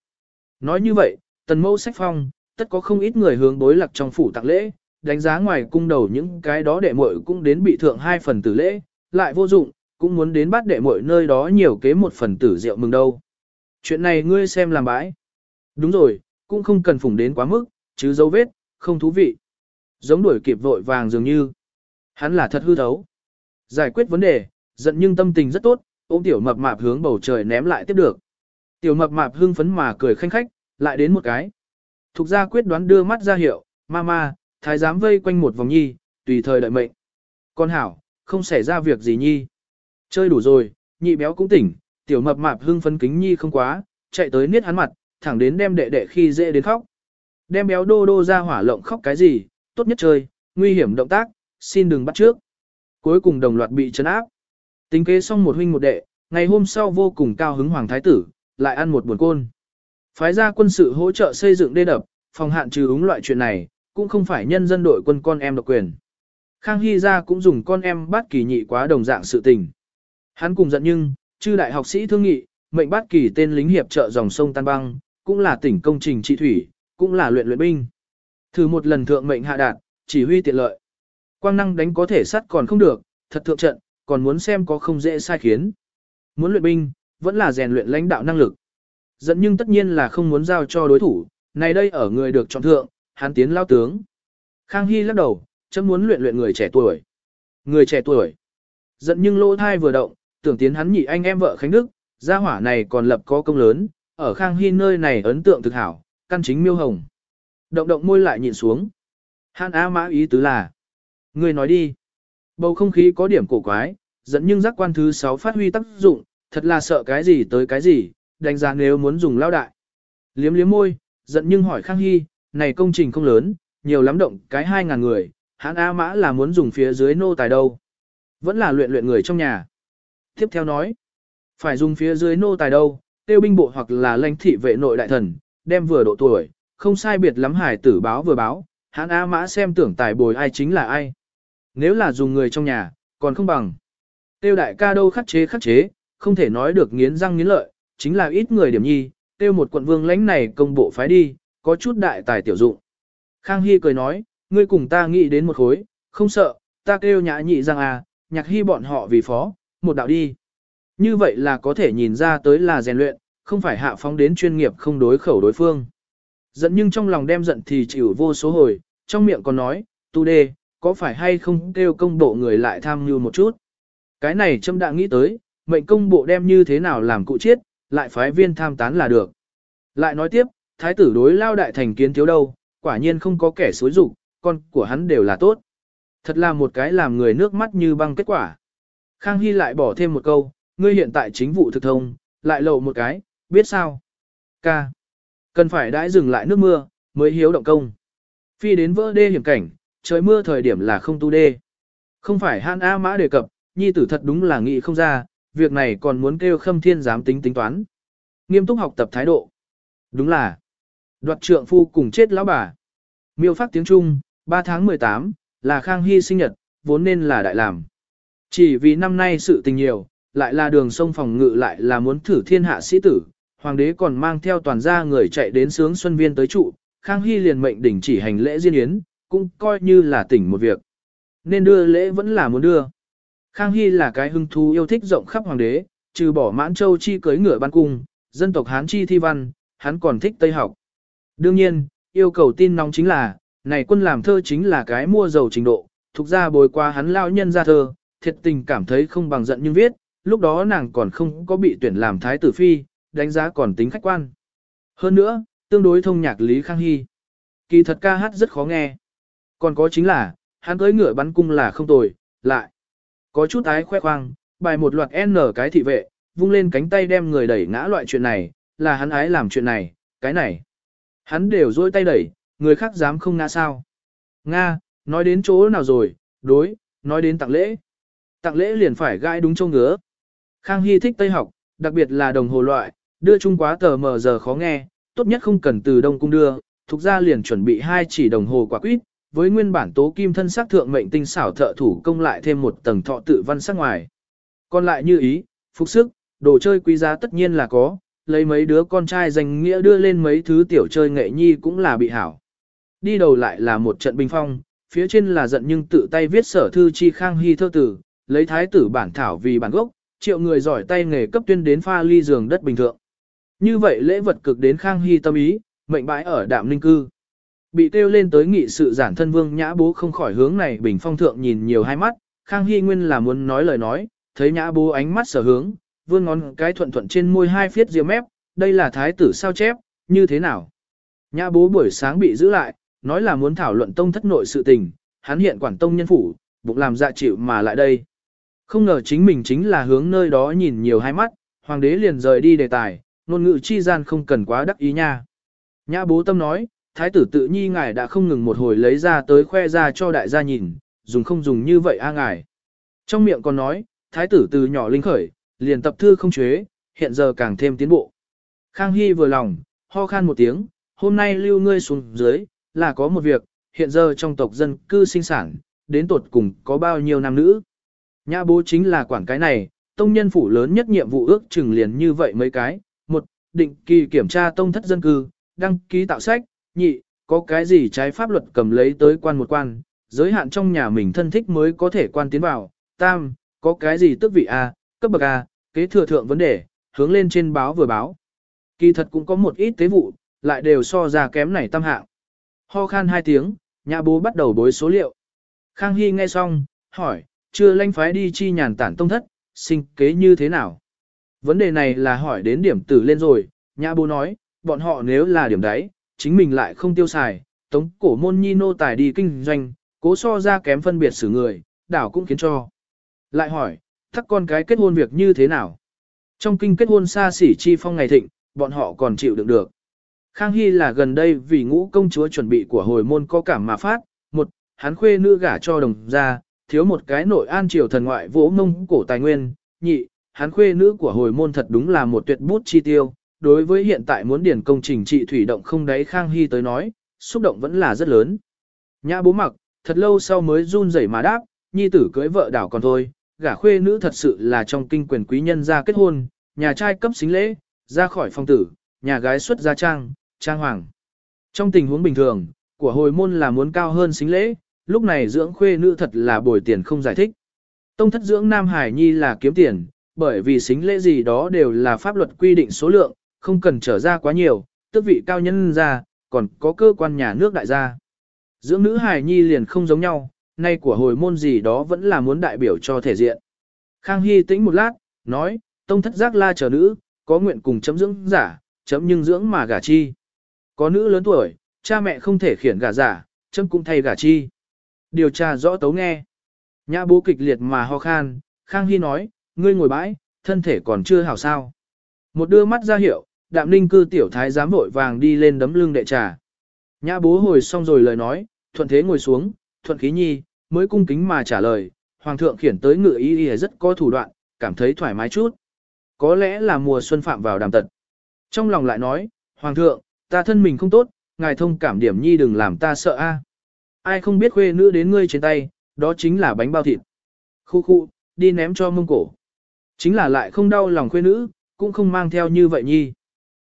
Nói như vậy, tần mẫu sách phong, tất có không ít người hướng đối lạc trong phủ tặng lễ, đánh giá ngoài cung đầu những cái đó đệ muội cũng đến bị thượng hai phần tử lễ, lại vô dụng, cũng muốn đến bắt đệ muội nơi đó nhiều kế một phần tử rượu mừng đâu. Chuyện này ngươi xem làm bãi. Đúng rồi, cũng không cần phủng đến quá mức, chứ dấu vết, không thú vị. Giống đuổi kịp vội vàng dường như. Hắn là thật hư thấu. Giải quyết vấn đề, giận nhưng tâm tình rất tốt, ôm tiểu mập mạp hướng bầu trời ném lại tiếp được. Tiểu mập mạp hưng phấn mà cười khanh khách, lại đến một cái. Thục gia quyết đoán đưa mắt ra hiệu, mama, thái giám vây quanh một vòng nhi, tùy thời đợi mệnh. Con hảo, không xảy ra việc gì nhi. Chơi đủ rồi, nhị béo cũng tỉnh, tiểu mập mạp hưng phấn kính nhi không quá, chạy tới niết hắn mặt, thẳng đến đem đệ đệ khi dễ đến khóc. Đem béo đô đô ra hỏa lộng khóc cái gì, tốt nhất chơi, nguy hiểm động tác, xin đừng bắt trước. Cuối cùng đồng loạt bị chấn áp. Tính kế xong một huynh một đệ, ngày hôm sau vô cùng cao hứng hoàng thái tử, lại ăn một buồn côn. Phái ra quân sự hỗ trợ xây dựng đê đập, phòng hạn trừ ứng loại chuyện này, cũng không phải nhân dân đội quân con em độc quyền. Khang Hy ra cũng dùng con em bắt kỳ nhị quá đồng dạng sự tình. Hắn cùng giận nhưng, chư đại học sĩ thương nghị, mệnh bắt kỳ tên lính hiệp trợ dòng sông Tan Băng, cũng là tỉnh công trình trị thủy, cũng là luyện luyện binh. Thử một lần thượng mệnh hạ đạt, chỉ huy tiện lợi. Quang năng đánh có thể sắt còn không được, thật thượng trận, còn muốn xem có không dễ sai khiến. Muốn luyện binh, vẫn là rèn luyện lãnh đạo năng lực. Dẫn nhưng tất nhiên là không muốn giao cho đối thủ, này đây ở người được chọn thượng, hắn tiến lao tướng. Khang Hy lắc đầu, chấm muốn luyện luyện người trẻ tuổi. Người trẻ tuổi. Giận nhưng lỗ thai vừa động, tưởng tiến hắn nhị anh em vợ Khánh Đức, gia hỏa này còn lập có công lớn, ở Khang Hy nơi này ấn tượng thực hảo, căn chính miêu hồng. Động động môi lại nhìn xuống. Hàn Á Mã ý tứ là. Người nói đi. Bầu không khí có điểm cổ quái, dẫn nhưng giác quan thứ 6 phát huy tác dụng, thật là sợ cái gì tới cái gì, đánh giá nếu muốn dùng lao đại. Liếm liếm môi, giận nhưng hỏi Khang Hy, này công trình không lớn, nhiều lắm động cái 2.000 người, hãn A Mã là muốn dùng phía dưới nô tài đâu. Vẫn là luyện luyện người trong nhà. Tiếp theo nói, phải dùng phía dưới nô tài đâu, tiêu binh bộ hoặc là lãnh thị vệ nội đại thần, đem vừa độ tuổi, không sai biệt lắm hải tử báo vừa báo, hãn A Mã xem tưởng tài bồi ai chính là ai. Nếu là dùng người trong nhà, còn không bằng. Tiêu đại ca đâu khắc chế khắc chế, không thể nói được nghiến răng nghiến lợi, chính là ít người điểm nhi, tiêu một quận vương lãnh này công bộ phái đi, có chút đại tài tiểu dụng. Khang Hy cười nói, ngươi cùng ta nghĩ đến một khối, không sợ, ta kêu nhã nhị rằng à, nhạc hy bọn họ vì phó, một đạo đi. Như vậy là có thể nhìn ra tới là rèn luyện, không phải hạ phóng đến chuyên nghiệp không đối khẩu đối phương. Giận nhưng trong lòng đem giận thì chịu vô số hồi, trong miệng còn nói, tu đê, có phải hay không kêu công bộ người lại tham như một chút. Cái này châm đã nghĩ tới, mệnh công bộ đem như thế nào làm cụ chết, lại phái viên tham tán là được. Lại nói tiếp, thái tử đối lao đại thành kiến thiếu đâu, quả nhiên không có kẻ xối rụng, con của hắn đều là tốt. Thật là một cái làm người nước mắt như băng kết quả. Khang Hy lại bỏ thêm một câu, ngươi hiện tại chính vụ thực thông, lại lộ một cái, biết sao? Ca. Cần phải đãi dừng lại nước mưa, mới hiếu động công. Phi đến vỡ đê hiểm cảnh, trời mưa thời điểm là không tu đê. Không phải Han A Mã đề cập, nhi tử thật đúng là nghĩ không ra, việc này còn muốn kêu khâm thiên giám tính tính toán. Nghiêm túc học tập thái độ. Đúng là, đoạt trượng phu cùng chết lão bà. Miêu phát tiếng Trung, 3 tháng 18, là Khang Hy sinh nhật, vốn nên là đại làm. Chỉ vì năm nay sự tình nhiều, lại là đường sông phòng ngự lại là muốn thử thiên hạ sĩ tử, hoàng đế còn mang theo toàn gia người chạy đến sướng xuân viên tới trụ, Khang Hy liền mệnh đỉnh chỉ hành lễ diên yến, cũng coi như là tỉnh một việc. Nên đưa lễ vẫn là muốn đưa. Khang Hy là cái hưng thú yêu thích rộng khắp hoàng đế, trừ bỏ mãn châu chi cưới ngựa ban cung, dân tộc Hán chi thi văn, hắn còn thích Tây học. Đương nhiên, yêu cầu tin nóng chính là, này quân làm thơ chính là cái mua dầu trình độ, thuộc ra bồi qua hắn lao nhân ra thơ, thiệt tình cảm thấy không bằng giận nhưng viết, lúc đó nàng còn không có bị tuyển làm thái tử phi, đánh giá còn tính khách quan. Hơn nữa, tương đối thông nhạc Lý Khang Hy. Kỳ thật ca hát rất khó nghe. Còn có chính là, hắn cưới ngựa bắn cung là không tồi, lại. Có chút ái khoe khoang, bài một loạt N cái thị vệ, vung lên cánh tay đem người đẩy ngã loại chuyện này, là hắn ái làm chuyện này, cái này. Hắn đều dôi tay đẩy, người khác dám không ngã sao. Nga, nói đến chỗ nào rồi, đối, nói đến tặng lễ. Tặng lễ liền phải gai đúng châu ngứa. Khang Hy thích Tây học, đặc biệt là đồng hồ loại, đưa chung quá tờ mờ giờ khó nghe, tốt nhất không cần từ đông cung đưa, thuộc ra liền chuẩn bị hai chỉ đồng hồ quả quýt, với nguyên bản tố kim thân sắc thượng mệnh tinh xảo thợ thủ công lại thêm một tầng thọ tự văn sắc ngoài. Còn lại như ý, phục sức, đồ chơi quý giá tất nhiên là có, lấy mấy đứa con trai danh nghĩa đưa lên mấy thứ tiểu chơi nghệ nhi cũng là bị hảo. Đi đầu lại là một trận bình phong, phía trên là giận nhưng tự tay viết sở thư chi khang hy thơ tử, lấy thái tử bản thảo vì bản gốc, triệu người giỏi tay nghề cấp tuyên đến pha ly giường đất bình thượng. Như vậy lễ vật cực đến khang hy tâm ý, mệnh bãi ở đạm ninh cư. Bị kêu lên tới nghị sự giản thân vương nhã bố không khỏi hướng này bình phong thượng nhìn nhiều hai mắt, khang hy nguyên là muốn nói lời nói, thấy nhã bố ánh mắt sở hướng, vươn ngón cái thuận thuận trên môi hai phiết ria mép, đây là thái tử sao chép, như thế nào? Nhã bố buổi sáng bị giữ lại, nói là muốn thảo luận tông thất nội sự tình, hắn hiện quản tông nhân phủ, bụng làm dạ chịu mà lại đây. Không ngờ chính mình chính là hướng nơi đó nhìn nhiều hai mắt, hoàng đế liền rời đi đề tài, ngôn ngữ chi gian không cần quá đắc ý nha. Nhã bố tâm nói, thái tử tự nhi ngài đã không ngừng một hồi lấy ra tới khoe ra cho đại gia nhìn, dùng không dùng như vậy a ngài. Trong miệng còn nói, thái tử từ nhỏ linh khởi, liền tập thư không chế, hiện giờ càng thêm tiến bộ. Khang Hy vừa lòng, ho khan một tiếng, hôm nay lưu ngươi xuống dưới, là có một việc, hiện giờ trong tộc dân cư sinh sản, đến tột cùng có bao nhiêu nam nữ. Nhã bố chính là quản cái này, tông nhân phủ lớn nhất nhiệm vụ ước chừng liền như vậy mấy cái. Một, định kỳ kiểm tra tông thất dân cư, đăng ký tạo sách. Nhị, có cái gì trái pháp luật cầm lấy tới quan một quan, giới hạn trong nhà mình thân thích mới có thể quan tiến vào. Tam, có cái gì tước vị A, cấp bậc A, kế thừa thượng vấn đề, hướng lên trên báo vừa báo. Kỳ thật cũng có một ít tế vụ, lại đều so ra kém này tam hạng. Ho khan hai tiếng, nhà bố bắt đầu bối số liệu. Khang Hy nghe xong, hỏi, chưa lanh phái đi chi nhàn tản tông thất, sinh kế như thế nào? Vấn đề này là hỏi đến điểm tử lên rồi, nhà bố nói, bọn họ nếu là điểm đấy, chính mình lại không tiêu xài, tống cổ môn nhi nô tài đi kinh doanh, cố so ra kém phân biệt xử người, đảo cũng khiến cho. Lại hỏi, thắc con cái kết hôn việc như thế nào? Trong kinh kết hôn xa xỉ chi phong ngày thịnh, bọn họ còn chịu đựng được. Khang Hy là gần đây vì ngũ công chúa chuẩn bị của hồi môn có cảm mà phát, một, hắn khuê nữ gả cho đồng gia, thiếu một cái nội an triều thần ngoại vỗ mông cổ tài nguyên, nhị, hắn khuê nữ của hồi môn thật đúng là một tuyệt bút chi tiêu, đối với hiện tại muốn điển công trình trị thủy động không đáy Khang Hy tới nói, xúc động vẫn là rất lớn. Nhã bố mặc, thật lâu sau mới run rẩy mà đáp, nhi tử cưới vợ đảo còn thôi, gả khuê nữ thật sự là trong kinh quyền quý nhân ra kết hôn, nhà trai cấp xính lễ, ra khỏi phong tử, nhà gái xuất gia trang, trang hoàng. Trong tình huống bình thường, của hồi môn là muốn cao hơn xính lễ, lúc này dưỡng khuê nữ thật là bồi tiền không giải thích. Tông thất dưỡng Nam Hải Nhi là kiếm tiền, bởi vì xính lễ gì đó đều là pháp luật quy định số lượng, không cần trở ra quá nhiều, tước vị cao nhân ra, còn có cơ quan nhà nước đại gia. Dưỡng nữ Hải Nhi liền không giống nhau, nay của hồi môn gì đó vẫn là muốn đại biểu cho thể diện. Khang Hy tĩnh một lát, nói, tông thất giác la chờ nữ, có nguyện cùng chấm dưỡng giả, chấm nhưng dưỡng mà gả chi. Có nữ lớn tuổi, cha mẹ không thể khiển gả giả, chấm cũng thay gả chi. Điều tra rõ tấu nghe. Nhã bố kịch liệt mà ho khan, Khang Hy nói, ngươi ngồi bãi, thân thể còn chưa hảo sao. Một đưa mắt ra hiệu, đạm ninh cư tiểu thái giám vội vàng đi lên đấm lưng đệ trà. Nhã bố hồi xong rồi lời nói, thuận thế ngồi xuống, thuận khí nhi, mới cung kính mà trả lời, hoàng thượng khiển tới ngựa ý y rất có thủ đoạn, cảm thấy thoải mái chút. Có lẽ là mùa xuân phạm vào đàm tật. Trong lòng lại nói, hoàng thượng, ta thân mình không tốt, ngài thông cảm điểm nhi đừng làm ta sợ a. Ai không biết khuê nữ đến ngươi trên tay, đó chính là bánh bao thịt. Khu khu, đi ném cho mông cổ. Chính là lại không đau lòng khuê nữ, cũng không mang theo như vậy nhi.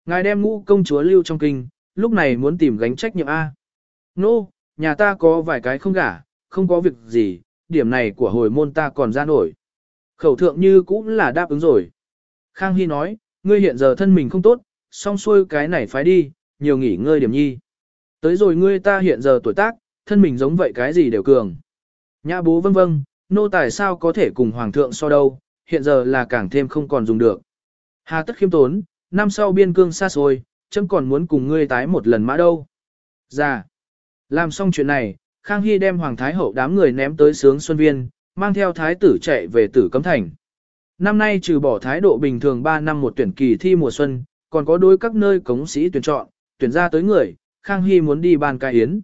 Ngài đem ngũ công chúa lưu trong kinh, lúc này muốn tìm gánh trách nhiệm A. Nô, nhà ta có vài cái không gả, không có việc gì, điểm này của hồi môn ta còn ra nổi. Khẩu thượng như cũng là đáp ứng rồi. Khang Hy nói, ngươi hiện giờ thân mình không tốt, xong xuôi cái này phải đi, nhiều nghỉ ngơi điểm nhi. Tới rồi ngươi ta hiện giờ tuổi tác, thân mình giống vậy cái gì đều cường. Nhã bố vâng vâng, nô tài sao có thể cùng hoàng thượng so đâu, hiện giờ là càng thêm không còn dùng được. Hà tất khiêm tốn, năm sau biên cương xa xôi, chấm còn muốn cùng ngươi tái một lần mã đâu. Dạ. Làm xong chuyện này, Khang Hy đem Hoàng Thái Hậu đám người ném tới sướng Xuân Viên, mang theo Thái tử chạy về tử cấm thành. Năm nay trừ bỏ thái độ bình thường 3 năm một tuyển kỳ thi mùa xuân, còn có đối các nơi cống sĩ tuyển chọn, tuyển ra tới người, Khang Hy muốn đi ban cai yến.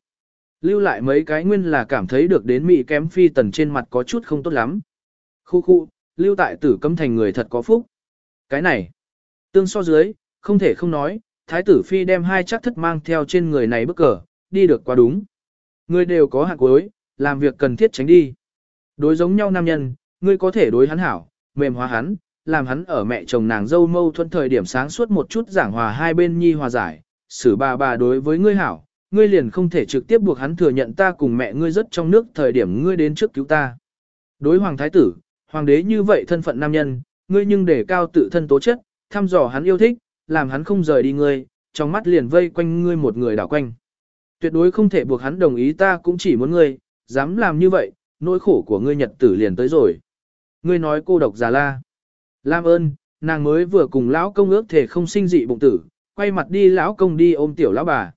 Lưu lại mấy cái nguyên là cảm thấy được đến mị kém phi tần trên mặt có chút không tốt lắm. Khu khu, lưu tại tử cấm thành người thật có phúc. Cái này, tương so dưới, không thể không nói, thái tử phi đem hai chắc thất mang theo trên người này bức cờ, đi được quá đúng. Ngươi đều có hạng cuối, làm việc cần thiết tránh đi. Đối giống nhau nam nhân, ngươi có thể đối hắn hảo, mềm hóa hắn, làm hắn ở mẹ chồng nàng dâu mâu thuẫn thời điểm sáng suốt một chút giảng hòa hai bên nhi hòa giải, xử bà bà đối với ngươi hảo, ngươi liền không thể trực tiếp buộc hắn thừa nhận ta cùng mẹ ngươi rất trong nước thời điểm ngươi đến trước cứu ta. Đối hoàng thái tử, hoàng đế như vậy thân phận nam nhân, ngươi nhưng để cao tự thân tố chất, thăm dò hắn yêu thích, làm hắn không rời đi ngươi, trong mắt liền vây quanh ngươi một người đảo quanh. Tuyệt đối không thể buộc hắn đồng ý ta cũng chỉ muốn ngươi, dám làm như vậy, nỗi khổ của ngươi nhật tử liền tới rồi. Ngươi nói cô độc già la. Lam ơn, nàng mới vừa cùng lão công ước thể không sinh dị bụng tử, quay mặt đi lão công đi ôm tiểu lão bà.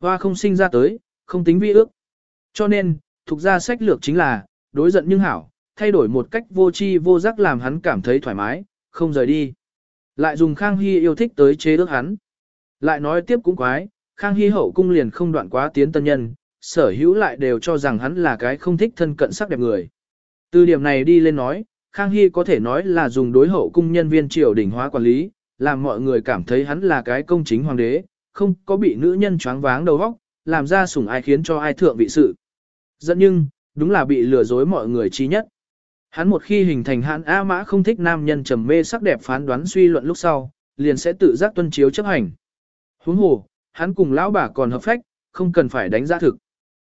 Hoa không sinh ra tới, không tính vi ước. Cho nên, thuộc ra sách lược chính là, đối giận nhưng hảo, thay đổi một cách vô tri vô giác làm hắn cảm thấy thoải mái, không rời đi. Lại dùng Khang Hy yêu thích tới chế ước hắn. Lại nói tiếp cũng quái, Khang Hy hậu cung liền không đoạn quá tiến tân nhân, sở hữu lại đều cho rằng hắn là cái không thích thân cận sắc đẹp người. Từ điểm này đi lên nói, Khang Hy có thể nói là dùng đối hậu cung nhân viên triều đình hóa quản lý, làm mọi người cảm thấy hắn là cái công chính hoàng đế, không có bị nữ nhân choáng váng đầu óc, làm ra sủng ai khiến cho ai thượng vị sự. Dẫn nhưng, đúng là bị lừa dối mọi người chi nhất. Hắn một khi hình thành hãn A mã không thích nam nhân trầm mê sắc đẹp phán đoán suy luận lúc sau, liền sẽ tự giác tuân chiếu chấp hành. Huống hồ, hắn cùng lão bà còn hợp phách, không cần phải đánh giá thực.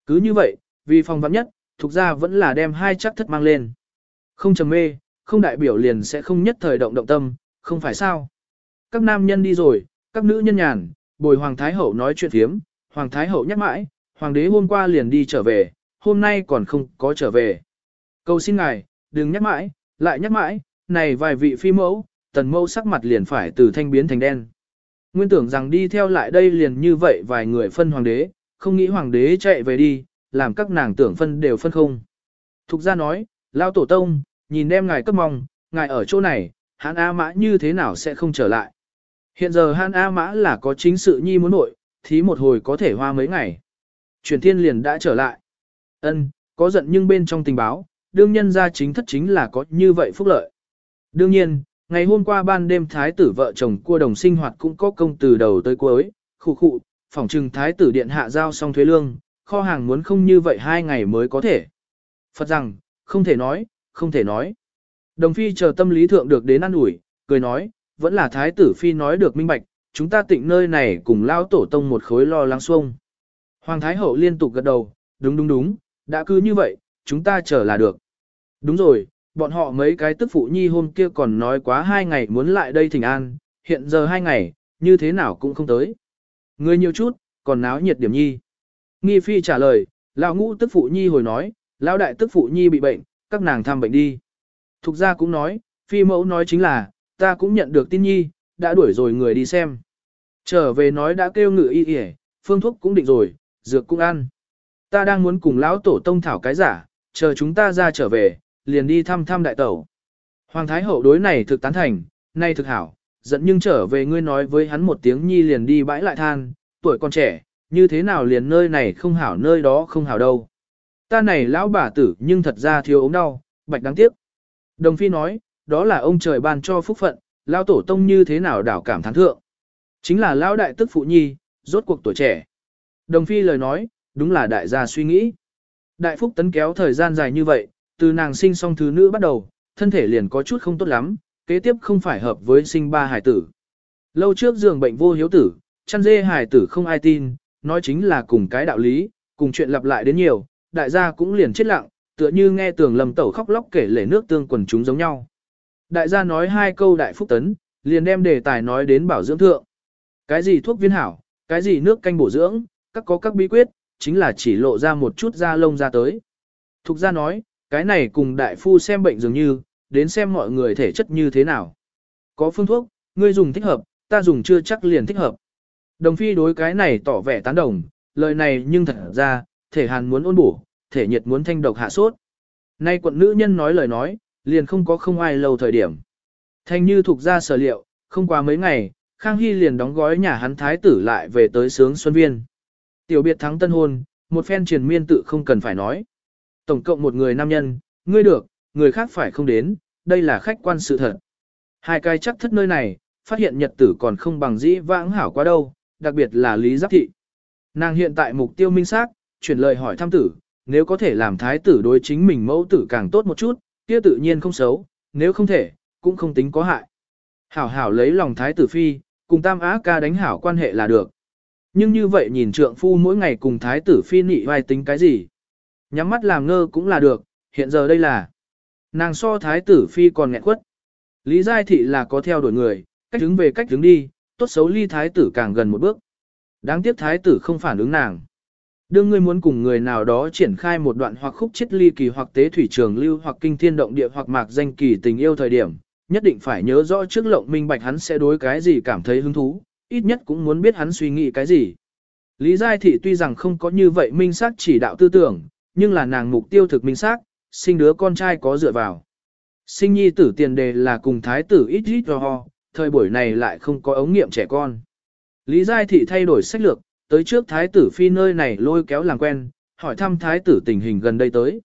Cứ như vậy, vì phòng vắn nhất, thuộc ra vẫn là đem hai chắc thất mang lên. Không trầm mê, không đại biểu liền sẽ không nhất thời động động tâm, không phải sao. Các nam nhân đi rồi, các nữ nhân nhàn, bồi Hoàng Thái Hậu nói chuyện thiếm, Hoàng Thái Hậu nhắc mãi, Hoàng đế hôm qua liền đi trở về, hôm nay còn không có trở về. Cầu xin ngài, đừng nhắc mãi, lại nhắc mãi, này vài vị phi mẫu, tần mẫu sắc mặt liền phải từ thanh biến thành đen. Nguyên tưởng rằng đi theo lại đây liền như vậy vài người phân hoàng đế, không nghĩ hoàng đế chạy về đi, làm các nàng tưởng phân đều phân không. Thục ra nói, lao tổ tông, nhìn đem ngài cấp mong, ngài ở chỗ này, hãn A Mã như thế nào sẽ không trở lại. Hiện giờ hãn A Mã là có chính sự nhi muốn nội, thí một hồi có thể hoa mấy ngày. Truyền thiên liền đã trở lại. ân có giận nhưng bên trong tình báo, đương nhân ra chính thất chính là có như vậy phúc lợi. Đương nhiên, ngày hôm qua ban đêm thái tử vợ chồng cua đồng sinh hoạt cũng có công từ đầu tới cuối, khụ khụ, phỏng trừng thái tử điện hạ giao xong thuế lương, kho hàng muốn không như vậy hai ngày mới có thể. Phật rằng, không thể nói, không thể nói. Đồng phi chờ tâm lý thượng được đến ăn ủi, cười nói, vẫn là thái tử phi nói được minh bạch, chúng ta tịnh nơi này cùng lao tổ tông một khối lo lắng xuông. Hoàng thái hậu liên tục gật đầu, đúng đúng đúng, đã cứ như vậy, chúng ta chờ là được. Đúng rồi, bọn họ mấy cái tức phụ nhi hôm kia còn nói quá hai ngày muốn lại đây thỉnh an, hiện giờ hai ngày, như thế nào cũng không tới. Người nhiều chút, còn náo nhiệt điểm nhi. Nghi phi trả lời, lão ngũ tức phụ nhi hồi nói, lão đại tức phụ nhi bị bệnh, các nàng thăm bệnh đi. Thục gia cũng nói, phi mẫu nói chính là, ta cũng nhận được tin nhi, đã đuổi rồi người đi xem. Trở về nói đã kêu ngự y y, phương thuốc cũng định rồi, dược cũng ăn. Ta đang muốn cùng lão tổ tông thảo cái giả, chờ chúng ta ra trở về, liền đi thăm thăm đại tẩu. Hoàng Thái Hậu đối này thực tán thành, nay thực hảo, giận nhưng trở về ngươi nói với hắn một tiếng nhi liền đi bãi lại than, tuổi còn trẻ, như thế nào liền nơi này không hảo nơi đó không hảo đâu. Ta này lão bà tử nhưng thật ra thiếu ống đau, bạch đáng tiếc. Đồng Phi nói, đó là ông trời ban cho phúc phận, lão tổ tông như thế nào đảo cảm thán thượng. Chính là lão đại tức phụ nhi, rốt cuộc tuổi trẻ. Đồng Phi lời nói, đúng là đại gia suy nghĩ. Đại phúc tấn kéo thời gian dài như vậy, từ nàng sinh xong thứ nữ bắt đầu, thân thể liền có chút không tốt lắm, kế tiếp không phải hợp với sinh ba hải tử. Lâu trước giường bệnh vô hiếu tử, chăn dê hải tử không ai tin, nói chính là cùng cái đạo lý, Cùng chuyện lặp lại đến nhiều, đại gia cũng liền chết lặng, tựa như nghe tường lầm tẩu khóc lóc kể lể nước tương quần chúng giống nhau. Đại gia nói hai câu đại phúc tấn, liền đem đề tài nói đến bảo dưỡng thượng. Cái gì thuốc viên hảo, cái gì nước canh bổ dưỡng, các có các bí quyết, chính là chỉ lộ ra một chút da lông ra tới. Thục gia nói, cái này cùng đại phu xem bệnh dường như, đến xem mọi người thể chất như thế nào. Có phương thuốc, ngươi dùng thích hợp, ta dùng chưa chắc liền thích hợp. Đồng phi đối cái này tỏ vẻ tán đồng, lời này nhưng thật ra, thể hàn muốn ôn bổ, thể nhiệt muốn thanh độc hạ sốt. Nay quận nữ nhân nói lời nói, liền không có không ai lâu thời điểm. Thanh như thuộc ra sở liệu, không qua mấy ngày, Khang Hy liền đóng gói nhà hắn thái tử lại về tới sướng Xuân Viên. Tiểu biệt thắng tân hôn, một phen triền miên tự không cần phải nói. Tổng cộng một người nam nhân, ngươi được, người khác phải không đến, đây là khách quan sự thật. Hai cái chắc thất nơi này, phát hiện nhật tử còn không bằng dĩ vãng hảo quá đâu, đặc biệt là Lý Giáp Thị. Nàng hiện tại mục tiêu minh xác, chuyển lời hỏi thăm tử, nếu có thể làm thái tử đối chính mình mẫu tử càng tốt một chút, kia tự nhiên không xấu, nếu không thể, cũng không tính có hại. Hảo hảo lấy lòng thái tử phi, cùng tam á ca đánh hảo quan hệ là được. Nhưng như vậy nhìn trượng phu mỗi ngày cùng thái tử phi nị vai tính cái gì? Nhắm mắt làm ngơ cũng là được, hiện giờ đây là. Nàng so thái tử phi còn nghẹn quất. Lý Giai Thị là có theo đuổi người, cách đứng về cách đứng đi, tốt xấu ly thái tử càng gần một bước. Đáng tiếc thái tử không phản ứng nàng. Đương ngươi muốn cùng người nào đó triển khai một đoạn hoặc khúc chết ly kỳ hoặc tế thủy trường lưu hoặc kinh thiên động địa hoặc mạc danh kỳ tình yêu thời điểm, nhất định phải nhớ rõ trước lộng minh bạch hắn sẽ đối cái gì cảm thấy hứng thú, ít nhất cũng muốn biết hắn suy nghĩ cái gì. Lý Giai Thị tuy rằng không có như vậy minh xác chỉ đạo tư tưởng, nhưng là nàng mục tiêu thực minh xác, sinh đứa con trai có dựa vào. Sinh nhi tử tiền đề là cùng thái tử ít ít cho ho, thời buổi này lại không có ống nghiệm trẻ con. Lý Giai Thị thay đổi sách lược, tới trước thái tử phi nơi này lôi kéo làm quen, hỏi thăm thái tử tình hình gần đây tới.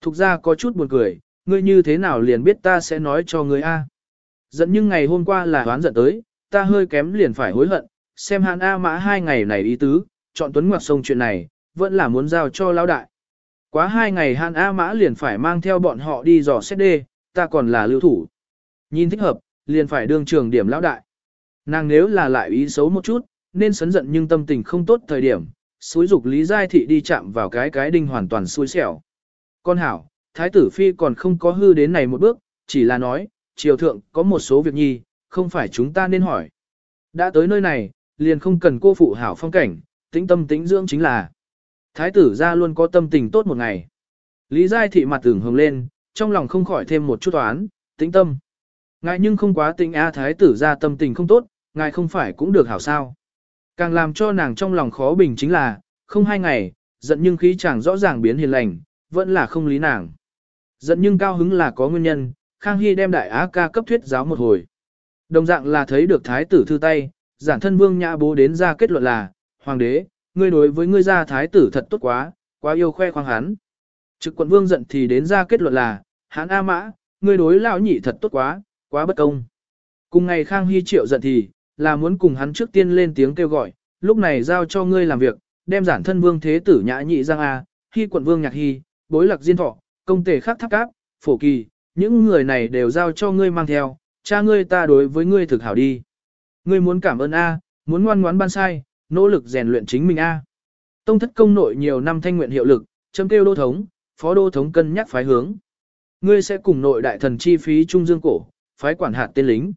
Thục ra có chút buồn cười, ngươi như thế nào liền biết ta sẽ nói cho ngươi a. Giận nhưng ngày hôm qua là đoán giận tới, ta hơi kém liền phải hối hận, xem hạn A mã hai ngày này ý tứ, chọn tuấn ngoặc sông chuyện này, vẫn là muốn giao cho lão đại. Quá hai ngày hàn A mã liền phải mang theo bọn họ đi dò xét đê, ta còn là lưu thủ. Nhìn thích hợp, liền phải đương trường điểm lão đại. Nàng nếu là lại ý xấu một chút, nên sấn giận nhưng tâm tình không tốt thời điểm, xúi dục Lý Giai Thị đi chạm vào cái cái đinh hoàn toàn xui xẻo. Con hảo, Thái tử Phi còn không có hư đến này một bước, chỉ là nói, triều thượng có một số việc nhi, không phải chúng ta nên hỏi. Đã tới nơi này, liền không cần cô phụ hảo phong cảnh, tĩnh tâm tĩnh dưỡng chính là. Thái tử ra luôn có tâm tình tốt một ngày. Lý Giai Thị mặt tưởng hồng lên, trong lòng không khỏi thêm một chút toán, tĩnh tâm. Ngài nhưng không quá tĩnh A Thái tử ra tâm tình không tốt, ngài không phải cũng được hảo sao. Càng làm cho nàng trong lòng khó bình chính là, không hai ngày, giận nhưng khí chàng rõ ràng biến hiền lành, vẫn là không lý nàng. Giận nhưng cao hứng là có nguyên nhân, Khang Hy đem đại á ca cấp thuyết giáo một hồi. Đồng dạng là thấy được thái tử thư tay, giản thân vương nhã bố đến ra kết luận là, Hoàng đế, ngươi đối với ngươi gia thái tử thật tốt quá, quá yêu khoe khoang hắn. Trực quận vương giận thì đến ra kết luận là, hắn A mã, ngươi đối lão nhị thật tốt quá, quá bất công. Cùng ngày Khang Hy triệu giận thì, là muốn cùng hắn trước tiên lên tiếng kêu gọi, lúc này giao cho ngươi làm việc, đem giản thân vương thế tử nhã nhị giang A, Hy quận vương nhạc hy, bối lạc diên thọ, công tề khắc tháp cáp, phổ kỳ, những người này đều giao cho ngươi mang theo, cha ngươi ta đối với ngươi thực hảo đi. Ngươi muốn cảm ơn A, muốn ngoan ngoãn ban sai, nỗ lực rèn luyện chính mình A. Tông thất công nội nhiều năm thanh nguyện hiệu lực, châm kêu đô thống, phó đô thống cân nhắc phái hướng. Ngươi sẽ cùng nội đại thần chi phí trung dương cổ, phái quản hạt tên lính.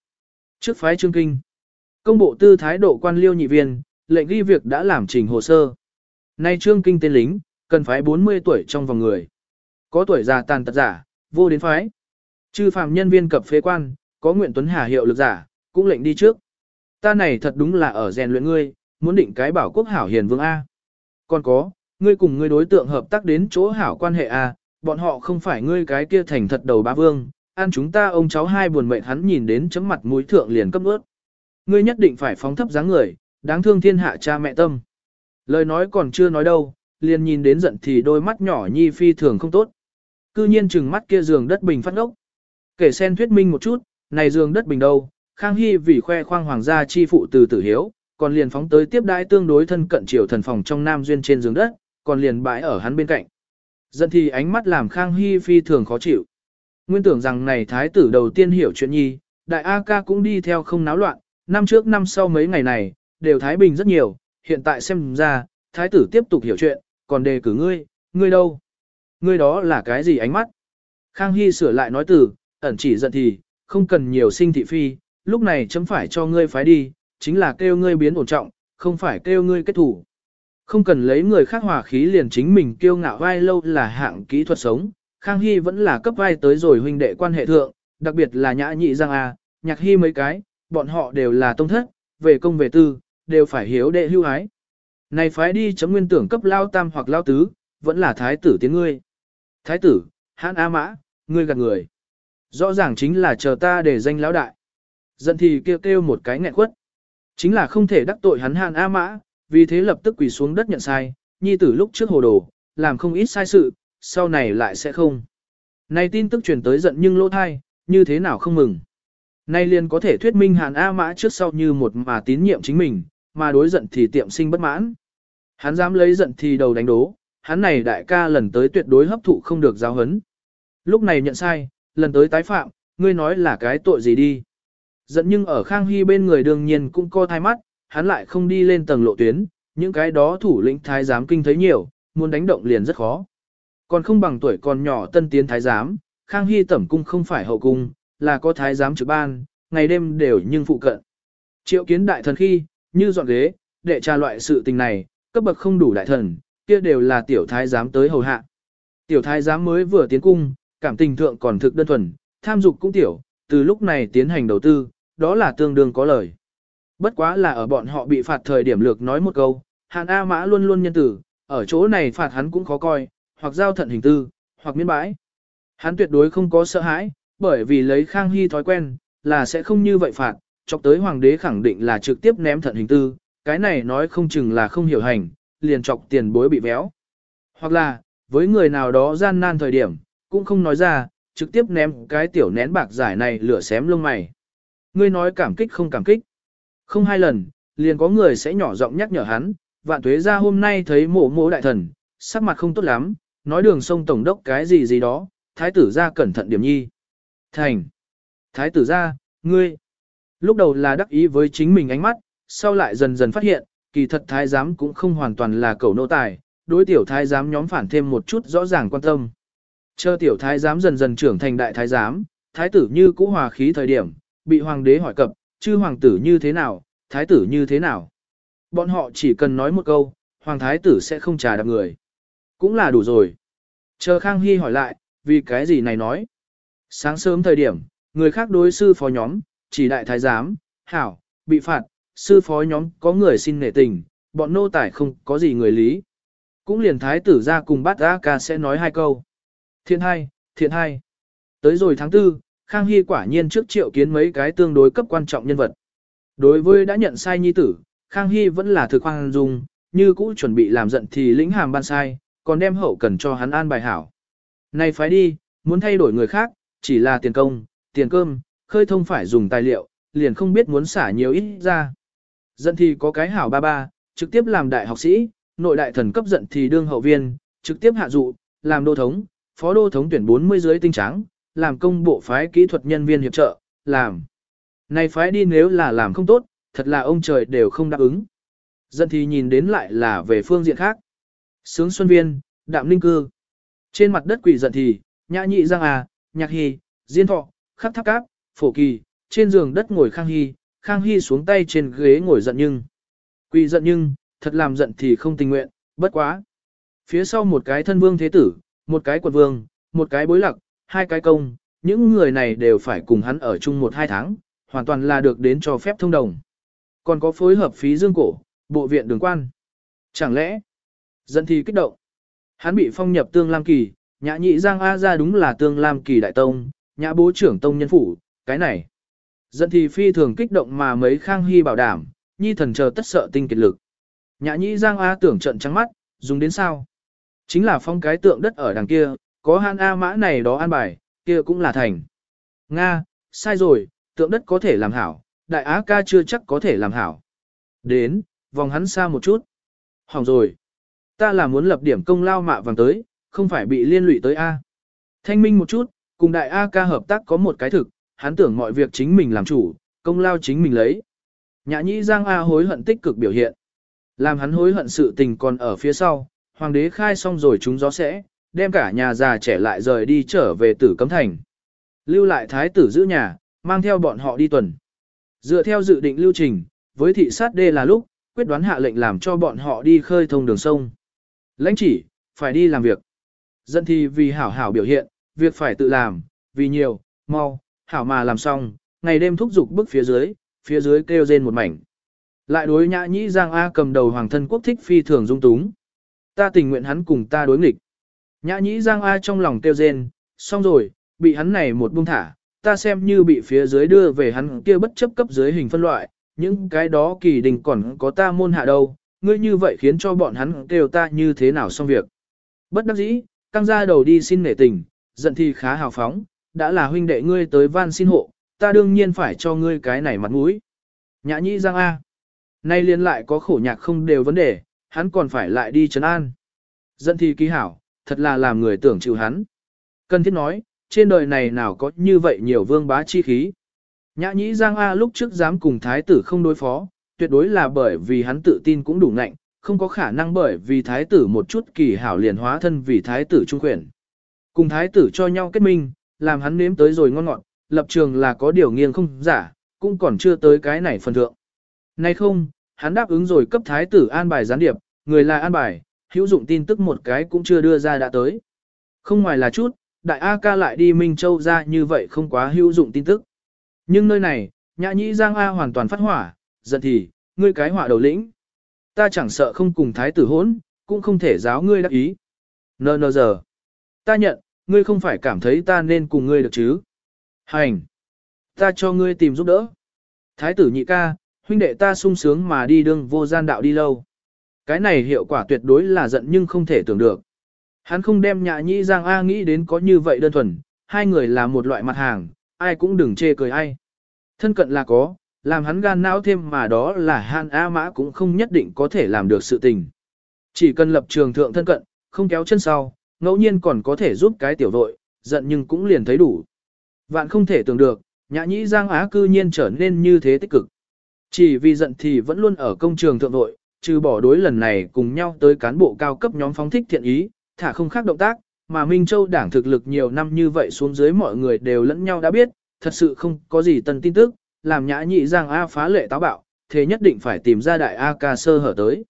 Trước phái trương kinh. Công bộ tư thái độ quan liêu nhị viên, lệnh ghi việc đã làm trình hồ sơ. Nay trương kinh tên lính, cần phái 40 tuổi trong vòng người. Có tuổi già tàn tật giả, vô đến phái. Chư phạm nhân viên cập phế quan, có nguyện tuấn hà hiệu lực giả, cũng lệnh đi trước. Ta này thật đúng là ở rèn luyện ngươi, muốn định cái bảo quốc hảo hiền vương A. Còn có, ngươi cùng ngươi đối tượng hợp tác đến chỗ hảo quan hệ A, bọn họ không phải ngươi cái kia thành thật đầu bá vương, ăn chúng ta ông cháu hai buồn mệnh hắn nhìn đến chấm mặt mũi thượng liền cấp ướt. Ngươi nhất định phải phóng thấp dáng người, đáng thương thiên hạ cha mẹ tâm. Lời nói còn chưa nói đâu, liền nhìn đến giận thì đôi mắt nhỏ nhi phi thường không tốt. Cư nhiên chừng mắt kia giường đất bình phát ốc. Kể sen thuyết minh một chút, này giường đất bình đâu, Khang Hy vì khoe khoang hoàng gia chi phụ từ tử hiếu, còn liền phóng tới tiếp đãi tương đối thân cận triều thần phòng trong nam duyên trên giường đất, còn liền bãi ở hắn bên cạnh. Dân thì ánh mắt làm Khang Hy phi thường khó chịu. Nguyên tưởng rằng này thái tử đầu tiên hiểu chuyện nhi, đại A ca cũng đi theo không náo loạn, năm trước năm sau mấy ngày này, đều thái bình rất nhiều, hiện tại xem ra, thái tử tiếp tục hiểu chuyện, còn đề cử ngươi, ngươi đâu? Ngươi đó là cái gì ánh mắt? Khang Hy sửa lại nói từ, ẩn chỉ giận thì, không cần nhiều sinh thị phi, lúc này chấm phải cho ngươi phái đi, chính là kêu ngươi biến ổn trọng, không phải kêu ngươi kết thủ. Không cần lấy người khác hòa khí liền chính mình kiêu ngạo vai lâu là hạng kỹ thuật sống, Khang Hy vẫn là cấp vai tới rồi huynh đệ quan hệ thượng, đặc biệt là nhã nhị giang A, nhạc hy mấy cái, bọn họ đều là tông thất, về công về tư, đều phải hiếu đệ hưu ái. Này phái đi chấm nguyên tưởng cấp lao tam hoặc lao tứ, vẫn là thái tử tiếng ngươi. Thái tử, hãn A mã, ngươi gạt người. Rõ ràng chính là chờ ta để danh lão đại. Giận thì kêu kêu một cái nghẹn quất. Chính là không thể đắc tội hắn hàn A mã, vì thế lập tức quỳ xuống đất nhận sai, nhi tử lúc trước hồ đồ, làm không ít sai sự, sau này lại sẽ không. Này tin tức truyền tới giận nhưng lỗ thai, như thế nào không mừng. Nay liền có thể thuyết minh hàn A mã trước sau như một mà tín nhiệm chính mình, mà đối giận thì tiệm sinh bất mãn. Hắn dám lấy giận thì đầu đánh đố, hắn này đại ca lần tới tuyệt đối hấp thụ không được giáo hấn. Lúc này nhận sai, lần tới tái phạm, ngươi nói là cái tội gì đi. Giận nhưng ở Khang Hy bên người đương nhiên cũng co thai mắt, hắn lại không đi lên tầng lộ tuyến, những cái đó thủ lĩnh thái giám kinh thấy nhiều, muốn đánh động liền rất khó. Còn không bằng tuổi còn nhỏ tân tiến thái giám, Khang Hy tẩm cung không phải hậu cung, là có thái giám trực ban, ngày đêm đều nhưng phụ cận. Triệu kiến đại thần khi, như dọn ghế, để tra loại sự tình này, cấp bậc không đủ đại thần, kia đều là tiểu thái giám tới hầu hạ. Tiểu thái giám mới vừa tiến cung, cảm tình thượng còn thực đơn thuần, tham dục cũng tiểu, từ lúc này tiến hành đầu tư, đó là tương đương có lời. Bất quá là ở bọn họ bị phạt thời điểm lược nói một câu, Hàn A Mã luôn luôn nhân tử, ở chỗ này phạt hắn cũng khó coi, hoặc giao thận hình tư, hoặc miễn bãi. Hắn tuyệt đối không có sợ hãi, bởi vì lấy Khang Hy thói quen, là sẽ không như vậy phạt, chọc tới hoàng đế khẳng định là trực tiếp ném thận hình tư, cái này nói không chừng là không hiểu hành, liền chọc tiền bối bị béo. Hoặc là, với người nào đó gian nan thời điểm, cũng không nói ra, trực tiếp ném cái tiểu nén bạc giải này lửa xém lông mày. Ngươi nói cảm kích không cảm kích. Không hai lần, liền có người sẽ nhỏ giọng nhắc nhở hắn, vạn tuế ra hôm nay thấy mộ mộ đại thần, sắc mặt không tốt lắm, nói đường sông tổng đốc cái gì gì đó, thái tử ra cẩn thận điểm nhi. Thành. Thái tử ra, ngươi. Lúc đầu là đắc ý với chính mình ánh mắt, sau lại dần dần phát hiện, kỳ thật thái giám cũng không hoàn toàn là cầu nô tài, đối tiểu thái giám nhóm phản thêm một chút rõ ràng quan tâm. Chờ tiểu thái giám dần dần trưởng thành đại thái giám, thái tử như cũ hòa khí thời điểm, bị hoàng đế hỏi cập, chư hoàng tử như thế nào, thái tử như thế nào. Bọn họ chỉ cần nói một câu, hoàng thái tử sẽ không trà đạp người. Cũng là đủ rồi. Chờ Khang Hy hỏi lại, vì cái gì này nói. Sáng sớm thời điểm, người khác đối sư phó nhóm, chỉ đại thái giám, hảo, bị phạt, sư phó nhóm có người xin nể tình, bọn nô tải không có gì người lý. Cũng liền thái tử ra cùng bát A ca sẽ nói hai câu. Thiện hai, thiện hai. Tới rồi tháng tư, Khang Hy quả nhiên trước triệu kiến mấy cái tương đối cấp quan trọng nhân vật. Đối với đã nhận sai nhi tử, Khang Hy vẫn là thực hoang dung, như cũ chuẩn bị làm giận thì lĩnh hàm ban sai, còn đem hậu cần cho hắn an bài hảo. Này phải đi, muốn thay đổi người khác, chỉ là tiền công, tiền cơm, khơi thông phải dùng tài liệu, liền không biết muốn xả nhiều ít ra. Giận thì có cái hảo ba ba, trực tiếp làm đại học sĩ, nội đại thần cấp giận thì đương hậu viên, trực tiếp hạ dụ, làm đô thống, phó đô thống tuyển 40 dưới tinh trắng, làm công bộ phái kỹ thuật nhân viên hiệp trợ, làm. Này phái đi nếu là làm không tốt, thật là ông trời đều không đáp ứng. Dân thì nhìn đến lại là về phương diện khác. Sướng Xuân Viên, Đạm Linh Cư. Trên mặt đất quỷ giận thì, nhã nhị giang à, nhạc hy, diên thọ, khắc tháp cáp, phổ kỳ, trên giường đất ngồi khang hy, khang hy xuống tay trên ghế ngồi giận nhưng. Quỷ giận nhưng, thật làm giận thì không tình nguyện, bất quá. Phía sau một cái thân vương thế tử, một cái quận vương, một cái bối lặc, hai cái công, những người này đều phải cùng hắn ở chung một hai tháng, hoàn toàn là được đến cho phép thông đồng. Còn có phối hợp phí dương cổ, bộ viện đường quan. Chẳng lẽ, dân thì kích động. Hắn bị phong nhập tương lam kỳ, nhã nhị giang A ra đúng là tương lam kỳ đại tông, nhã bố trưởng tông nhân phủ, cái này. Dân thì phi thường kích động mà mấy khang hy bảo đảm, nhi thần chờ tất sợ tinh kiệt lực. Nhã nhị giang A tưởng trận trắng mắt, dùng đến sao? Chính là phong cái tượng đất ở đằng kia, có han A mã này đó an bài, kia cũng là thành. Nga, sai rồi, tượng đất có thể làm hảo, đại á ca chưa chắc có thể làm hảo. Đến, vòng hắn xa một chút. Hỏng rồi. Ta là muốn lập điểm công lao mạ vàng tới, không phải bị liên lụy tới A. Thanh minh một chút, cùng đại A ca hợp tác có một cái thực, hắn tưởng mọi việc chính mình làm chủ, công lao chính mình lấy. Nhã nhĩ Giang A hối hận tích cực biểu hiện. Làm hắn hối hận sự tình còn ở phía sau, hoàng đế khai xong rồi chúng gió sẽ, đem cả nhà già trẻ lại rời đi trở về tử cấm thành. Lưu lại thái tử giữ nhà, mang theo bọn họ đi tuần. Dựa theo dự định lưu trình, với thị sát đê là lúc, quyết đoán hạ lệnh làm cho bọn họ đi khơi thông đường sông. Lãnh chỉ, phải đi làm việc. Dân thì vì hảo hảo biểu hiện, việc phải tự làm, vì nhiều, mau, hảo mà làm xong, ngày đêm thúc giục bức phía dưới, phía dưới kêu rên một mảnh. Lại đối nhã nhĩ Giang A cầm đầu hoàng thân quốc thích phi thường dung túng. Ta tình nguyện hắn cùng ta đối nghịch. Nhã nhĩ Giang A trong lòng kêu rên, xong rồi, bị hắn này một buông thả, ta xem như bị phía dưới đưa về hắn kia bất chấp cấp dưới hình phân loại, những cái đó kỳ đình còn có ta môn hạ đâu, ngươi như vậy khiến cho bọn hắn kêu ta như thế nào xong việc. Bất đắc dĩ, căng ra đầu đi xin nể tình, giận thì khá hào phóng, đã là huynh đệ ngươi tới van xin hộ, ta đương nhiên phải cho ngươi cái này mặt mũi. Nhã nhĩ giang A. Nay liên lại có khổ nhạc không đều vấn đề, hắn còn phải lại đi trấn an. dân thì ký hảo, thật là làm người tưởng chịu hắn. Cần thiết nói, trên đời này nào có như vậy nhiều vương bá chi khí. Nhã nhĩ Giang A lúc trước dám cùng thái tử không đối phó, tuyệt đối là bởi vì hắn tự tin cũng đủ ngạnh, không có khả năng bởi vì thái tử một chút kỳ hảo liền hóa thân vì thái tử trung quyền. Cùng thái tử cho nhau kết minh, làm hắn nếm tới rồi ngon ngọt, lập trường là có điều nghiêng không giả, cũng còn chưa tới cái này phần thượng. Nay không, hắn đáp ứng rồi cấp thái tử an bài gián điệp, người là an bài, hữu dụng tin tức một cái cũng chưa đưa ra đã tới. Không ngoài là chút, đại A ca lại đi Minh Châu ra như vậy không quá hữu dụng tin tức. Nhưng nơi này, nhã nhĩ Giang A hoàn toàn phát hỏa, giận thì, ngươi cái hỏa đầu lĩnh. Ta chẳng sợ không cùng thái tử hỗn, cũng không thể giáo ngươi đắc ý. Nờ nờ giờ. Ta nhận, ngươi không phải cảm thấy ta nên cùng ngươi được chứ. Hành. Ta cho ngươi tìm giúp đỡ. Thái tử nhị ca, huynh đệ ta sung sướng mà đi đương vô gian đạo đi lâu. Cái này hiệu quả tuyệt đối là giận nhưng không thể tưởng được. Hắn không đem nhã nhĩ Giang A nghĩ đến có như vậy đơn thuần, hai người là một loại mặt hàng, ai cũng đừng chê cười ai. Thân cận là có, làm hắn gan não thêm mà đó là Han A Mã cũng không nhất định có thể làm được sự tình. Chỉ cần lập trường thượng thân cận, không kéo chân sau, ngẫu nhiên còn có thể giúp cái tiểu đội, giận nhưng cũng liền thấy đủ. Vạn không thể tưởng được, nhã nhĩ Giang Á cư nhiên trở nên như thế tích cực. Chỉ vì giận thì vẫn luôn ở công trường thượng đội, trừ bỏ đối lần này cùng nhau tới cán bộ cao cấp nhóm phóng thích thiện ý, thả không khác động tác, mà Minh Châu đảng thực lực nhiều năm như vậy xuống dưới mọi người đều lẫn nhau đã biết, thật sự không có gì tân tin tức, làm nhã nhị giang A phá lệ táo bạo, thế nhất định phải tìm ra đại A ca sơ hở tới.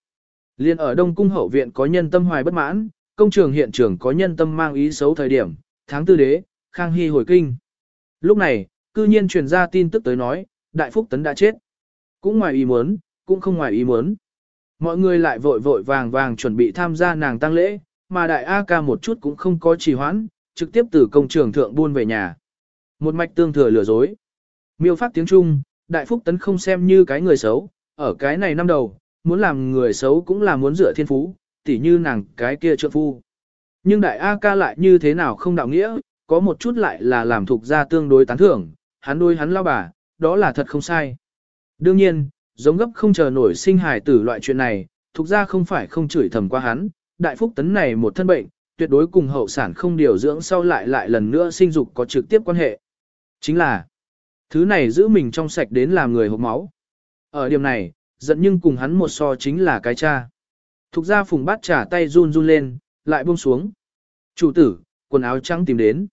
Liên ở Đông Cung Hậu Viện có nhân tâm hoài bất mãn, công trường hiện trường có nhân tâm mang ý xấu thời điểm, tháng tư đế, Khang Hy hồi kinh. Lúc này, cư nhiên truyền ra tin tức tới nói, Đại Phúc Tấn đã chết. Cũng ngoài ý muốn, cũng không ngoài ý muốn. Mọi người lại vội vội vàng vàng chuẩn bị tham gia nàng tăng lễ, mà đại A ca một chút cũng không có trì hoãn, trực tiếp từ công trường thượng buôn về nhà. Một mạch tương thừa lừa dối. Miêu phát tiếng Trung, đại phúc tấn không xem như cái người xấu, ở cái này năm đầu, muốn làm người xấu cũng là muốn dựa thiên phú, tỉ như nàng cái kia trượng phu. Nhưng đại A ca lại như thế nào không đạo nghĩa, có một chút lại là làm thuộc ra tương đối tán thưởng, hắn đôi hắn lao bà, đó là thật không sai. Đương nhiên, giống gấp không chờ nổi sinh hài tử loại chuyện này, thuộc ra không phải không chửi thầm qua hắn, đại phúc tấn này một thân bệnh, tuyệt đối cùng hậu sản không điều dưỡng sau lại lại lần nữa sinh dục có trực tiếp quan hệ. Chính là, thứ này giữ mình trong sạch đến làm người hộp máu. Ở điểm này, giận nhưng cùng hắn một so chính là cái cha. Thục ra phùng bát trả tay run run lên, lại buông xuống. Chủ tử, quần áo trắng tìm đến.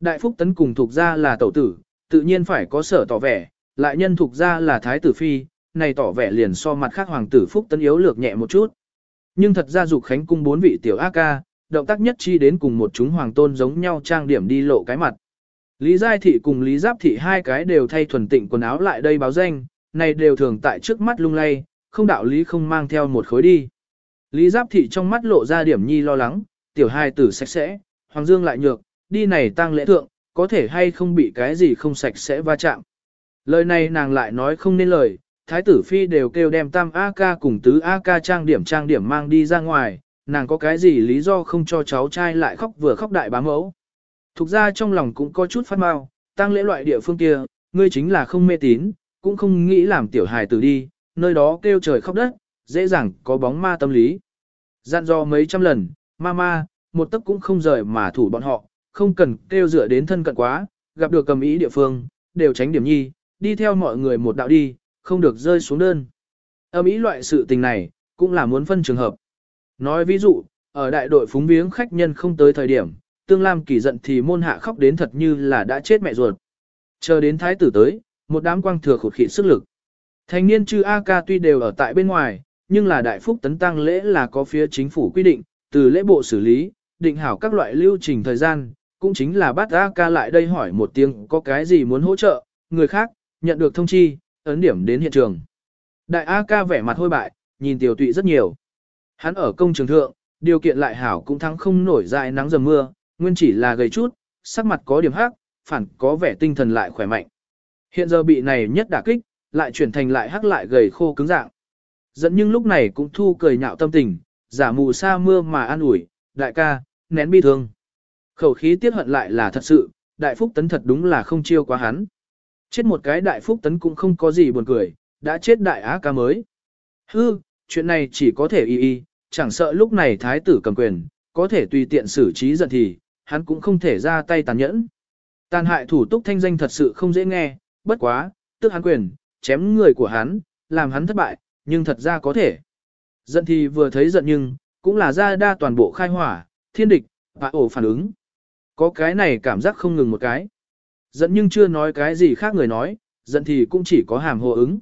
Đại phúc tấn cùng thục ra là tẩu tử, tự nhiên phải có sở tỏ vẻ, lại nhân thục ra là thái tử phi, này tỏ vẻ liền so mặt khác hoàng tử phúc tấn yếu lược nhẹ một chút. Nhưng thật ra dục khánh cung bốn vị tiểu A ca, động tác nhất chi đến cùng một chúng hoàng tôn giống nhau trang điểm đi lộ cái mặt. Lý Giai Thị cùng Lý Giáp Thị hai cái đều thay thuần tịnh quần áo lại đây báo danh, này đều thường tại trước mắt lung lay, không đạo lý không mang theo một khối đi. Lý Giáp Thị trong mắt lộ ra điểm nhi lo lắng, tiểu hai tử sạch sẽ, Hoàng Dương lại nhược, đi này tăng lễ thượng, có thể hay không bị cái gì không sạch sẽ va chạm. Lời này nàng lại nói không nên lời, thái tử phi đều kêu đem tam A ca cùng tứ A ca trang điểm trang điểm mang đi ra ngoài, nàng có cái gì lý do không cho cháu trai lại khóc vừa khóc đại bá mẫu. Thục ra trong lòng cũng có chút phát mau, tăng lễ loại địa phương kia, ngươi chính là không mê tín, cũng không nghĩ làm tiểu hài tử đi, nơi đó kêu trời khóc đất, dễ dàng có bóng ma tâm lý. Dặn dò mấy trăm lần, ma ma, một tấc cũng không rời mà thủ bọn họ, không cần kêu dựa đến thân cận quá, gặp được cầm ý địa phương, đều tránh điểm nhi, đi theo mọi người một đạo đi, không được rơi xuống đơn. Âm ý loại sự tình này, cũng là muốn phân trường hợp. Nói ví dụ, ở đại đội phúng viếng khách nhân không tới thời điểm, tương lam kỳ giận thì môn hạ khóc đến thật như là đã chết mẹ ruột. Chờ đến thái tử tới, một đám quang thừa khụt khịt sức lực. Thanh niên chư A ca tuy đều ở tại bên ngoài, nhưng là đại phúc tấn tăng lễ là có phía chính phủ quy định, từ lễ bộ xử lý, định hảo các loại lưu trình thời gian, cũng chính là bắt A ca lại đây hỏi một tiếng có cái gì muốn hỗ trợ, người khác, nhận được thông chi, ấn điểm đến hiện trường. Đại A ca vẻ mặt hôi bại, nhìn tiểu tụy rất nhiều. Hắn ở công trường thượng, điều kiện lại hảo cũng thắng không nổi dài nắng dầm mưa, nguyên chỉ là gầy chút, sắc mặt có điểm hắc, phản có vẻ tinh thần lại khỏe mạnh. Hiện giờ bị này nhất đả kích, lại chuyển thành lại hắc lại gầy khô cứng dạng. Dẫn nhưng lúc này cũng thu cười nhạo tâm tình, giả mù sa mưa mà an ủi, đại ca, nén bi thương. Khẩu khí tiết hận lại là thật sự, đại phúc tấn thật đúng là không chiêu quá hắn. Chết một cái đại phúc tấn cũng không có gì buồn cười, đã chết đại á ca mới. Hư, chuyện này chỉ có thể y y, chẳng sợ lúc này thái tử cầm quyền, có thể tùy tiện xử trí giận thì, hắn cũng không thể ra tay tàn nhẫn. Tàn hại thủ túc thanh danh thật sự không dễ nghe, bất quá, tức hắn quyền, chém người của hắn, làm hắn thất bại, nhưng thật ra có thể. Giận thì vừa thấy giận nhưng, cũng là ra đa toàn bộ khai hỏa, thiên địch, và ổ phản ứng. Có cái này cảm giác không ngừng một cái. Giận nhưng chưa nói cái gì khác người nói, giận thì cũng chỉ có hàm hồ ứng.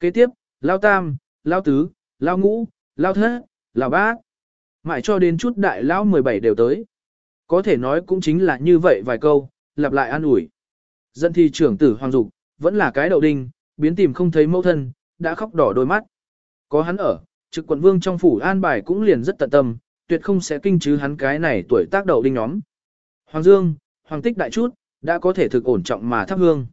Kế tiếp, lao tam, lao tứ, lao ngũ, lao thất, lao bát. Mãi cho đến chút đại lao 17 đều tới. Có thể nói cũng chính là như vậy vài câu, lặp lại an ủi. Giận thì trưởng tử hoàng dục, vẫn là cái đậu đinh, biến tìm không thấy mẫu thân, đã khóc đỏ đôi mắt. Có hắn ở, trực quận vương trong phủ an bài cũng liền rất tận tâm, tuyệt không sẽ kinh chứ hắn cái này tuổi tác đậu đinh nhóm. Hoàng Dương, Hoàng tích đại chút, đã có thể thực ổn trọng mà thắp hương.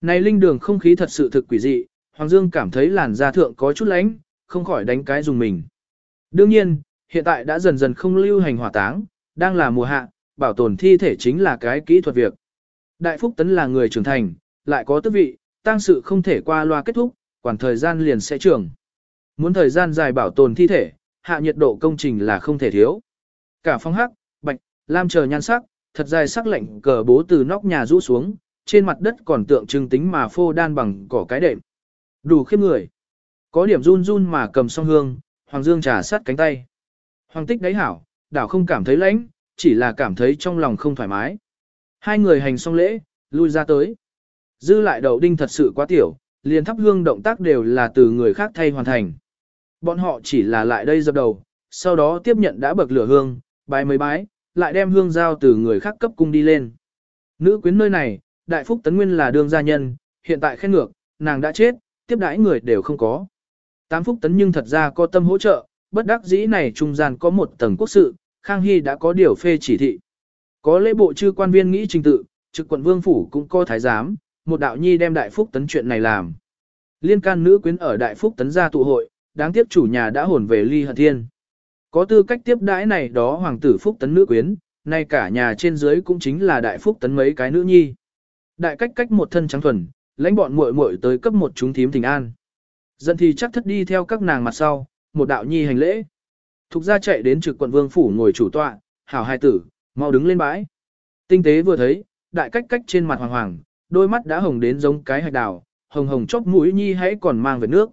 Này linh đường không khí thật sự thực quỷ dị, Hoàng Dương cảm thấy làn da thượng có chút lánh, không khỏi đánh cái dùng mình. Đương nhiên, hiện tại đã dần dần không lưu hành hỏa táng, đang là mùa hạ, bảo tồn thi thể chính là cái kỹ thuật việc. Đại Phúc Tấn là người trưởng thành, lại có tước vị, tang sự không thể qua loa kết thúc, quản thời gian liền sẽ trưởng. Muốn thời gian dài bảo tồn thi thể, hạ nhiệt độ công trình là không thể thiếu. Cả phong hắc, bạch, lam chờ nhan sắc, thật dài sắc lạnh cờ bố từ nóc nhà rũ xuống, trên mặt đất còn tượng trưng tính mà phô đan bằng cỏ cái đệm. Đủ khiếp người. Có điểm run run mà cầm song hương, Hoàng Dương trà sát cánh tay. Hoàng tích đáy hảo, đảo không cảm thấy lãnh, chỉ là cảm thấy trong lòng không thoải mái. Hai người hành xong lễ, lui ra tới. Dư lại đầu đinh thật sự quá tiểu, liền thắp hương động tác đều là từ người khác thay hoàn thành. Bọn họ chỉ là lại đây dập đầu, sau đó tiếp nhận đã bậc lửa hương, bài mấy bái, lại đem hương giao từ người khác cấp cung đi lên. Nữ quyến nơi này, đại phúc tấn nguyên là đương gia nhân, hiện tại khen ngược, nàng đã chết, tiếp đãi người đều không có. Tám phúc tấn nhưng thật ra có tâm hỗ trợ, bất đắc dĩ này trung gian có một tầng quốc sự, Khang Hy đã có điều phê chỉ thị. Có lễ bộ chư quan viên nghĩ trình tự, trực quận vương phủ cũng có thái giám, một đạo nhi đem đại phúc tấn chuyện này làm. Liên can nữ quyến ở đại phúc tấn gia tụ hội, đáng tiếc chủ nhà đã hồn về ly hận thiên. Có tư cách tiếp đãi này đó hoàng tử phúc tấn nữ quyến, nay cả nhà trên dưới cũng chính là đại phúc tấn mấy cái nữ nhi. Đại cách cách một thân trắng thuần, lãnh bọn muội muội tới cấp một chúng thím thỉnh an. Dân thì chắc thất đi theo các nàng mặt sau, một đạo nhi hành lễ. Thục ra chạy đến trực quận vương phủ ngồi chủ tọa, hảo hai tử, mau đứng lên bãi. Tinh tế vừa thấy, đại cách cách trên mặt hoàng hoàng, đôi mắt đã hồng đến giống cái hạch đào, hồng hồng chóc mũi nhi hãy còn mang về nước.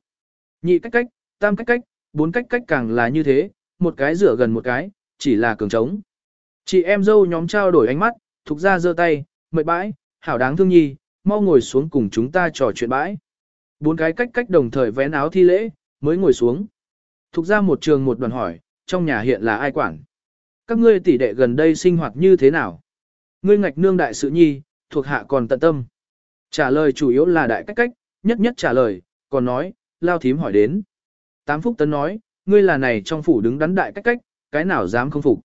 Nhị cách cách, tam cách cách, bốn cách cách càng là như thế, một cái rửa gần một cái, chỉ là cường trống. Chị em dâu nhóm trao đổi ánh mắt, thục ra giơ tay, mệt bãi, hảo đáng thương nhi, mau ngồi xuống cùng chúng ta trò chuyện bãi. Bốn cái cách cách đồng thời vén áo thi lễ, mới ngồi xuống. Thục ra một trường một đoàn hỏi, trong nhà hiện là ai quản? Các ngươi tỷ đệ gần đây sinh hoạt như thế nào? Ngươi ngạch nương đại sự nhi, thuộc hạ còn tận tâm. Trả lời chủ yếu là đại cách cách, nhất nhất trả lời, còn nói, lao thím hỏi đến. Tám Phúc Tấn nói, ngươi là này trong phủ đứng đắn đại cách cách, cái nào dám không phục.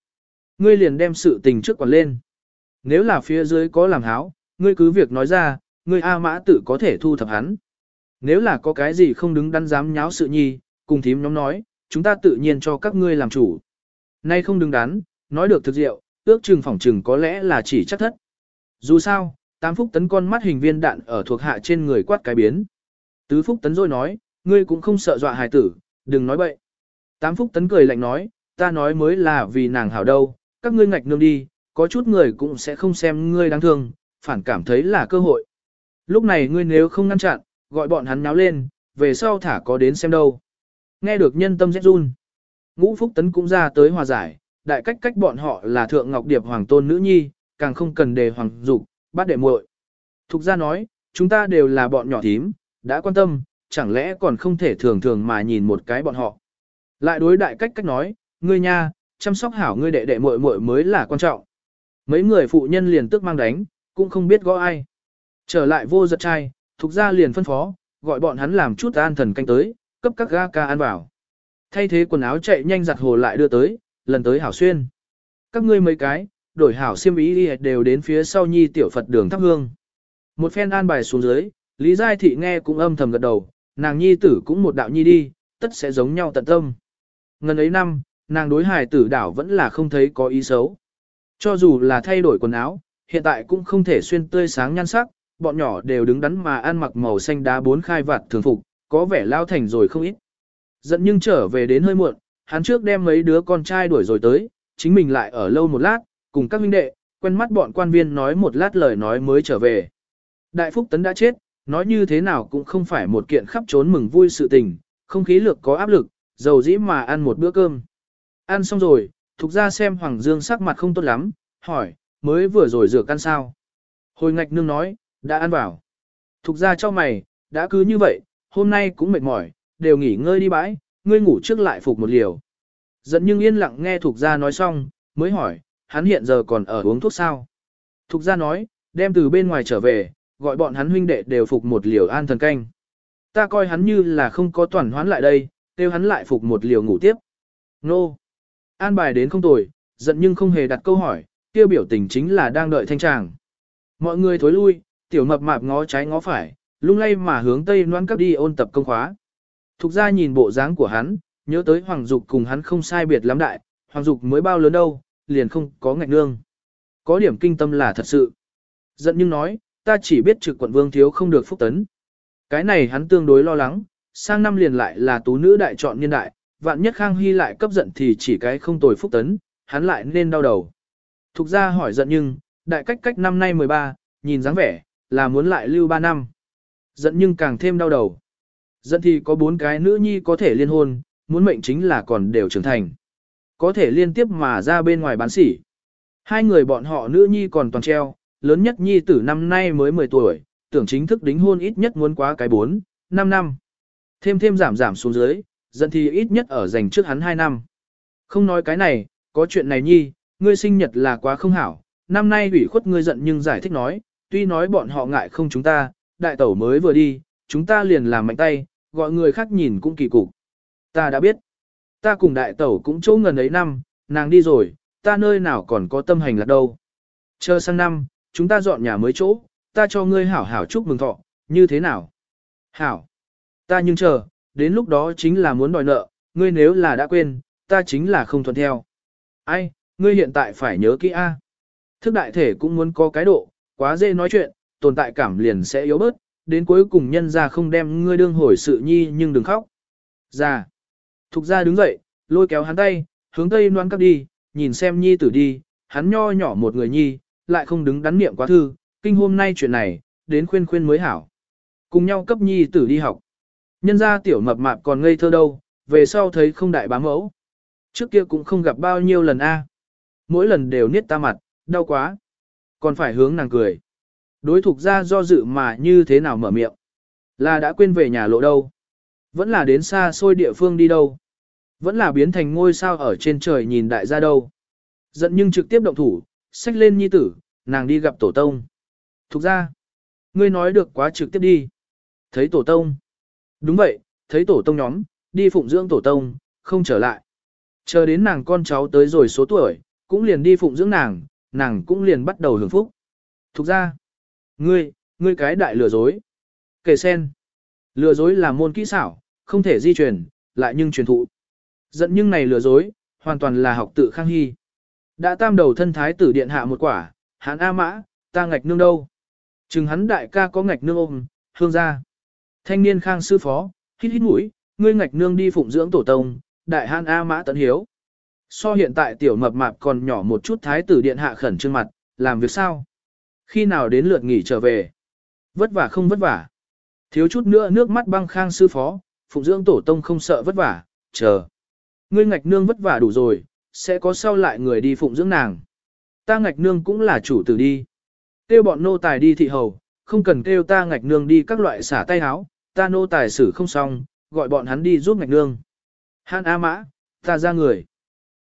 Ngươi liền đem sự tình trước quản lên. Nếu là phía dưới có làm háo, ngươi cứ việc nói ra, ngươi A mã tự có thể thu thập hắn. Nếu là có cái gì không đứng đắn dám nháo sự nhi, cùng thím nhóm nói, chúng ta tự nhiên cho các ngươi làm chủ. Nay không đứng đắn, nói được thực diệu, ước chừng phỏng chừng có lẽ là chỉ chắc thất. Dù sao, tám phúc tấn con mắt hình viên đạn ở thuộc hạ trên người quát cái biến. Tứ phúc tấn rồi nói, ngươi cũng không sợ dọa hài tử, đừng nói bậy. Tám phúc tấn cười lạnh nói, ta nói mới là vì nàng hảo đâu, các ngươi ngạch nương đi, có chút người cũng sẽ không xem ngươi đáng thương, phản cảm thấy là cơ hội. Lúc này ngươi nếu không ngăn chặn, gọi bọn hắn nháo lên, về sau thả có đến xem đâu. Nghe được nhân tâm rét run. Ngũ phúc tấn cũng ra tới hòa giải, đại cách cách bọn họ là thượng ngọc điệp hoàng tôn nữ nhi, càng không cần đề hoàng dục, bắt đệ muội. Thục ra nói, chúng ta đều là bọn nhỏ thím, đã quan tâm, chẳng lẽ còn không thể thường thường mà nhìn một cái bọn họ. Lại đối đại cách cách nói, ngươi nha, chăm sóc hảo ngươi đệ đệ muội muội mới là quan trọng. Mấy người phụ nhân liền tức mang đánh, cũng không biết gõ ai. Trở lại vô giật trai, thuộc ra liền phân phó, gọi bọn hắn làm chút an thần canh tới, cấp các ga ca ăn vào. Thay thế quần áo chạy nhanh giặt hồ lại đưa tới, lần tới hảo xuyên. Các ngươi mấy cái, đổi hảo xiêm ý đi đều đến phía sau nhi tiểu Phật đường thắp hương. Một phen an bài xuống dưới, Lý Giai Thị nghe cũng âm thầm gật đầu, nàng nhi tử cũng một đạo nhi đi, tất sẽ giống nhau tận tâm. Ngần ấy năm, nàng đối hài tử đảo vẫn là không thấy có ý xấu. Cho dù là thay đổi quần áo, hiện tại cũng không thể xuyên tươi sáng nhan sắc, bọn nhỏ đều đứng đắn mà ăn mặc màu xanh đá bốn khai vạt thường phục, có vẻ lao thành rồi không ít. Giận nhưng trở về đến hơi muộn, hắn trước đem mấy đứa con trai đuổi rồi tới, chính mình lại ở lâu một lát, cùng các huynh đệ, quen mắt bọn quan viên nói một lát lời nói mới trở về. Đại Phúc Tấn đã chết, nói như thế nào cũng không phải một kiện khắp trốn mừng vui sự tình, không khí lược có áp lực, dầu dĩ mà ăn một bữa cơm. Ăn xong rồi, thục ra xem Hoàng Dương sắc mặt không tốt lắm, hỏi, mới vừa rồi rửa ăn sao? Hồi ngạch nương nói, đã ăn vào. Thục ra cho mày, đã cứ như vậy, hôm nay cũng mệt mỏi, đều nghỉ ngơi đi bãi, ngươi ngủ trước lại phục một liều. Dẫn nhưng yên lặng nghe Thục ra nói xong, mới hỏi, hắn hiện giờ còn ở uống thuốc sao? Thục ra nói, đem từ bên ngoài trở về, gọi bọn hắn huynh đệ đều phục một liều an thần canh. Ta coi hắn như là không có toàn hoán lại đây, kêu hắn lại phục một liều ngủ tiếp. Nô! An bài đến không tồi, giận nhưng không hề đặt câu hỏi, tiêu biểu tình chính là đang đợi thanh tràng. Mọi người thối lui, tiểu mập mạp ngó trái ngó phải, lung lay mà hướng tây noan cấp đi ôn tập công khóa. Thục ra nhìn bộ dáng của hắn, nhớ tới Hoàng Dục cùng hắn không sai biệt lắm đại, Hoàng Dục mới bao lớn đâu, liền không có ngạch nương. Có điểm kinh tâm là thật sự. Giận nhưng nói, ta chỉ biết trực quận vương thiếu không được phúc tấn. Cái này hắn tương đối lo lắng, sang năm liền lại là tú nữ đại chọn niên đại, vạn nhất Khang Hy lại cấp giận thì chỉ cái không tồi phúc tấn, hắn lại nên đau đầu. Thục ra hỏi giận nhưng, đại cách cách năm nay 13, nhìn dáng vẻ, là muốn lại lưu 3 năm. Giận nhưng càng thêm đau đầu. Giận thì có bốn cái nữ nhi có thể liên hôn, muốn mệnh chính là còn đều trưởng thành. Có thể liên tiếp mà ra bên ngoài bán sỉ. Hai người bọn họ nữ nhi còn toàn treo, lớn nhất nhi tử năm nay mới 10 tuổi, tưởng chính thức đính hôn ít nhất muốn quá cái 4, 5 năm. Thêm thêm giảm giảm xuống dưới, dẫn thì ít nhất ở dành trước hắn 2 năm. Không nói cái này, có chuyện này nhi, ngươi sinh nhật là quá không hảo, năm nay ủy khuất ngươi giận nhưng giải thích nói, tuy nói bọn họ ngại không chúng ta, đại tẩu mới vừa đi, chúng ta liền làm mạnh tay, gọi người khác nhìn cũng kỳ cục. Ta đã biết, ta cùng đại tẩu cũng chỗ ngần ấy năm, nàng đi rồi, ta nơi nào còn có tâm hành là đâu. Chờ sang năm, chúng ta dọn nhà mới chỗ, ta cho ngươi hảo hảo chúc mừng thọ, như thế nào? Hảo, ta nhưng chờ, đến lúc đó chính là muốn đòi nợ, ngươi nếu là đã quên, ta chính là không thuận theo. Ai, ngươi hiện tại phải nhớ kỹ A. Thức đại thể cũng muốn có cái độ, quá dễ nói chuyện, tồn tại cảm liền sẽ yếu bớt, đến cuối cùng nhân ra không đem ngươi đương hồi sự nhi nhưng đừng khóc. Ra. Thục ra đứng dậy, lôi kéo hắn tay, hướng tây noan cắp đi, nhìn xem nhi tử đi, hắn nho nhỏ một người nhi, lại không đứng đắn niệm quá thư, kinh hôm nay chuyện này, đến khuyên khuyên mới hảo. Cùng nhau cấp nhi tử đi học. Nhân ra tiểu mập mạp còn ngây thơ đâu, về sau thấy không đại bá mẫu. Trước kia cũng không gặp bao nhiêu lần a Mỗi lần đều niết ta mặt, đau quá. Còn phải hướng nàng cười. Đối thục ra do dự mà như thế nào mở miệng. Là đã quên về nhà lộ đâu. Vẫn là đến xa xôi địa phương đi đâu. Vẫn là biến thành ngôi sao ở trên trời nhìn đại gia đâu. Giận nhưng trực tiếp động thủ, xách lên nhi tử, nàng đi gặp tổ tông. Thục ra, ngươi nói được quá trực tiếp đi. Thấy tổ tông. Đúng vậy, thấy tổ tông nhóm, đi phụng dưỡng tổ tông, không trở lại. Chờ đến nàng con cháu tới rồi số tuổi, cũng liền đi phụng dưỡng nàng, nàng cũng liền bắt đầu hưởng phúc. Thục ra, ngươi, ngươi cái đại lừa dối. Kể sen, lừa dối là môn kỹ xảo, không thể di truyền, lại nhưng truyền thụ. Giận nhưng này lừa dối, hoàn toàn là học tự khang hy. Đã tam đầu thân thái tử điện hạ một quả, hắn A mã, ta ngạch nương đâu. Chừng hắn đại ca có ngạch nương ôm, hương ra. Thanh niên khang sư phó, hít hít mũi, ngươi ngạch nương đi phụng dưỡng tổ tông, đại han A mã tận hiếu. So hiện tại tiểu mập mạp còn nhỏ một chút thái tử điện hạ khẩn trương mặt, làm việc sao? Khi nào đến lượt nghỉ trở về? Vất vả không vất vả. Thiếu chút nữa nước mắt băng khang sư phó, phụng dưỡng tổ tông không sợ vất vả, chờ. Ngươi ngạch nương vất vả đủ rồi, sẽ có sau lại người đi phụng dưỡng nàng. Ta ngạch nương cũng là chủ tử đi. Kêu bọn nô tài đi thị hầu, không cần kêu ta ngạch nương đi các loại xả tay háo, ta nô tài xử không xong, gọi bọn hắn đi giúp ngạch nương. Hàn A Mã, ta ra người.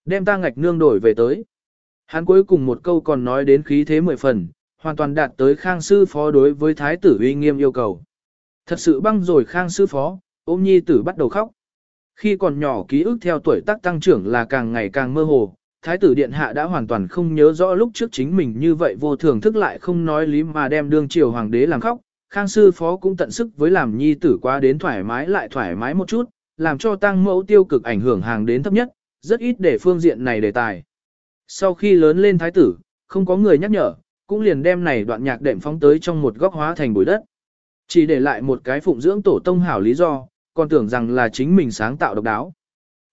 Đem ta ngạch nương đổi về tới. Hắn cuối cùng một câu còn nói đến khí thế mười phần, hoàn toàn đạt tới khang sư phó đối với thái tử uy nghiêm yêu cầu. Thật sự băng rồi khang sư phó, ôm nhi tử bắt đầu khóc. Khi còn nhỏ ký ức theo tuổi tác tăng trưởng là càng ngày càng mơ hồ, thái tử điện hạ đã hoàn toàn không nhớ rõ lúc trước chính mình như vậy vô thường thức lại không nói lý mà đem đương triều hoàng đế làm khóc. Khang sư phó cũng tận sức với làm nhi tử quá đến thoải mái lại thoải mái một chút, làm cho tăng mẫu tiêu cực ảnh hưởng hàng đến thấp nhất, rất ít để phương diện này đề tài. Sau khi lớn lên thái tử, không có người nhắc nhở, cũng liền đem này đoạn nhạc đệm phóng tới trong một góc hóa thành bụi đất. Chỉ để lại một cái phụng dưỡng tổ tông hảo lý do, còn tưởng rằng là chính mình sáng tạo độc đáo.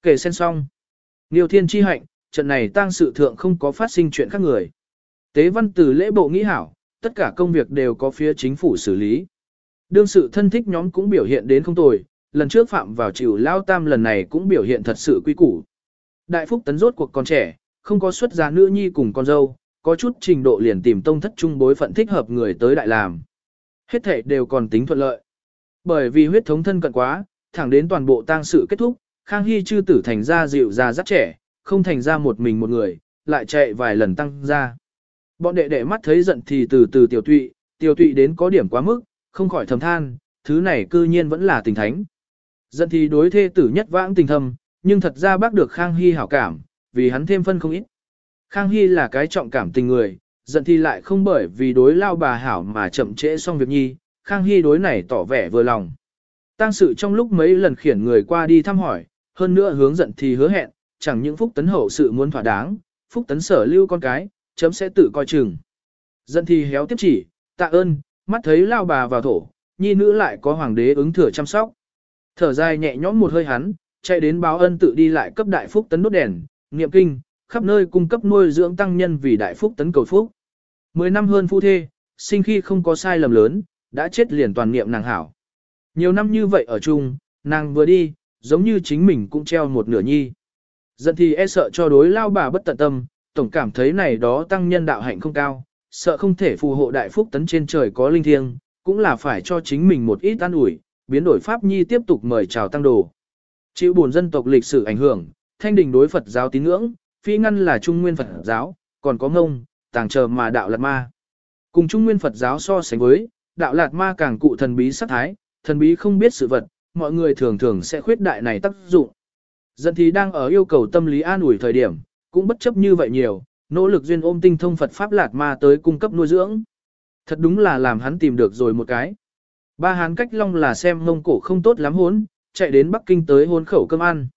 Kể sen xong. Niêu thiên chi hạnh, trận này tang sự thượng không có phát sinh chuyện khác người. Tế văn từ lễ bộ nghĩ hảo, tất cả công việc đều có phía chính phủ xử lý. Đương sự thân thích nhóm cũng biểu hiện đến không tồi, lần trước phạm vào chịu lao tam lần này cũng biểu hiện thật sự quy củ. Đại phúc tấn rốt cuộc con trẻ, không có xuất gia nữ nhi cùng con dâu, có chút trình độ liền tìm tông thất trung bối phận thích hợp người tới đại làm. Hết thể đều còn tính thuận lợi. Bởi vì huyết thống thân cận quá, thẳng đến toàn bộ tang sự kết thúc, Khang Hy chư tử thành ra dịu già rất trẻ, không thành ra một mình một người, lại chạy vài lần tăng ra. Bọn đệ đệ mắt thấy giận thì từ từ tiểu tụy, tiểu tụy đến có điểm quá mức, không khỏi thầm than, thứ này cư nhiên vẫn là tình thánh. Giận thì đối thê tử nhất vãng tình thâm, nhưng thật ra bác được Khang Hy hảo cảm, vì hắn thêm phân không ít. Khang Hy là cái trọng cảm tình người, giận thì lại không bởi vì đối lao bà hảo mà chậm trễ xong việc nhi, Khang Hy đối này tỏ vẻ vừa lòng. Tăng sự trong lúc mấy lần khiển người qua đi thăm hỏi, hơn nữa hướng giận thì hứa hẹn, chẳng những phúc tấn hậu sự muốn thỏa đáng, phúc tấn sở lưu con cái, chấm sẽ tự coi chừng. Dân thì héo tiếp chỉ, tạ ơn, mắt thấy lao bà vào thổ, nhi nữ lại có hoàng đế ứng thừa chăm sóc. Thở dài nhẹ nhõm một hơi hắn, chạy đến báo ân tự đi lại cấp đại phúc tấn đốt đèn, niệm kinh, khắp nơi cung cấp nuôi dưỡng tăng nhân vì đại phúc tấn cầu phúc. Mười năm hơn phu thê, sinh khi không có sai lầm lớn, đã chết liền toàn niệm nàng hảo. Nhiều năm như vậy ở chung, nàng vừa đi, giống như chính mình cũng treo một nửa nhi. Giận thì e sợ cho đối lao bà bất tận tâm, tổng cảm thấy này đó tăng nhân đạo hạnh không cao, sợ không thể phù hộ đại phúc tấn trên trời có linh thiêng, cũng là phải cho chính mình một ít an ủi, biến đổi pháp nhi tiếp tục mời chào tăng đồ. Chịu buồn dân tộc lịch sử ảnh hưởng, thanh đình đối Phật giáo tín ngưỡng, phi ngăn là trung nguyên Phật giáo, còn có ngông, tàng chờ mà đạo lạt ma. Cùng trung nguyên Phật giáo so sánh với, đạo lạt ma càng cụ thần bí sắc thái, thần bí không biết sự vật, mọi người thường thường sẽ khuyết đại này tác dụng. Dân thì đang ở yêu cầu tâm lý an ủi thời điểm, cũng bất chấp như vậy nhiều, nỗ lực duyên ôm tinh thông Phật Pháp Lạt Ma tới cung cấp nuôi dưỡng. Thật đúng là làm hắn tìm được rồi một cái. Ba hán cách long là xem mông cổ không tốt lắm hốn, chạy đến Bắc Kinh tới hôn khẩu cơm ăn.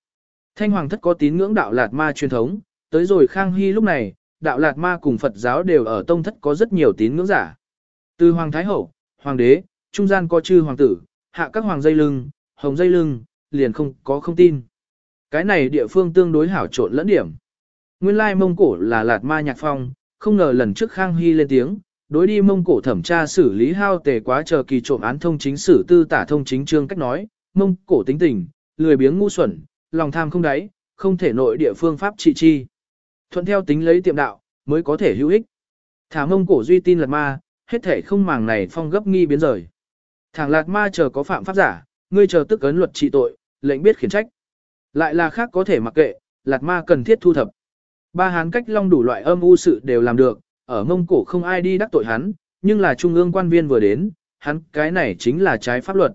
Thanh Hoàng thất có tín ngưỡng đạo Lạt Ma truyền thống, tới rồi Khang Hy lúc này, đạo Lạt Ma cùng Phật giáo đều ở tông thất có rất nhiều tín ngưỡng giả. Từ Hoàng Thái Hậu, Hoàng đế, trung gian có chư hoàng tử, hạ các hoàng dây lưng, hồng dây lưng, liền không có không tin. Cái này địa phương tương đối hảo trộn lẫn điểm. Nguyên lai Mông Cổ là Lạt Ma Nhạc Phong, không ngờ lần trước Khang Hy lên tiếng, đối đi Mông Cổ thẩm tra xử lý hao tề quá chờ kỳ trộm án thông chính sử tư tả thông chính trương cách nói, Mông Cổ tính tình, lười biếng ngu xuẩn, lòng tham không đáy, không thể nội địa phương pháp trị chi. Thuận theo tính lấy tiệm đạo, mới có thể hữu ích. Thả Mông Cổ duy tin Lạt Ma, hết thể không màng này phong gấp nghi biến rời. Thẳng Lạt Ma chờ có phạm pháp giả, ngươi chờ tức ấn luật trị tội, lệnh biết khiển trách. Lại là khác có thể mặc kệ, Lạt Ma cần thiết thu thập. Ba hán cách long đủ loại âm u sự đều làm được, ở Mông Cổ không ai đi đắc tội hắn, nhưng là trung ương quan viên vừa đến, hắn cái này chính là trái pháp luật.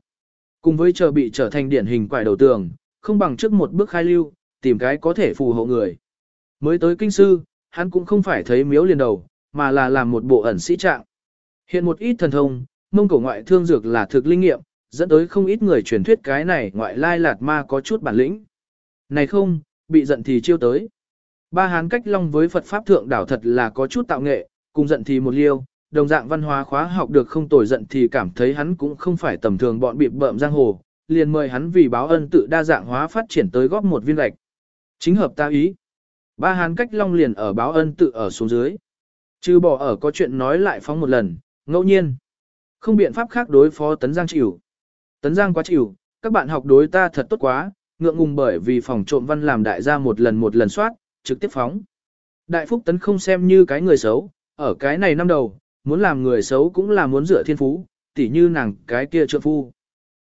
Cùng với chờ bị trở thành điển hình quải đầu tường, không bằng trước một bước khai lưu, tìm cái có thể phù hộ người. Mới tới kinh sư, hắn cũng không phải thấy miếu liền đầu, mà là làm một bộ ẩn sĩ trạng. Hiện một ít thần thông, mông cổ ngoại thương dược là thực linh nghiệm, dẫn tới không ít người truyền thuyết cái này ngoại lai lạt ma có chút bản lĩnh. Này không, bị giận thì chiêu tới. Ba hán cách long với Phật Pháp Thượng đảo thật là có chút tạo nghệ, cùng giận thì một liêu, đồng dạng văn hóa khóa học được không tồi giận thì cảm thấy hắn cũng không phải tầm thường bọn bịp bợm giang hồ, liền mời hắn vì báo ân tự đa dạng hóa phát triển tới góp một viên gạch. Chính hợp ta ý. Ba hán cách long liền ở báo ân tự ở xuống dưới. Trừ bỏ ở có chuyện nói lại phóng một lần, ngẫu nhiên. Không biện pháp khác đối phó Tấn Giang chịu. Tấn Giang quá chịu, các bạn học đối ta thật tốt quá, ngượng ngùng bởi vì phòng trộm văn làm đại gia một lần một lần soát, trực tiếp phóng. Đại Phúc Tấn không xem như cái người xấu, ở cái này năm đầu, muốn làm người xấu cũng là muốn dựa thiên phú, tỉ như nàng cái kia trượng phu.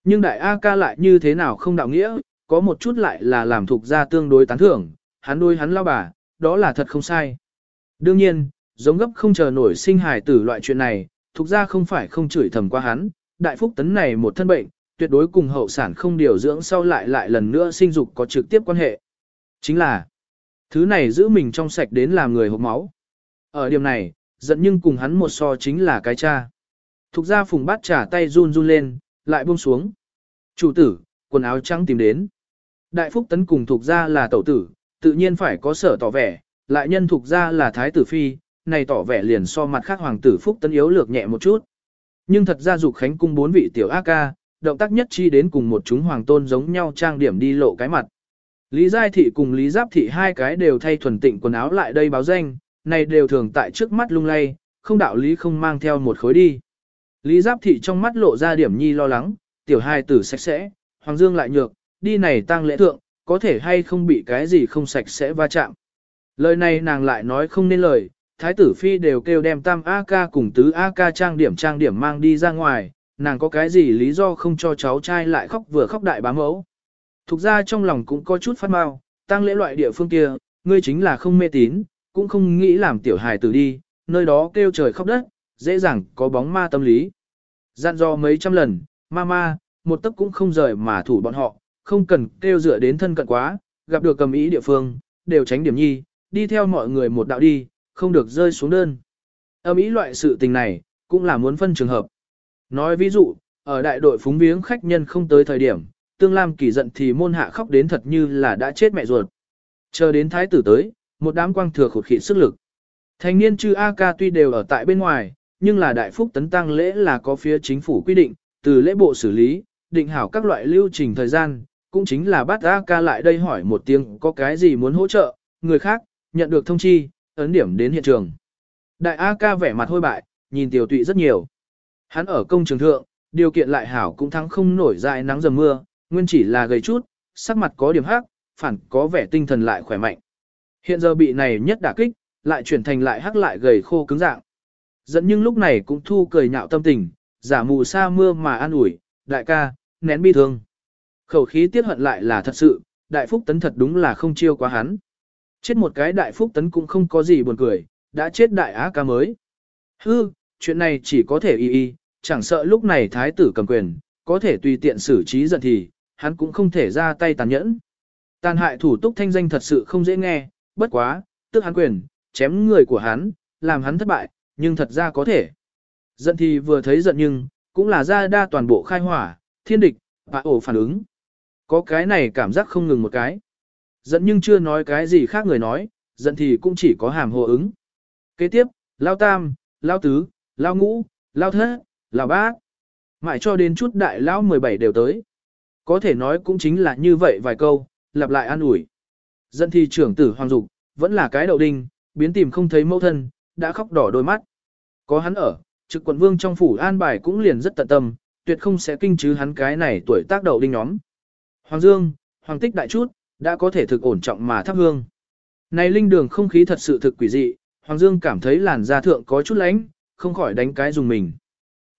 Nhưng đại A ca lại như thế nào không đạo nghĩa, có một chút lại là làm thuộc gia tương đối tán thưởng, hắn đôi hắn lao bà, đó là thật không sai. Đương nhiên, giống gấp không chờ nổi sinh hài tử loại chuyện này, thuộc gia không phải không chửi thầm qua hắn, đại phúc tấn này một thân bệnh, tuyệt đối cùng hậu sản không điều dưỡng sau lại lại lần nữa sinh dục có trực tiếp quan hệ. Chính là, thứ này giữ mình trong sạch đến làm người hộp máu. Ở điểm này, giận nhưng cùng hắn một so chính là cái cha. Thục ra phùng bát trả tay run run lên, lại buông xuống. Chủ tử, quần áo trắng tìm đến. Đại phúc tấn cùng thuộc ra là tẩu tử, tự nhiên phải có sở tỏ vẻ, lại nhân thuộc ra là thái tử phi, này tỏ vẻ liền so mặt khác hoàng tử phúc tấn yếu lược nhẹ một chút. Nhưng thật ra dục khánh cung bốn vị tiểu ác ca, động tác nhất chi đến cùng một chúng hoàng tôn giống nhau trang điểm đi lộ cái mặt. Lý Giai Thị cùng Lý Giáp Thị hai cái đều thay thuần tịnh quần áo lại đây báo danh, này đều thường tại trước mắt lung lay, không đạo lý không mang theo một khối đi. Lý Giáp Thị trong mắt lộ ra điểm nhi lo lắng, tiểu hai tử sạch sẽ, Hoàng Dương lại nhược, đi này tang lễ thượng, có thể hay không bị cái gì không sạch sẽ va chạm. Lời này nàng lại nói không nên lời, Thái tử Phi đều kêu đem tam A-ca cùng tứ A-ca trang điểm trang điểm mang đi ra ngoài, nàng có cái gì lý do không cho cháu trai lại khóc vừa khóc đại bá mẫu. Thục ra trong lòng cũng có chút phát mau, tăng lễ loại địa phương kia, ngươi chính là không mê tín, cũng không nghĩ làm tiểu hài tử đi, nơi đó kêu trời khóc đất, dễ dàng có bóng ma tâm lý. Dặn dò mấy trăm lần, ma ma, một tấc cũng không rời mà thủ bọn họ, không cần kêu dựa đến thân cận quá, gặp được cầm ý địa phương, đều tránh điểm nhi, đi theo mọi người một đạo đi, không được rơi xuống đơn. Âm ý loại sự tình này, cũng là muốn phân trường hợp. Nói ví dụ, ở đại đội phúng viếng khách nhân không tới thời điểm, tương lam kỳ giận thì môn hạ khóc đến thật như là đã chết mẹ ruột. Chờ đến thái tử tới, một đám quang thừa khột khịt sức lực. Thành niên chư A ca tuy đều ở tại bên ngoài, nhưng là đại phúc tấn tăng lễ là có phía chính phủ quy định, từ lễ bộ xử lý, định hảo các loại lưu trình thời gian, cũng chính là bắt A ca lại đây hỏi một tiếng có cái gì muốn hỗ trợ, người khác, nhận được thông chi, ấn điểm đến hiện trường. Đại A ca vẻ mặt hôi bại, nhìn tiểu tụy rất nhiều. Hắn ở công trường thượng, điều kiện lại hảo cũng thắng không nổi dài nắng dầm mưa, nguyên chỉ là gầy chút, sắc mặt có điểm hắc, phản có vẻ tinh thần lại khỏe mạnh. Hiện giờ bị này nhất đả kích, lại chuyển thành lại hắc lại gầy khô cứng dạng. Dẫn nhưng lúc này cũng thu cười nhạo tâm tình, giả mù sa mưa mà an ủi, đại ca, nén bi thương. Khẩu khí tiết hận lại là thật sự, đại phúc tấn thật đúng là không chiêu quá hắn. Chết một cái đại phúc tấn cũng không có gì buồn cười, đã chết đại á ca mới. Hư, chuyện này chỉ có thể y y, chẳng sợ lúc này thái tử cầm quyền, có thể tùy tiện xử trí giận thì, hắn cũng không thể ra tay tàn nhẫn. Tàn hại thủ túc thanh danh thật sự không dễ nghe, bất quá, tức hắn quyền, chém người của hắn, làm hắn thất bại, nhưng thật ra có thể. Giận thì vừa thấy giận nhưng, cũng là ra đa toàn bộ khai hỏa, thiên địch, và ổ phản ứng. Có cái này cảm giác không ngừng một cái. Giận nhưng chưa nói cái gì khác người nói, giận thì cũng chỉ có hàm hồ ứng. Kế tiếp, lao tam, lao tứ, lao ngũ, lao thất, lao bát. Mãi cho đến chút đại lao 17 đều tới. Có thể nói cũng chính là như vậy vài câu, lặp lại an ủi. Dân thi trưởng tử Hoàng Dục, vẫn là cái đậu đinh, biến tìm không thấy mẫu thân, đã khóc đỏ đôi mắt. Có hắn ở, trực quận vương trong phủ an bài cũng liền rất tận tâm, tuyệt không sẽ kinh chứ hắn cái này tuổi tác đậu đinh nhóm. Hoàng Dương, Hoàng Tích đại chút, đã có thể thực ổn trọng mà thắp hương. Này linh đường không khí thật sự thực quỷ dị, Hoàng Dương cảm thấy làn da thượng có chút lánh, không khỏi đánh cái dùng mình.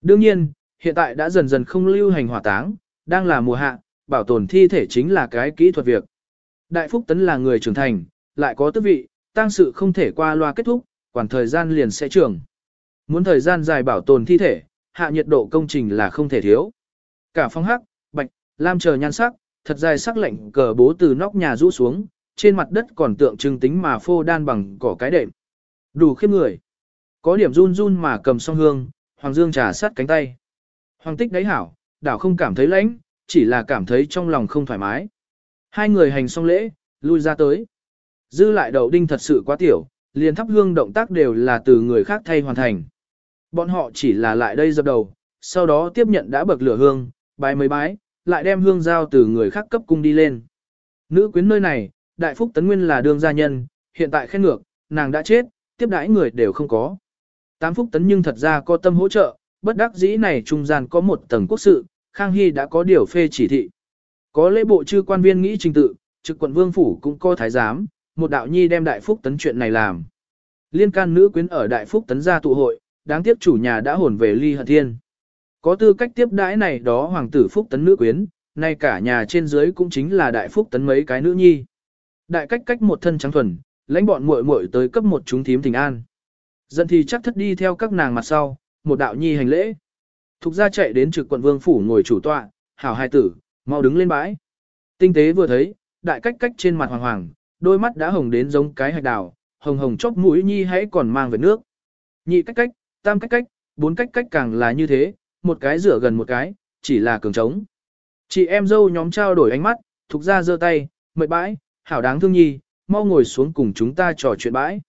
Đương nhiên, hiện tại đã dần dần không lưu hành hỏa táng, đang là mùa hạ, bảo tồn thi thể chính là cái kỹ thuật việc. Đại Phúc Tấn là người trưởng thành, lại có tước vị, tang sự không thể qua loa kết thúc, quản thời gian liền sẽ trưởng. Muốn thời gian dài bảo tồn thi thể, hạ nhiệt độ công trình là không thể thiếu. Cả phong hắc, bạch, lam chờ nhan sắc, thật dài sắc lạnh cờ bố từ nóc nhà rũ xuống, trên mặt đất còn tượng trưng tính mà phô đan bằng cỏ cái đệm. Đủ khiếp người. Có điểm run run mà cầm song hương, Hoàng Dương trà sát cánh tay. Hoàng tích đáy hảo, đảo không cảm thấy lãnh, chỉ là cảm thấy trong lòng không thoải mái. Hai người hành xong lễ, lui ra tới. Dư lại đầu đinh thật sự quá tiểu, liền thắp hương động tác đều là từ người khác thay hoàn thành. Bọn họ chỉ là lại đây dập đầu, sau đó tiếp nhận đã bậc lửa hương, bái mấy bái, lại đem hương giao từ người khác cấp cung đi lên. Nữ quyến nơi này, đại phúc tấn nguyên là đương gia nhân, hiện tại khen ngược, nàng đã chết, tiếp đãi người đều không có. Tám phúc tấn nhưng thật ra có tâm hỗ trợ, bất đắc dĩ này trung gian có một tầng quốc sự, Khang Hy đã có điều phê chỉ thị. Có lễ bộ chư quan viên nghĩ trình tự, trực quận vương phủ cũng có thái giám, một đạo nhi đem đại phúc tấn chuyện này làm. Liên can nữ quyến ở đại phúc tấn gia tụ hội, đáng tiếc chủ nhà đã hồn về ly hận thiên. Có tư cách tiếp đãi này đó hoàng tử phúc tấn nữ quyến, nay cả nhà trên dưới cũng chính là đại phúc tấn mấy cái nữ nhi. Đại cách cách một thân trắng thuần, lãnh bọn muội muội tới cấp một chúng thím thỉnh an. Dân thì chắc thất đi theo các nàng mặt sau, một đạo nhi hành lễ. Thục ra chạy đến trực quận vương phủ ngồi chủ tọa, hảo hai tử, mau đứng lên bãi. Tinh tế vừa thấy, đại cách cách trên mặt hoàng hoàng, đôi mắt đã hồng đến giống cái hạch đào, hồng hồng chóp mũi nhi hãy còn mang về nước. Nhị cách cách, tam cách cách, bốn cách cách càng là như thế, một cái rửa gần một cái, chỉ là cường trống. Chị em dâu nhóm trao đổi ánh mắt, thục ra giơ tay, mệt bãi, hảo đáng thương nhi, mau ngồi xuống cùng chúng ta trò chuyện bãi.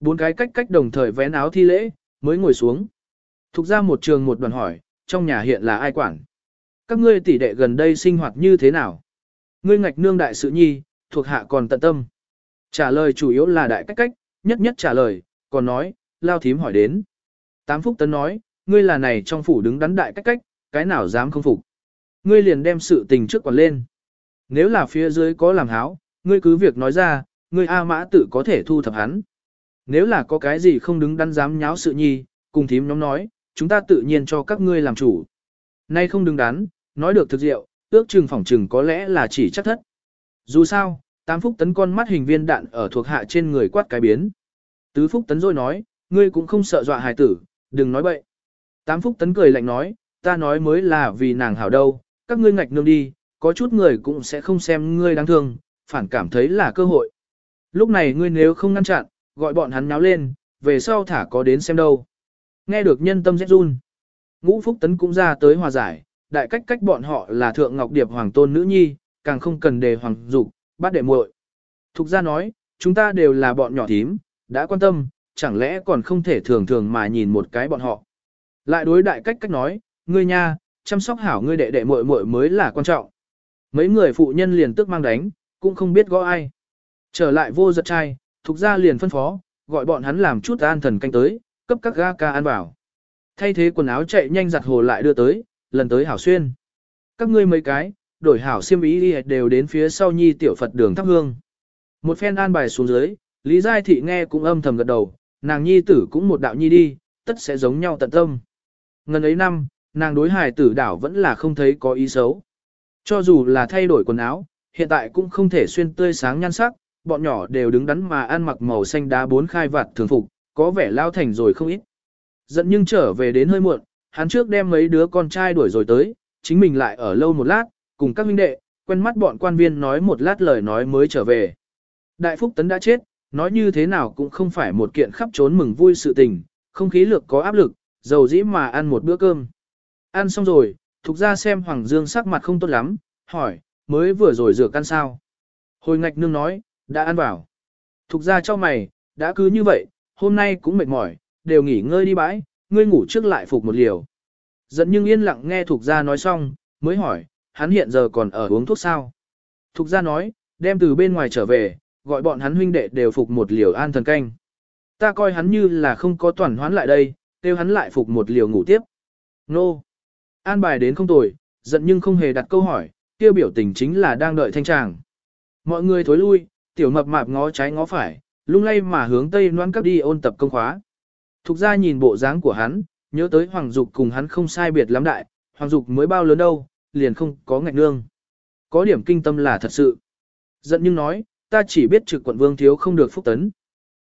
Bốn cái cách cách đồng thời vén áo thi lễ, mới ngồi xuống. Thục ra một trường một đoàn hỏi, trong nhà hiện là ai quản? Các ngươi tỷ đệ gần đây sinh hoạt như thế nào? Ngươi ngạch nương đại sự nhi, thuộc hạ còn tận tâm. Trả lời chủ yếu là đại cách cách, nhất nhất trả lời, còn nói, lao thím hỏi đến. Tám phúc tấn nói, ngươi là này trong phủ đứng đắn đại cách cách, cái nào dám không phục. Ngươi liền đem sự tình trước quản lên. Nếu là phía dưới có làm háo, ngươi cứ việc nói ra, ngươi A mã tự có thể thu thập hắn. Nếu là có cái gì không đứng đắn dám nháo sự nhi, cùng thím nhóm nói, chúng ta tự nhiên cho các ngươi làm chủ. Nay không đứng đắn, nói được thực diệu, ước chừng phỏng chừng có lẽ là chỉ chắc thất. Dù sao, tám phúc tấn con mắt hình viên đạn ở thuộc hạ trên người quát cái biến. Tứ phúc tấn rồi nói, ngươi cũng không sợ dọa hài tử, đừng nói bậy. Tám phúc tấn cười lạnh nói, ta nói mới là vì nàng hảo đâu, các ngươi ngạch nương đi, có chút người cũng sẽ không xem ngươi đáng thương, phản cảm thấy là cơ hội. Lúc này ngươi nếu không ngăn chặn, gọi bọn hắn nháo lên, về sau thả có đến xem đâu. Nghe được nhân tâm rét run. Ngũ Phúc Tấn cũng ra tới hòa giải, đại cách cách bọn họ là thượng ngọc điệp hoàng tôn nữ nhi, càng không cần đề hoàng dục, bát đệ muội. Thục ra nói, chúng ta đều là bọn nhỏ thím, đã quan tâm, chẳng lẽ còn không thể thường thường mà nhìn một cái bọn họ. Lại đối đại cách cách nói, ngươi nha, chăm sóc hảo ngươi đệ đệ muội muội mới là quan trọng. Mấy người phụ nhân liền tức mang đánh, cũng không biết gõ ai. Trở lại vô giật trai, thục ra liền phân phó, gọi bọn hắn làm chút an thần canh tới, cấp các ga ca ăn vào. Thay thế quần áo chạy nhanh giặt hồ lại đưa tới, lần tới hảo xuyên. Các ngươi mấy cái, đổi hảo xiêm ý đi đều đến phía sau nhi tiểu Phật đường thắp hương. Một phen an bài xuống dưới, Lý Giai Thị nghe cũng âm thầm gật đầu, nàng nhi tử cũng một đạo nhi đi, tất sẽ giống nhau tận tâm. Ngần ấy năm, nàng đối hài tử đảo vẫn là không thấy có ý xấu. Cho dù là thay đổi quần áo, hiện tại cũng không thể xuyên tươi sáng nhan sắc, bọn nhỏ đều đứng đắn mà ăn mặc màu xanh đá bốn khai vạt thường phục, có vẻ lao thành rồi không ít. Giận nhưng trở về đến hơi muộn, hắn trước đem mấy đứa con trai đuổi rồi tới, chính mình lại ở lâu một lát, cùng các huynh đệ, quen mắt bọn quan viên nói một lát lời nói mới trở về. Đại Phúc Tấn đã chết, nói như thế nào cũng không phải một kiện khắp trốn mừng vui sự tình, không khí lược có áp lực, dầu dĩ mà ăn một bữa cơm. Ăn xong rồi, thục ra xem Hoàng Dương sắc mặt không tốt lắm, hỏi, mới vừa rồi rửa căn sao. Hồi ngạch nương nói, đã ăn vào. Thục ra cho mày, đã cứ như vậy, hôm nay cũng mệt mỏi, đều nghỉ ngơi đi bãi, ngươi ngủ trước lại phục một liều. Dẫn nhưng yên lặng nghe Thục gia nói xong, mới hỏi, hắn hiện giờ còn ở uống thuốc sao? Thục gia nói, đem từ bên ngoài trở về, gọi bọn hắn huynh đệ đều phục một liều an thần canh. Ta coi hắn như là không có toàn hoán lại đây, kêu hắn lại phục một liều ngủ tiếp. Nô! An bài đến không tồi, giận nhưng không hề đặt câu hỏi, tiêu biểu tình chính là đang đợi thanh tràng. Mọi người thối lui, tiểu mập mạp ngó trái ngó phải, lung lay mà hướng tây noan cấp đi ôn tập công khóa. Thục ra nhìn bộ dáng của hắn, nhớ tới Hoàng Dục cùng hắn không sai biệt lắm đại, Hoàng Dục mới bao lớn đâu, liền không có ngạch nương. Có điểm kinh tâm là thật sự. Giận nhưng nói, ta chỉ biết trực quận vương thiếu không được phúc tấn.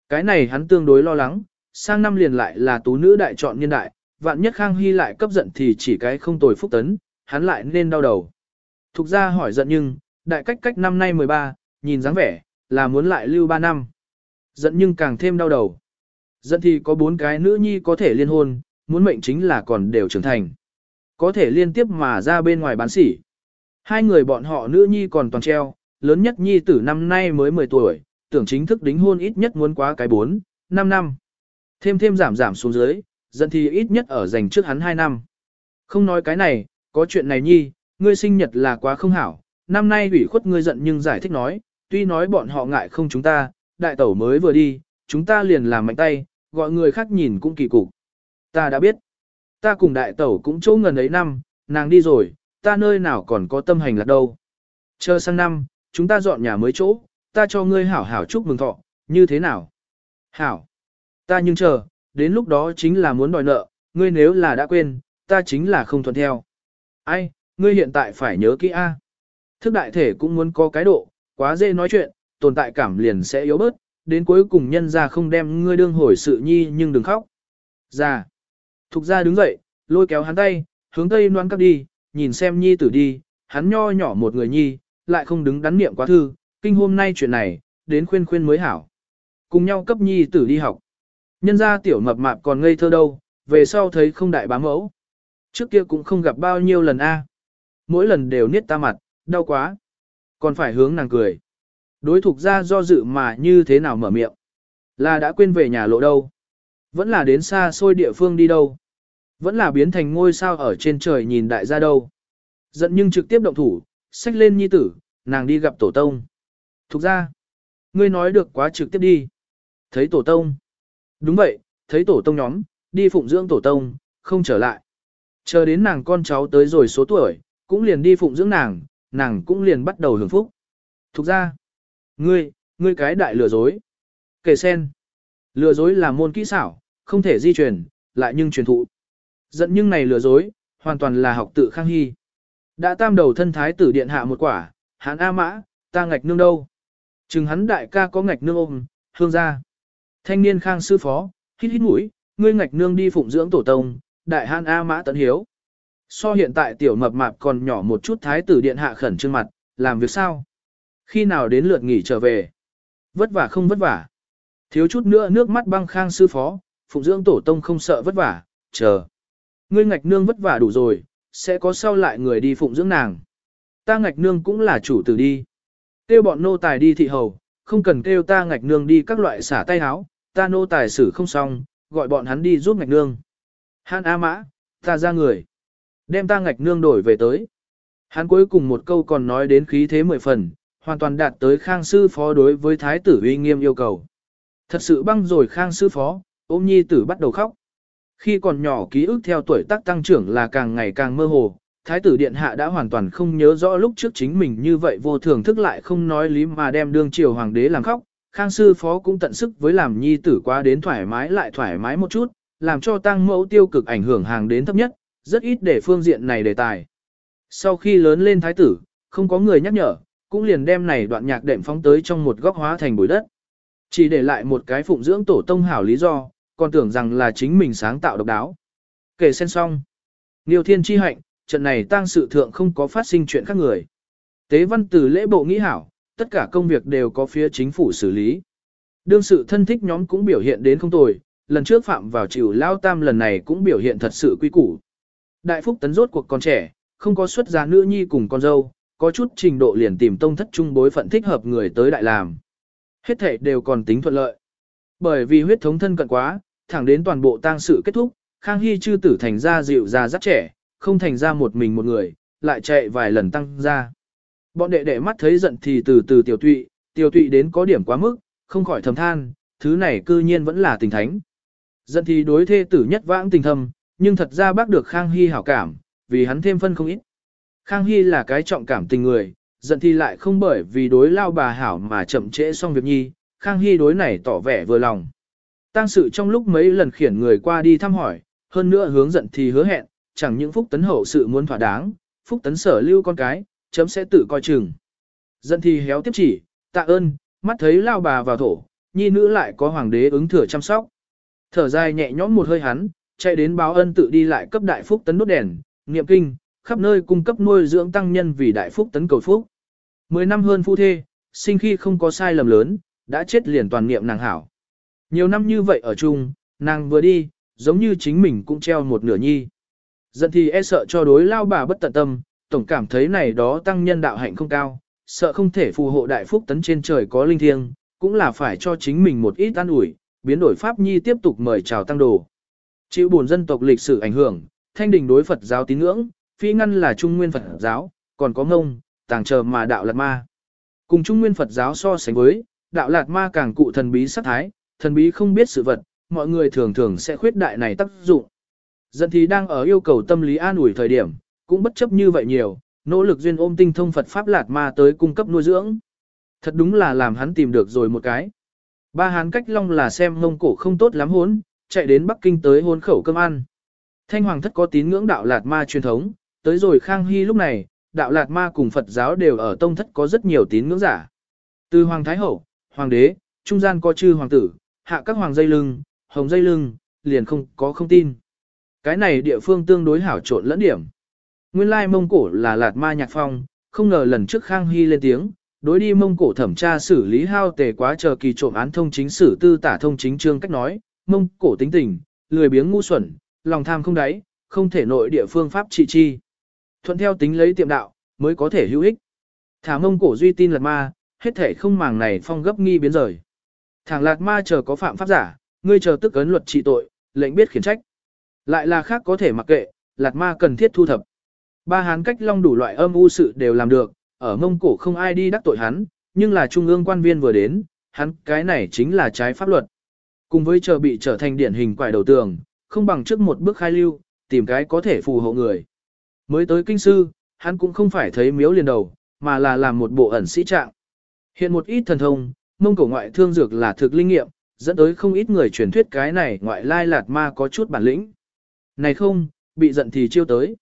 Cái này hắn tương đối lo lắng, sang năm liền lại là tú nữ đại chọn niên đại, vạn nhất Khang Hy lại cấp giận thì chỉ cái không tồi phúc tấn, hắn lại nên đau đầu. Thục ra hỏi giận nhưng, đại cách cách năm nay 13, nhìn dáng vẻ, là muốn lại lưu 3 năm. Giận nhưng càng thêm đau đầu. Giận thì có bốn cái nữ nhi có thể liên hôn, muốn mệnh chính là còn đều trưởng thành. Có thể liên tiếp mà ra bên ngoài bán sỉ. Hai người bọn họ nữ nhi còn toàn treo, lớn nhất nhi tử năm nay mới 10 tuổi, tưởng chính thức đính hôn ít nhất muốn quá cái 4, 5 năm. Thêm thêm giảm giảm xuống dưới, giận thì ít nhất ở dành trước hắn 2 năm. Không nói cái này, có chuyện này nhi, ngươi sinh nhật là quá không hảo, năm nay ủy khuất ngươi giận nhưng giải thích nói, tuy nói bọn họ ngại không chúng ta, đại tẩu mới vừa đi, chúng ta liền làm mạnh tay, gọi người khác nhìn cũng kỳ cục. Ta đã biết, ta cùng đại tẩu cũng chỗ ngần ấy năm, nàng đi rồi, ta nơi nào còn có tâm hành lạc đâu. Chờ sang năm, chúng ta dọn nhà mới chỗ, ta cho ngươi hảo hảo chúc mừng thọ, như thế nào? Hảo, ta nhưng chờ, đến lúc đó chính là muốn đòi nợ, ngươi nếu là đã quên, ta chính là không thuận theo. Ai, ngươi hiện tại phải nhớ kỹ A. Thức đại thể cũng muốn có cái độ, quá dễ nói chuyện, tồn tại cảm liền sẽ yếu bớt, đến cuối cùng nhân ra không đem ngươi đương hồi sự nhi nhưng đừng khóc. Ra. Thục ra đứng dậy, lôi kéo hắn tay, hướng tây noan cắp đi, nhìn xem nhi tử đi, hắn nho nhỏ một người nhi, lại không đứng đắn niệm quá thư, kinh hôm nay chuyện này, đến khuyên khuyên mới hảo. Cùng nhau cấp nhi tử đi học. Nhân ra tiểu mập mạp còn ngây thơ đâu, về sau thấy không đại bám mẫu. Trước kia cũng không gặp bao nhiêu lần a Mỗi lần đều niết ta mặt, đau quá. Còn phải hướng nàng cười. Đối thuộc ra do dự mà như thế nào mở miệng. Là đã quên về nhà lộ đâu. Vẫn là đến xa xôi địa phương đi đâu. Vẫn là biến thành ngôi sao ở trên trời nhìn đại gia đâu. Giận nhưng trực tiếp động thủ, xách lên nhi tử, nàng đi gặp tổ tông. Thục ra, ngươi nói được quá trực tiếp đi. Thấy tổ tông. Đúng vậy, thấy tổ tông nhóm, đi phụng dưỡng tổ tông, không trở lại. Chờ đến nàng con cháu tới rồi số tuổi, cũng liền đi phụng dưỡng nàng, nàng cũng liền bắt đầu hưởng phúc. Thục ra, ngươi, ngươi cái đại lừa dối. Kể sen, lừa dối là môn kỹ xảo, không thể di truyền, lại nhưng truyền thụ. Giận nhưng này lừa dối, hoàn toàn là học tự khang hy. Đã tam đầu thân thái tử điện hạ một quả, hắn A mã, ta ngạch nương đâu. Chừng hắn đại ca có ngạch nương ôm, hương ra. Thanh niên khang sư phó, hít hít mũi, ngươi ngạch nương đi phụng dưỡng tổ tông, đại hàn A mã tận hiếu. So hiện tại tiểu mập mạp còn nhỏ một chút thái tử điện hạ khẩn trương mặt, làm việc sao? Khi nào đến lượt nghỉ trở về? Vất vả không vất vả. Thiếu chút nữa nước mắt băng khang sư phó, phụng dưỡng tổ tông không sợ vất vả, chờ. Ngươi ngạch nương vất vả đủ rồi, sẽ có sau lại người đi phụng dưỡng nàng. Ta ngạch nương cũng là chủ tử đi. Kêu bọn nô tài đi thị hầu, không cần kêu ta ngạch nương đi các loại xả tay háo, ta nô tài xử không xong, gọi bọn hắn đi giúp ngạch nương. Hàn A mã, ta ra người. Đem ta ngạch nương đổi về tới. Hắn cuối cùng một câu còn nói đến khí thế mười phần, hoàn toàn đạt tới khang sư phó đối với thái tử uy nghiêm yêu cầu. Thật sự băng rồi khang sư phó, ôm nhi tử bắt đầu khóc. Khi còn nhỏ ký ức theo tuổi tác tăng trưởng là càng ngày càng mơ hồ, thái tử điện hạ đã hoàn toàn không nhớ rõ lúc trước chính mình như vậy vô thường thức lại không nói lý mà đem đương triều hoàng đế làm khóc. Khang sư phó cũng tận sức với làm nhi tử quá đến thoải mái lại thoải mái một chút, làm cho tăng mẫu tiêu cực ảnh hưởng hàng đến thấp nhất, rất ít để phương diện này đề tài. Sau khi lớn lên thái tử, không có người nhắc nhở, cũng liền đem này đoạn nhạc đệm phóng tới trong một góc hóa thành bụi đất. Chỉ để lại một cái phụng dưỡng tổ tông hảo lý do, còn tưởng rằng là chính mình sáng tạo độc đáo. Kể sen xong. Niêu thiên chi hạnh, trận này tang sự thượng không có phát sinh chuyện khác người. Tế văn từ lễ bộ nghĩ hảo, tất cả công việc đều có phía chính phủ xử lý. Đương sự thân thích nhóm cũng biểu hiện đến không tồi, lần trước phạm vào chịu lao tam lần này cũng biểu hiện thật sự quy củ. Đại phúc tấn rốt cuộc con trẻ, không có xuất gia nữ nhi cùng con dâu, có chút trình độ liền tìm tông thất trung bối phận thích hợp người tới đại làm. Hết thể đều còn tính thuận lợi. Bởi vì huyết thống thân cận quá, thẳng đến toàn bộ tang sự kết thúc, Khang Hy chư tử thành ra dịu già rất trẻ, không thành ra một mình một người, lại chạy vài lần tăng ra. Bọn đệ đệ mắt thấy giận thì từ từ tiểu tụy, tiểu tụy đến có điểm quá mức, không khỏi thầm than, thứ này cư nhiên vẫn là tình thánh. Giận thì đối thê tử nhất vãng tình thầm, nhưng thật ra bác được Khang Hy hảo cảm, vì hắn thêm phân không ít. Khang Hy là cái trọng cảm tình người, giận thì lại không bởi vì đối lao bà hảo mà chậm trễ xong việc nhi, Khang Hy đối này tỏ vẻ vừa lòng. Tăng sự trong lúc mấy lần khiển người qua đi thăm hỏi, hơn nữa hướng giận thì hứa hẹn, chẳng những phúc tấn hậu sự muốn thỏa đáng, phúc tấn sở lưu con cái, chấm sẽ tự coi chừng. Giận thì héo tiếp chỉ, tạ ơn, mắt thấy lao bà vào thổ, nhi nữ lại có hoàng đế ứng thừa chăm sóc. Thở dài nhẹ nhõm một hơi hắn, chạy đến báo ân tự đi lại cấp đại phúc tấn đốt đèn, niệm kinh, khắp nơi cung cấp nuôi dưỡng tăng nhân vì đại phúc tấn cầu phúc. Mười năm hơn phu thê, sinh khi không có sai lầm lớn, đã chết liền toàn niệm nàng hảo. Nhiều năm như vậy ở chung, nàng vừa đi, giống như chính mình cũng treo một nửa nhi. Giận thì e sợ cho đối lao bà bất tận tâm, tổng cảm thấy này đó tăng nhân đạo hạnh không cao, sợ không thể phù hộ đại phúc tấn trên trời có linh thiêng, cũng là phải cho chính mình một ít an ủi, biến đổi pháp nhi tiếp tục mời chào tăng đồ. Chịu buồn dân tộc lịch sử ảnh hưởng, thanh đình đối Phật giáo tín ngưỡng, phi ngăn là trung nguyên Phật giáo, còn có ngông, tàng chờ mà đạo lạt ma. Cùng trung nguyên Phật giáo so sánh với, đạo lạt ma càng cụ thần bí sắc thái, thần bí không biết sự vật, mọi người thường thường sẽ khuyết đại này tác dụng. Dân thì đang ở yêu cầu tâm lý an ủi thời điểm, cũng bất chấp như vậy nhiều, nỗ lực duyên ôm tinh thông Phật Pháp Lạt Ma tới cung cấp nuôi dưỡng. Thật đúng là làm hắn tìm được rồi một cái. Ba hán cách long là xem mông cổ không tốt lắm hốn, chạy đến Bắc Kinh tới hôn khẩu cơm ăn. Thanh hoàng thất có tín ngưỡng đạo lạt ma truyền thống, tới rồi Khang Hy lúc này, đạo lạt ma cùng Phật giáo đều ở tông thất có rất nhiều tín ngưỡng giả. Từ Hoàng Thái Hậu, Hoàng đế, trung gian có chư hoàng tử, hạ các hoàng dây lưng, hồng dây lưng, liền không có không tin. Cái này địa phương tương đối hảo trộn lẫn điểm. Nguyên lai Mông Cổ là Lạt Ma Nhạc Phong, không ngờ lần trước Khang Hy lên tiếng, đối đi Mông Cổ thẩm tra xử lý hao tề quá chờ kỳ trộm án thông chính sử tư tả thông chính trương cách nói, Mông Cổ tính tình, lười biếng ngu xuẩn, lòng tham không đáy, không thể nội địa phương pháp trị chi. Thuận theo tính lấy tiệm đạo, mới có thể hữu ích. Thả Mông Cổ duy tin lật Ma, hết thể không màng này phong gấp nghi biến rời. Thằng Lạt Ma chờ có phạm pháp giả, ngươi chờ tức ấn luật trị tội, lệnh biết khiển trách. Lại là khác có thể mặc kệ, Lạt Ma cần thiết thu thập. Ba hán cách long đủ loại âm u sự đều làm được, ở Mông Cổ không ai đi đắc tội hắn, nhưng là trung ương quan viên vừa đến, hắn cái này chính là trái pháp luật. Cùng với chờ bị trở thành điển hình quải đầu tường, không bằng trước một bước khai lưu, tìm cái có thể phù hộ người. Mới tới kinh sư, hắn cũng không phải thấy miếu liền đầu, mà là làm một bộ ẩn sĩ trạng. Hiện một ít thần thông, mông cổ ngoại thương dược là thực linh nghiệm, dẫn tới không ít người truyền thuyết cái này ngoại lai lạt ma có chút bản lĩnh. Này không, bị giận thì chiêu tới.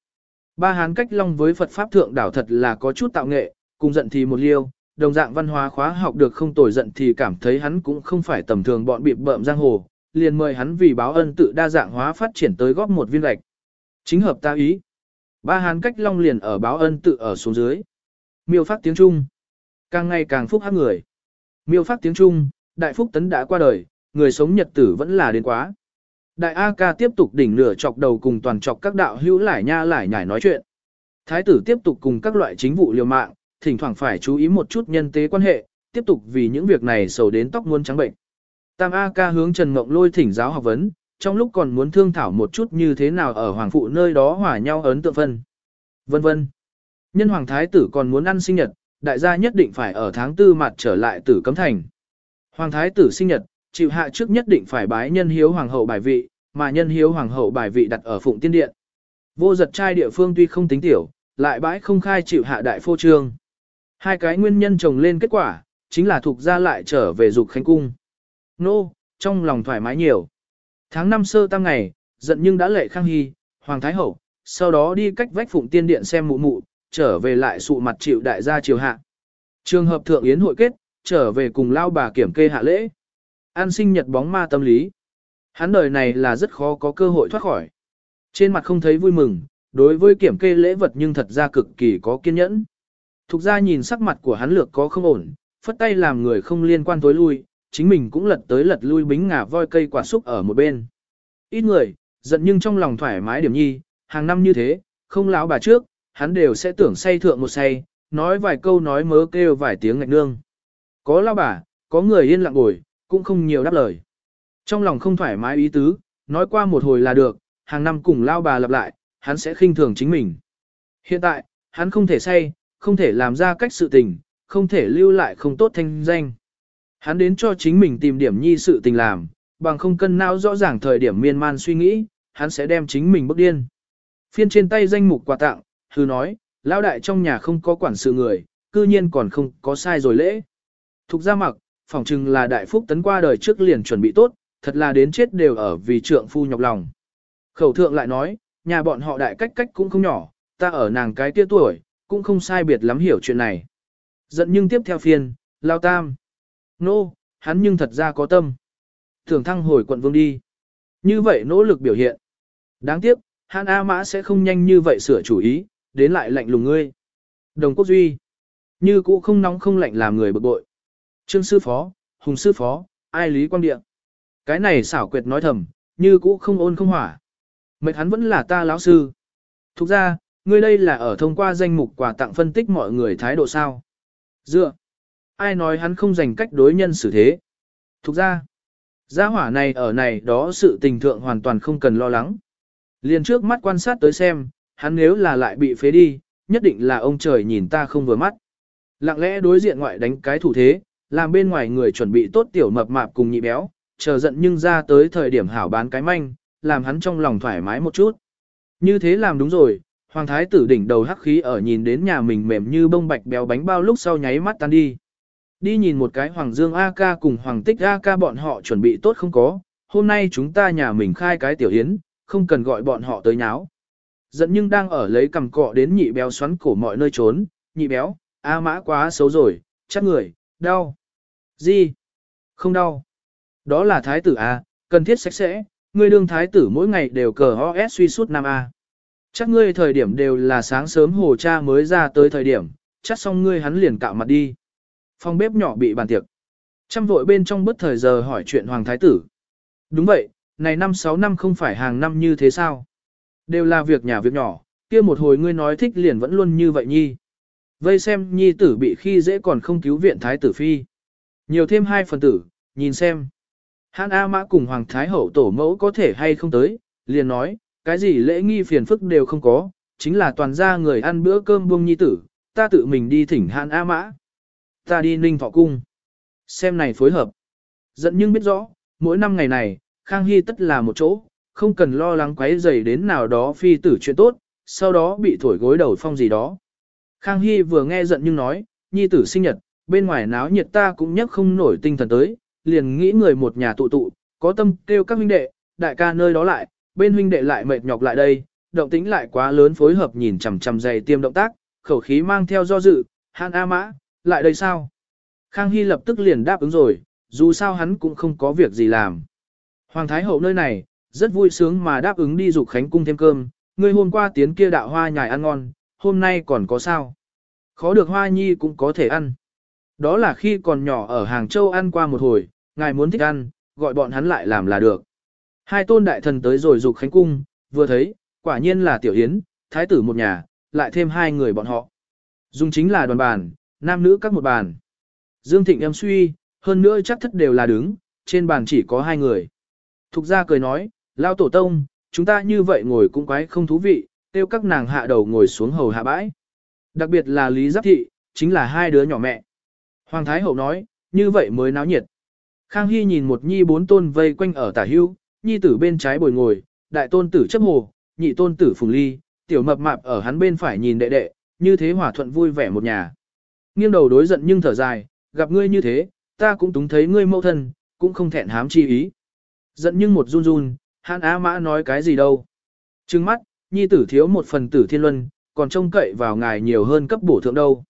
Ba hán cách long với Phật Pháp Thượng đảo thật là có chút tạo nghệ, cùng giận thì một liêu, đồng dạng văn hóa khóa học được không tồi giận thì cảm thấy hắn cũng không phải tầm thường bọn bịp bợm giang hồ, liền mời hắn vì báo ân tự đa dạng hóa phát triển tới góp một viên gạch. Chính hợp ta ý. Ba hán cách long liền ở báo ân tự ở xuống dưới. Miêu phát tiếng Trung. Càng ngày càng phúc hát người. Miêu phát tiếng Trung, đại phúc tấn đã qua đời, người sống nhật tử vẫn là đến quá. Đại A ca tiếp tục đỉnh nửa chọc đầu cùng toàn chọc các đạo hữu lải nha lải nhải nói chuyện. Thái tử tiếp tục cùng các loại chính vụ liều mạng, thỉnh thoảng phải chú ý một chút nhân tế quan hệ, tiếp tục vì những việc này sầu đến tóc muôn trắng bệnh. Tam A ca hướng Trần Mộng lôi thỉnh giáo học vấn, trong lúc còn muốn thương thảo một chút như thế nào ở hoàng phụ nơi đó hòa nhau ấn tượng phân. Vân vân. Nhân hoàng thái tử còn muốn ăn sinh nhật, đại gia nhất định phải ở tháng tư mặt trở lại tử cấm thành. Hoàng thái tử sinh nhật, chịu hạ trước nhất định phải bái nhân hiếu hoàng hậu bài vị, mà nhân hiếu hoàng hậu bài vị đặt ở phụng tiên điện. Vô giật trai địa phương tuy không tính tiểu, lại bãi không khai chịu hạ đại phô trương. Hai cái nguyên nhân chồng lên kết quả, chính là thuộc ra lại trở về dục khánh cung. Nô, trong lòng thoải mái nhiều. Tháng năm sơ tam ngày, giận nhưng đã lệ khang hy, hoàng thái hậu, sau đó đi cách vách phụng tiên điện xem mụ mụ, trở về lại sụ mặt chịu đại gia triều hạ. Trường hợp thượng yến hội kết, trở về cùng lao bà kiểm kê hạ lễ. An sinh nhật bóng ma tâm lý. Hắn đời này là rất khó có cơ hội thoát khỏi. Trên mặt không thấy vui mừng, đối với kiểm kê lễ vật nhưng thật ra cực kỳ có kiên nhẫn. Thục ra nhìn sắc mặt của hắn lược có không ổn, phất tay làm người không liên quan tối lui, chính mình cũng lật tới lật lui bính ngả voi cây quả xúc ở một bên. Ít người, giận nhưng trong lòng thoải mái điểm nhi, hàng năm như thế, không lão bà trước, hắn đều sẽ tưởng say thượng một say, nói vài câu nói mớ kêu vài tiếng ngạch nương. Có lão bà, có người yên lặng ngồi, cũng không nhiều đáp lời. Trong lòng không thoải mái ý tứ, nói qua một hồi là được, hàng năm cùng lao bà lặp lại, hắn sẽ khinh thường chính mình. Hiện tại, hắn không thể say, không thể làm ra cách sự tình, không thể lưu lại không tốt thanh danh. Hắn đến cho chính mình tìm điểm nhi sự tình làm, bằng không cân não rõ ràng thời điểm miên man suy nghĩ, hắn sẽ đem chính mình bức điên. Phiên trên tay danh mục quà tặng, hư nói, lão đại trong nhà không có quản sự người, cư nhiên còn không có sai rồi lễ. Thục ra mặc, phỏng chừng là đại phúc tấn qua đời trước liền chuẩn bị tốt, thật là đến chết đều ở vì trượng phu nhọc lòng. Khẩu thượng lại nói, nhà bọn họ đại cách cách cũng không nhỏ, ta ở nàng cái tia tuổi, cũng không sai biệt lắm hiểu chuyện này. Giận nhưng tiếp theo phiên, lao tam. Nô, no, hắn nhưng thật ra có tâm. Thường thăng hồi quận vương đi. Như vậy nỗ lực biểu hiện. Đáng tiếc, hắn A Mã sẽ không nhanh như vậy sửa chủ ý, đến lại lạnh lùng ngươi. Đồng Quốc Duy. Như cũ không nóng không lạnh làm người bực bội. Trương sư phó, Hùng sư phó, ai lý quang địa. Cái này xảo quyệt nói thầm, như cũ không ôn không hỏa. Mệt hắn vẫn là ta lão sư. Thục ra, ngươi đây là ở thông qua danh mục quà tặng phân tích mọi người thái độ sao. Dựa. Ai nói hắn không dành cách đối nhân xử thế. Thục ra. Gia hỏa này ở này đó sự tình thượng hoàn toàn không cần lo lắng. Liền trước mắt quan sát tới xem, hắn nếu là lại bị phế đi, nhất định là ông trời nhìn ta không vừa mắt. Lặng lẽ đối diện ngoại đánh cái thủ thế, làm bên ngoài người chuẩn bị tốt tiểu mập mạp cùng nhị béo, chờ giận nhưng ra tới thời điểm hảo bán cái manh, làm hắn trong lòng thoải mái một chút. Như thế làm đúng rồi, hoàng thái tử đỉnh đầu hắc khí ở nhìn đến nhà mình mềm như bông bạch béo bánh bao lúc sau nháy mắt tan đi. Đi nhìn một cái Hoàng Dương A ca cùng Hoàng Tích A ca bọn họ chuẩn bị tốt không có, hôm nay chúng ta nhà mình khai cái tiểu yến, không cần gọi bọn họ tới nháo. Dẫn nhưng đang ở lấy cầm cọ đến nhị béo xoắn cổ mọi nơi trốn, nhị béo, A mã quá xấu rồi, chắc người, đau. Gì? Không đau. Đó là thái tử A, cần thiết sạch sẽ, ngươi đương thái tử mỗi ngày đều cờ OS suy suốt năm A. Chắc ngươi thời điểm đều là sáng sớm hồ cha mới ra tới thời điểm, chắc xong ngươi hắn liền cạo mặt đi. Phòng bếp nhỏ bị bàn tiệc. Trăm vội bên trong bất thời giờ hỏi chuyện hoàng thái tử. Đúng vậy, này năm sáu năm không phải hàng năm như thế sao? Đều là việc nhà việc nhỏ, kia một hồi ngươi nói thích liền vẫn luôn như vậy nhi. Vây xem nhi tử bị khi dễ còn không cứu viện thái tử phi. Nhiều thêm hai phần tử, nhìn xem. Hán A Mã cùng Hoàng Thái Hậu tổ mẫu có thể hay không tới, liền nói, cái gì lễ nghi phiền phức đều không có, chính là toàn gia người ăn bữa cơm buông nhi tử, ta tự mình đi thỉnh Hán A Mã. Ta đi ninh thọ cung. Xem này phối hợp. Giận nhưng biết rõ, mỗi năm ngày này, Khang Hy tất là một chỗ, không cần lo lắng quấy dày đến nào đó phi tử chuyện tốt, sau đó bị thổi gối đầu phong gì đó. Khang Hy vừa nghe giận nhưng nói, nhi tử sinh nhật, bên ngoài náo nhiệt ta cũng nhắc không nổi tinh thần tới, liền nghĩ người một nhà tụ tụ, có tâm kêu các huynh đệ, đại ca nơi đó lại, bên huynh đệ lại mệt nhọc lại đây, động tính lại quá lớn phối hợp nhìn chằm chằm dày tiêm động tác, khẩu khí mang theo do dự, hàn A mã, lại đây sao? Khang Hy lập tức liền đáp ứng rồi, dù sao hắn cũng không có việc gì làm. Hoàng Thái Hậu nơi này, rất vui sướng mà đáp ứng đi dục Khánh Cung thêm cơm, người hôm qua tiến kia đạo hoa nhài ăn ngon, hôm nay còn có sao? Khó được hoa nhi cũng có thể ăn. Đó là khi còn nhỏ ở Hàng Châu ăn qua một hồi, ngài muốn thích ăn, gọi bọn hắn lại làm là được. Hai tôn đại thần tới rồi dục Khánh Cung, vừa thấy, quả nhiên là Tiểu Yến, Thái tử một nhà, lại thêm hai người bọn họ. Dùng chính là đoàn bàn, nam nữ các một bàn. Dương Thịnh em suy, hơn nữa chắc thất đều là đứng, trên bàn chỉ có hai người. Thục gia cười nói, lao tổ tông, chúng ta như vậy ngồi cũng quái không thú vị, tiêu các nàng hạ đầu ngồi xuống hầu hạ bãi. Đặc biệt là Lý Giáp Thị, chính là hai đứa nhỏ mẹ. Hoàng Thái Hậu nói, như vậy mới náo nhiệt. Khang Hy nhìn một nhi bốn tôn vây quanh ở tả hưu, nhi tử bên trái bồi ngồi, đại tôn tử chấp hồ, nhị tôn tử phùng ly, tiểu mập mạp ở hắn bên phải nhìn đệ đệ, như thế hòa thuận vui vẻ một nhà. Nghiêng đầu đối giận nhưng thở dài, gặp ngươi như thế, ta cũng túng thấy ngươi mâu thân, cũng không thẹn hám chi ý. Giận nhưng một run run, hãn á mã nói cái gì đâu. Trừng mắt, nhi tử thiếu một phần tử thiên luân, còn trông cậy vào ngài nhiều hơn cấp bổ thượng đâu.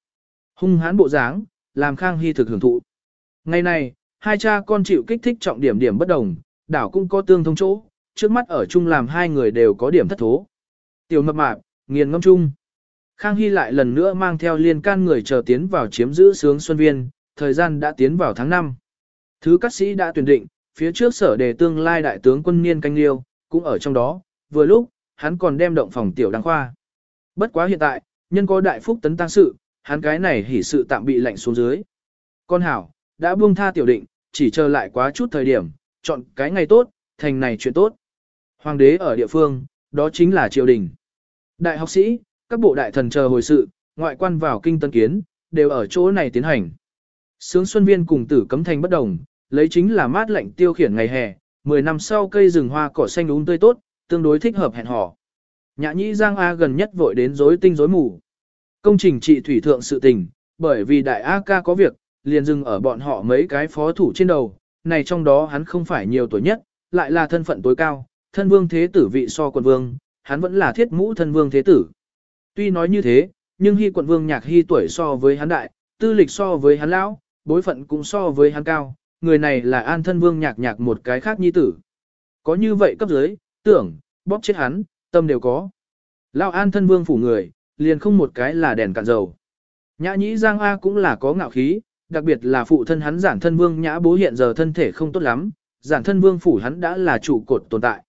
Hung hãn bộ dáng, làm Khang Hy thực hưởng thụ. Ngày này, hai cha con chịu kích thích trọng điểm điểm bất đồng, đảo cũng có tương thông chỗ, trước mắt ở chung làm hai người đều có điểm thất thố. Tiểu mập mạp, nghiền ngâm chung. Khang Hy lại lần nữa mang theo liên can người chờ tiến vào chiếm giữ sướng Xuân Viên, thời gian đã tiến vào tháng 5. Thứ các sĩ đã tuyển định, phía trước sở đề tương lai đại tướng quân niên canh liêu, cũng ở trong đó, vừa lúc, hắn còn đem động phòng tiểu đăng khoa. Bất quá hiện tại, nhân có đại phúc tấn tăng sự, hắn cái này hỉ sự tạm bị lạnh xuống dưới. Con hảo, đã buông tha tiểu định, chỉ chờ lại quá chút thời điểm, chọn cái ngày tốt, thành này chuyện tốt. Hoàng đế ở địa phương, đó chính là triều đình. Đại học sĩ, các bộ đại thần chờ hồi sự, ngoại quan vào kinh tân kiến, đều ở chỗ này tiến hành. Sướng Xuân Viên cùng tử cấm thành bất đồng, lấy chính là mát lạnh tiêu khiển ngày hè, 10 năm sau cây rừng hoa cỏ xanh úng tươi tốt, tương đối thích hợp hẹn hò. Nhã nhĩ Giang A gần nhất vội đến rối tinh rối mù. Công trình trị thủy thượng sự tình, bởi vì đại A ca có việc, liền dừng ở bọn họ mấy cái phó thủ trên đầu, này trong đó hắn không phải nhiều tuổi nhất, lại là thân phận tối cao, thân vương thế tử vị so quân vương, hắn vẫn là thiết mũ thân vương thế tử. Tuy nói như thế, nhưng hy quận vương nhạc hy tuổi so với hắn đại, tư lịch so với hắn lão, bối phận cũng so với hắn cao, người này là an thân vương nhạc nhạc một cái khác nhi tử. Có như vậy cấp dưới, tưởng, bóp chết hắn, tâm đều có. Lão an thân vương phủ người, liền không một cái là đèn cạn dầu. Nhã nhĩ Giang A cũng là có ngạo khí, đặc biệt là phụ thân hắn giản thân vương nhã bố hiện giờ thân thể không tốt lắm, giản thân vương phủ hắn đã là trụ cột tồn tại.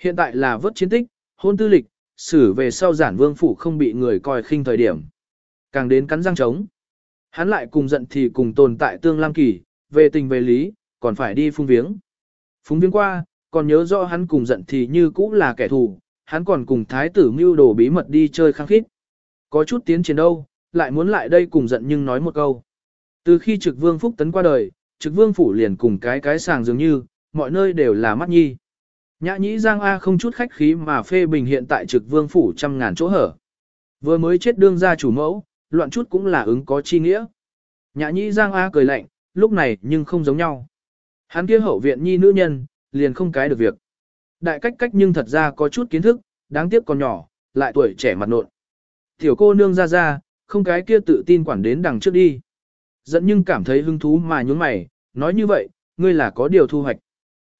Hiện tại là vớt chiến tích, hôn tư lịch, xử về sau giản vương phủ không bị người coi khinh thời điểm. Càng đến cắn răng trống. Hắn lại cùng giận thì cùng tồn tại tương lam kỳ, về tình về lý, còn phải đi phung viếng. Phung viếng qua, còn nhớ rõ hắn cùng giận thì như cũ là kẻ thù, hắn còn cùng thái tử mưu đồ bí mật đi chơi khăng khít. Có chút tiến triển đâu, lại muốn lại đây cùng giận nhưng nói một câu. Từ khi trực vương phúc tấn qua đời, trực vương phủ liền cùng cái cái sàng dường như, mọi nơi đều là mắt nhi. Nhã nhĩ Giang A không chút khách khí mà phê bình hiện tại trực vương phủ trăm ngàn chỗ hở. Vừa mới chết đương ra chủ mẫu, loạn chút cũng là ứng có chi nghĩa. Nhã nhĩ Giang A cười lạnh, lúc này nhưng không giống nhau. Hắn kia hậu viện nhi nữ nhân, liền không cái được việc. Đại cách cách nhưng thật ra có chút kiến thức, đáng tiếc còn nhỏ, lại tuổi trẻ mặt nộn. Tiểu cô nương ra ra, không cái kia tự tin quản đến đằng trước đi. Dẫn nhưng cảm thấy hứng thú mà nhún mày, nói như vậy, ngươi là có điều thu hoạch.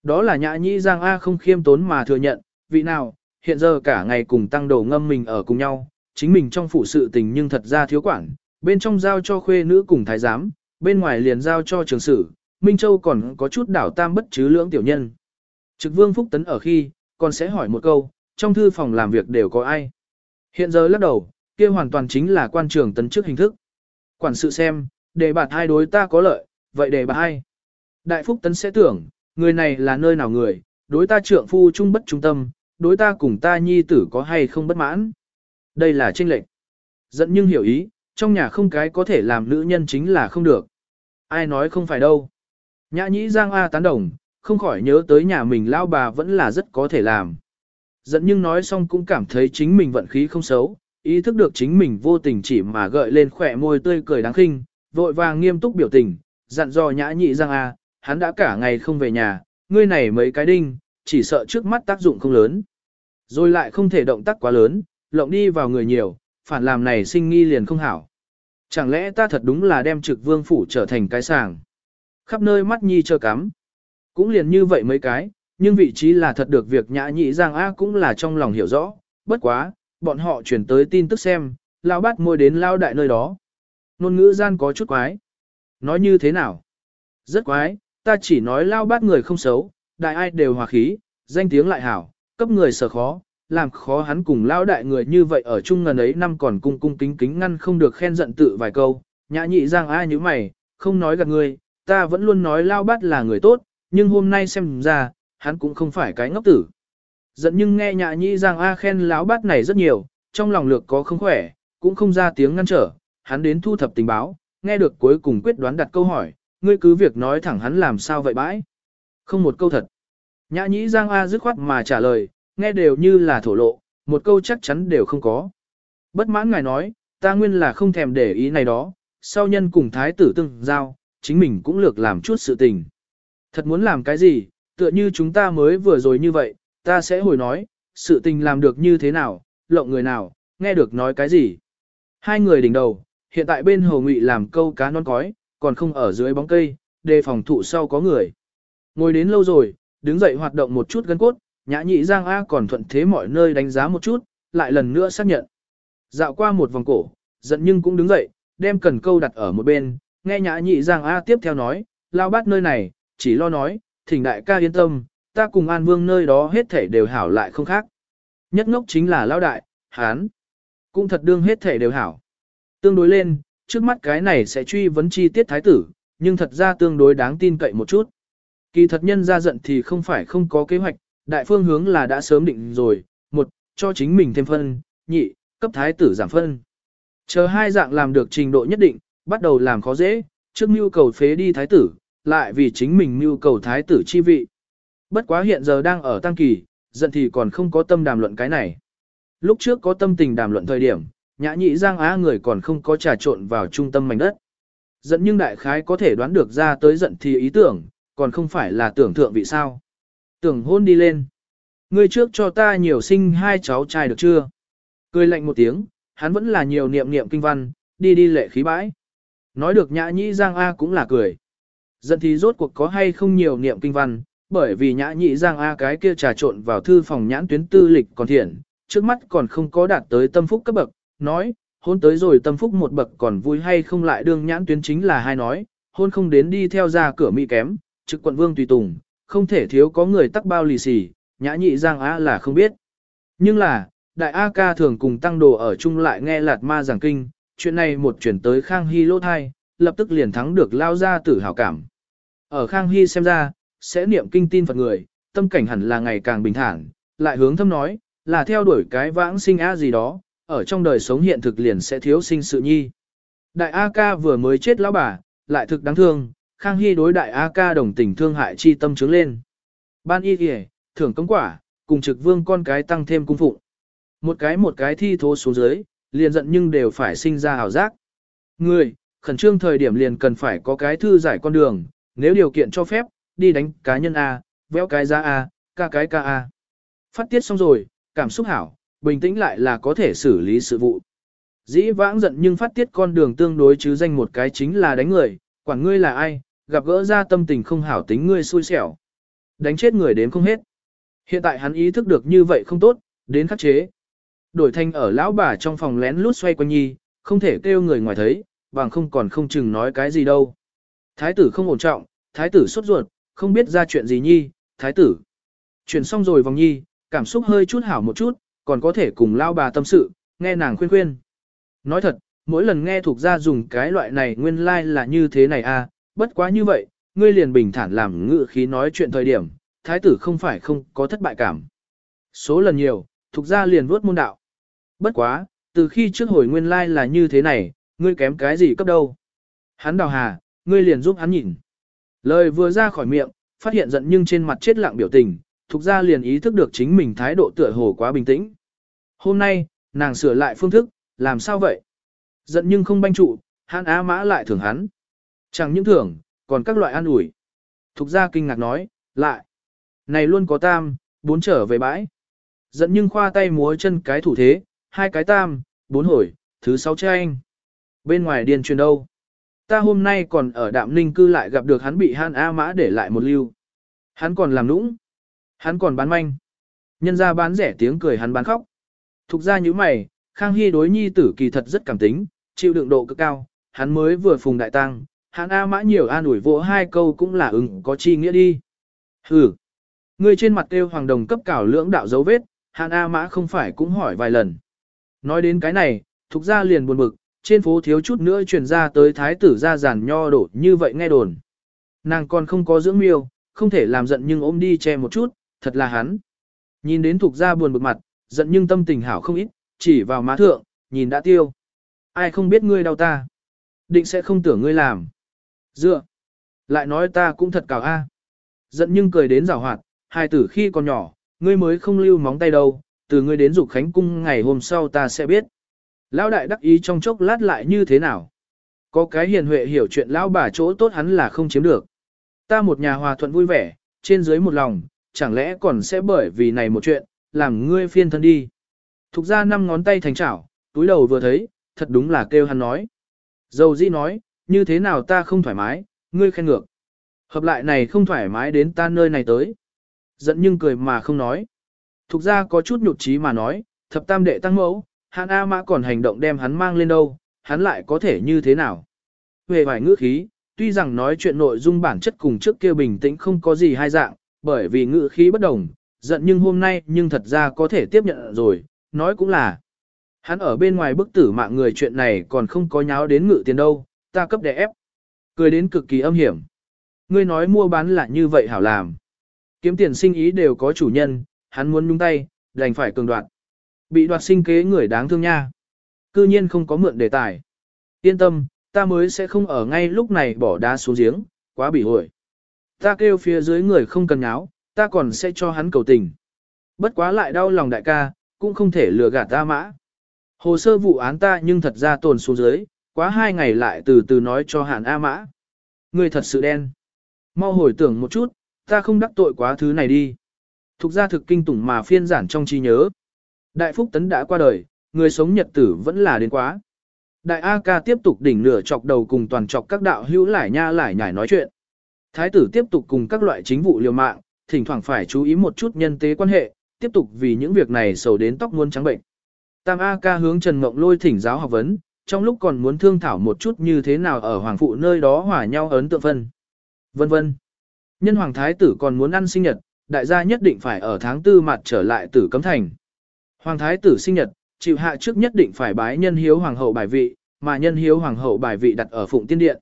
Đó là nhã nhĩ Giang A không khiêm tốn mà thừa nhận, vị nào, hiện giờ cả ngày cùng tăng đồ ngâm mình ở cùng nhau, chính mình trong phủ sự tình nhưng thật ra thiếu quản, bên trong giao cho khuê nữ cùng thái giám, bên ngoài liền giao cho trường sử, Minh Châu còn có chút đảo tam bất chứ lưỡng tiểu nhân. Trực vương Phúc Tấn ở khi, còn sẽ hỏi một câu, trong thư phòng làm việc đều có ai. Hiện giờ lắc đầu, kia hoàn toàn chính là quan trường tấn trước hình thức. Quản sự xem, đề bạt hai đối ta có lợi, vậy đề bạt hai. Đại Phúc Tấn sẽ tưởng, người này là nơi nào người, đối ta trượng phu trung bất trung tâm, đối ta cùng ta nhi tử có hay không bất mãn. Đây là tranh lệnh. Dẫn nhưng hiểu ý, trong nhà không cái có thể làm nữ nhân chính là không được. Ai nói không phải đâu. Nhã nhĩ Giang A tán đồng, không khỏi nhớ tới nhà mình lao bà vẫn là rất có thể làm. Dẫn nhưng nói xong cũng cảm thấy chính mình vận khí không xấu, ý thức được chính mình vô tình chỉ mà gợi lên khỏe môi tươi cười đáng khinh, vội vàng nghiêm túc biểu tình, dặn dò nhã nhị Giang A, hắn đã cả ngày không về nhà, ngươi này mấy cái đinh, chỉ sợ trước mắt tác dụng không lớn. Rồi lại không thể động tác quá lớn, lộng đi vào người nhiều, phản làm này sinh nghi liền không hảo. Chẳng lẽ ta thật đúng là đem trực vương phủ trở thành cái sàng. Khắp nơi mắt nhi chờ cắm. Cũng liền như vậy mấy cái, nhưng vị trí là thật được việc nhã nhị giang A cũng là trong lòng hiểu rõ, bất quá, bọn họ chuyển tới tin tức xem, lao bắt môi đến lao đại nơi đó. Nôn ngữ gian có chút quái. Nói như thế nào? Rất quái, ta chỉ nói lao bát người không xấu, đại ai đều hòa khí, danh tiếng lại hảo, cấp người sở khó, làm khó hắn cùng lao đại người như vậy ở chung ngần ấy năm còn cung cung kính kính ngăn không được khen giận tự vài câu, nhã nhị giang ai như mày, không nói gạt người, ta vẫn luôn nói lao bát là người tốt, nhưng hôm nay xem ra, hắn cũng không phải cái ngốc tử. Giận nhưng nghe nhã nhị giang a khen lão bát này rất nhiều, trong lòng lược có không khỏe, cũng không ra tiếng ngăn trở, hắn đến thu thập tình báo, nghe được cuối cùng quyết đoán đặt câu hỏi, ngươi cứ việc nói thẳng hắn làm sao vậy bãi. Không một câu thật. Nhã nhĩ Giang A dứt khoát mà trả lời, nghe đều như là thổ lộ, một câu chắc chắn đều không có. Bất mãn ngài nói, ta nguyên là không thèm để ý này đó, sau nhân cùng thái tử tương giao, chính mình cũng lược làm chút sự tình. Thật muốn làm cái gì, tựa như chúng ta mới vừa rồi như vậy, ta sẽ hồi nói, sự tình làm được như thế nào, lộng người nào, nghe được nói cái gì. Hai người đỉnh đầu, hiện tại bên hồ ngụy làm câu cá non cói, còn không ở dưới bóng cây, đề phòng thụ sau có người. Ngồi đến lâu rồi, đứng dậy hoạt động một chút gân cốt, nhã nhị Giang A còn thuận thế mọi nơi đánh giá một chút, lại lần nữa xác nhận. Dạo qua một vòng cổ, giận nhưng cũng đứng dậy, đem cần câu đặt ở một bên, nghe nhã nhị Giang A tiếp theo nói, lao bát nơi này, chỉ lo nói, thỉnh đại ca yên tâm, ta cùng An Vương nơi đó hết thể đều hảo lại không khác. Nhất ngốc chính là lao đại, hán, cũng thật đương hết thể đều hảo. Tương đối lên, trước mắt cái này sẽ truy vấn chi tiết thái tử, nhưng thật ra tương đối đáng tin cậy một chút. Kỳ thật nhân ra giận thì không phải không có kế hoạch, đại phương hướng là đã sớm định rồi, một, cho chính mình thêm phân, nhị, cấp thái tử giảm phân. Chờ hai dạng làm được trình độ nhất định, bắt đầu làm khó dễ, trước mưu cầu phế đi thái tử, lại vì chính mình mưu cầu thái tử chi vị. Bất quá hiện giờ đang ở tăng kỳ, giận thì còn không có tâm đàm luận cái này. Lúc trước có tâm tình đàm luận thời điểm, nhã nhị giang á người còn không có trà trộn vào trung tâm mảnh đất. Giận nhưng đại khái có thể đoán được ra tới giận thì ý tưởng, còn không phải là tưởng thượng vị sao. Tưởng hôn đi lên. Ngươi trước cho ta nhiều sinh hai cháu trai được chưa? Cười lạnh một tiếng, hắn vẫn là nhiều niệm niệm kinh văn, đi đi lệ khí bãi. Nói được nhã nhị giang A cũng là cười. Giận thì rốt cuộc có hay không nhiều niệm kinh văn, bởi vì nhã nhị giang A cái kia trà trộn vào thư phòng nhãn tuyến tư lịch còn thiện, trước mắt còn không có đạt tới tâm phúc cấp bậc, nói, hôn tới rồi tâm phúc một bậc còn vui hay không lại đương nhãn tuyến chính là hai nói, hôn không đến đi theo ra cửa mỹ kém, trực quận vương tùy tùng, không thể thiếu có người tắc bao lì xì, nhã nhị giang á là không biết. Nhưng là, đại A ca thường cùng tăng đồ ở chung lại nghe lạt ma giảng kinh, chuyện này một chuyển tới Khang Hy lỗ thai, lập tức liền thắng được lao ra tử hào cảm. Ở Khang Hy xem ra, sẽ niệm kinh tin Phật người, tâm cảnh hẳn là ngày càng bình thản, lại hướng thâm nói, là theo đuổi cái vãng sinh á gì đó, ở trong đời sống hiện thực liền sẽ thiếu sinh sự nhi. Đại A ca vừa mới chết lão bà, lại thực đáng thương, Khang Hy đối đại A ca đồng tình thương hại chi tâm trướng lên. Ban y kìa, thưởng công quả, cùng trực vương con cái tăng thêm cung phụng. Một cái một cái thi thố xuống dưới, liền giận nhưng đều phải sinh ra hào giác. Người, khẩn trương thời điểm liền cần phải có cái thư giải con đường, nếu điều kiện cho phép, đi đánh cá nhân A, véo cái ra A, ca cái ca A. Phát tiết xong rồi, cảm xúc hảo, bình tĩnh lại là có thể xử lý sự vụ. Dĩ vãng giận nhưng phát tiết con đường tương đối chứ danh một cái chính là đánh người, quản ngươi là ai, gặp gỡ ra tâm tình không hảo tính ngươi xui xẻo. Đánh chết người đến không hết. Hiện tại hắn ý thức được như vậy không tốt, đến khắc chế. Đổi thanh ở lão bà trong phòng lén lút xoay quanh nhi, không thể kêu người ngoài thấy, bằng không còn không chừng nói cái gì đâu. Thái tử không ổn trọng, thái tử sốt ruột, không biết ra chuyện gì nhi, thái tử. Chuyển xong rồi vòng nhi, cảm xúc hơi chút hảo một chút, còn có thể cùng lao bà tâm sự, nghe nàng khuyên khuyên. Nói thật, mỗi lần nghe thuộc gia dùng cái loại này nguyên lai like là như thế này à, bất quá như vậy, ngươi liền bình thản làm ngự khí nói chuyện thời điểm, thái tử không phải không có thất bại cảm. Số lần nhiều, thuộc gia liền vuốt môn đạo. Bất quá, từ khi trước hồi nguyên lai like là như thế này, ngươi kém cái gì cấp đâu. Hắn đào hà, ngươi liền giúp hắn nhìn. Lời vừa ra khỏi miệng, phát hiện giận nhưng trên mặt chết lặng biểu tình, thuộc gia liền ý thức được chính mình thái độ tựa hồ quá bình tĩnh. Hôm nay, nàng sửa lại phương thức, làm sao vậy? Giận nhưng không banh trụ, hắn á mã lại thưởng hắn. Chẳng những thưởng, còn các loại ăn ủi. Thục gia kinh ngạc nói, lại. Này luôn có tam, bốn trở về bãi. Giận nhưng khoa tay múa chân cái thủ thế, hai cái tam, bốn hồi, thứ sáu tranh. Bên ngoài điền truyền đâu? Ta hôm nay còn ở đạm ninh cư lại gặp được hắn bị hắn A mã để lại một lưu. Hắn còn làm nũng. Hắn còn bán manh. Nhân ra bán rẻ tiếng cười hắn bán khóc. Thục ra như mày, Khang Hy đối nhi tử kỳ thật rất cảm tính, chịu đựng độ cực cao, hắn mới vừa phùng đại tăng, hắn A mã nhiều an ủi vỗ hai câu cũng là ứng có chi nghĩa đi. Hừ. Người trên mặt kêu hoàng đồng cấp cảo lưỡng đạo dấu vết, hắn A mã không phải cũng hỏi vài lần. Nói đến cái này, thục ra liền buồn bực, trên phố thiếu chút nữa truyền ra tới thái tử ra giàn nho đổ như vậy nghe đồn. Nàng còn không có dưỡng miêu, không thể làm giận nhưng ôm đi che một chút, thật là hắn. Nhìn đến thuộc gia buồn bực mặt, giận nhưng tâm tình hảo không ít, chỉ vào má thượng, nhìn đã tiêu. Ai không biết ngươi đau ta. Định sẽ không tưởng ngươi làm. Dựa. Lại nói ta cũng thật cào a. Giận nhưng cười đến rào hoạt, hai tử khi còn nhỏ, ngươi mới không lưu móng tay đâu, từ ngươi đến dục khánh cung ngày hôm sau ta sẽ biết. Lão đại đắc ý trong chốc lát lại như thế nào. Có cái hiền huệ hiểu chuyện lão bà chỗ tốt hắn là không chiếm được. Ta một nhà hòa thuận vui vẻ, trên dưới một lòng, chẳng lẽ còn sẽ bởi vì này một chuyện, làm ngươi phiên thân đi. Thục ra năm ngón tay thành chảo, túi đầu vừa thấy, thật đúng là kêu hắn nói. Dầu dĩ nói, như thế nào ta không thoải mái, ngươi khen ngược. Hợp lại này không thoải mái đến ta nơi này tới. Giận nhưng cười mà không nói. Thục ra có chút nhụt chí mà nói, thập tam đệ tăng mẫu, hắn A mã còn hành động đem hắn mang lên đâu, hắn lại có thể như thế nào. Về vài ngữ khí, tuy rằng nói chuyện nội dung bản chất cùng trước kia bình tĩnh không có gì hai dạng, bởi vì ngữ khí bất đồng, giận nhưng hôm nay nhưng thật ra có thể tiếp nhận rồi, nói cũng là. Hắn ở bên ngoài bức tử mạng người chuyện này còn không có nháo đến ngự tiền đâu, ta cấp đè ép. Cười đến cực kỳ âm hiểm. Ngươi nói mua bán là như vậy hảo làm. Kiếm tiền sinh ý đều có chủ nhân, hắn muốn nhúng tay, đành phải cường đoạt. Bị đoạt sinh kế người đáng thương nha. Cư nhiên không có mượn đề tài. Yên tâm, ta mới sẽ không ở ngay lúc này bỏ đá xuống giếng, quá bị hội. Ta kêu phía dưới người không cần nháo, ta còn sẽ cho hắn cầu tình. Bất quá lại đau lòng đại ca, cũng không thể lừa gạt ta mã. Hồ sơ vụ án ta nhưng thật ra tồn xuống dưới, quá hai ngày lại từ từ nói cho hàn A mã. Người thật sự đen. Mau hồi tưởng một chút, ta không đắc tội quá thứ này đi. Thục ra thực kinh tủng mà phiên giản trong trí nhớ. Đại Phúc Tấn đã qua đời, người sống nhật tử vẫn là đến quá. Đại A ca tiếp tục đỉnh nửa chọc đầu cùng toàn chọc các đạo hữu lải nha lải nhải nói chuyện. Thái tử tiếp tục cùng các loại chính vụ liều mạng, thỉnh thoảng phải chú ý một chút nhân tế quan hệ, tiếp tục vì những việc này sầu đến tóc muôn trắng bệnh. Tam A ca hướng Trần Mộng lôi thỉnh giáo học vấn, trong lúc còn muốn thương thảo một chút như thế nào ở hoàng phụ nơi đó hòa nhau ấn tượng phân. Vân vân. Nhân hoàng thái tử còn muốn ăn sinh nhật, đại gia nhất định phải ở tháng tư mặt trở lại tử cấm thành. Hoàng thái tử sinh nhật, chịu hạ trước nhất định phải bái nhân hiếu hoàng hậu bài vị, mà nhân hiếu hoàng hậu bài vị đặt ở phụng tiên điện.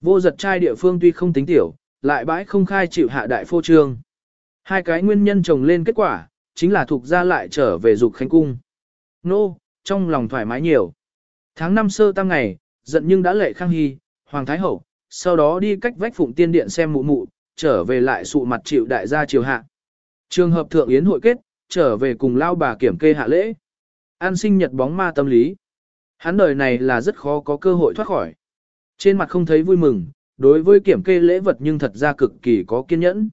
Vô giật trai địa phương tuy không tính tiểu, lại bãi không khai chịu hạ đại phô trương. Hai cái nguyên nhân chồng lên kết quả, chính là thuộc ra lại trở về dục khánh cung. Nô, trong lòng thoải mái nhiều. Tháng năm sơ tăng ngày, giận nhưng đã lệ khang hy, hoàng thái hậu, sau đó đi cách vách phụng tiên điện xem mụ mụ, trở về lại sụ mặt chịu đại gia triều hạ. Trường hợp thượng yến hội kết, trở về cùng lao bà kiểm kê hạ lễ. An sinh nhật bóng ma tâm lý. Hắn đời này là rất khó có cơ hội thoát khỏi. Trên mặt không thấy vui mừng, đối với kiểm kê lễ vật nhưng thật ra cực kỳ có kiên nhẫn.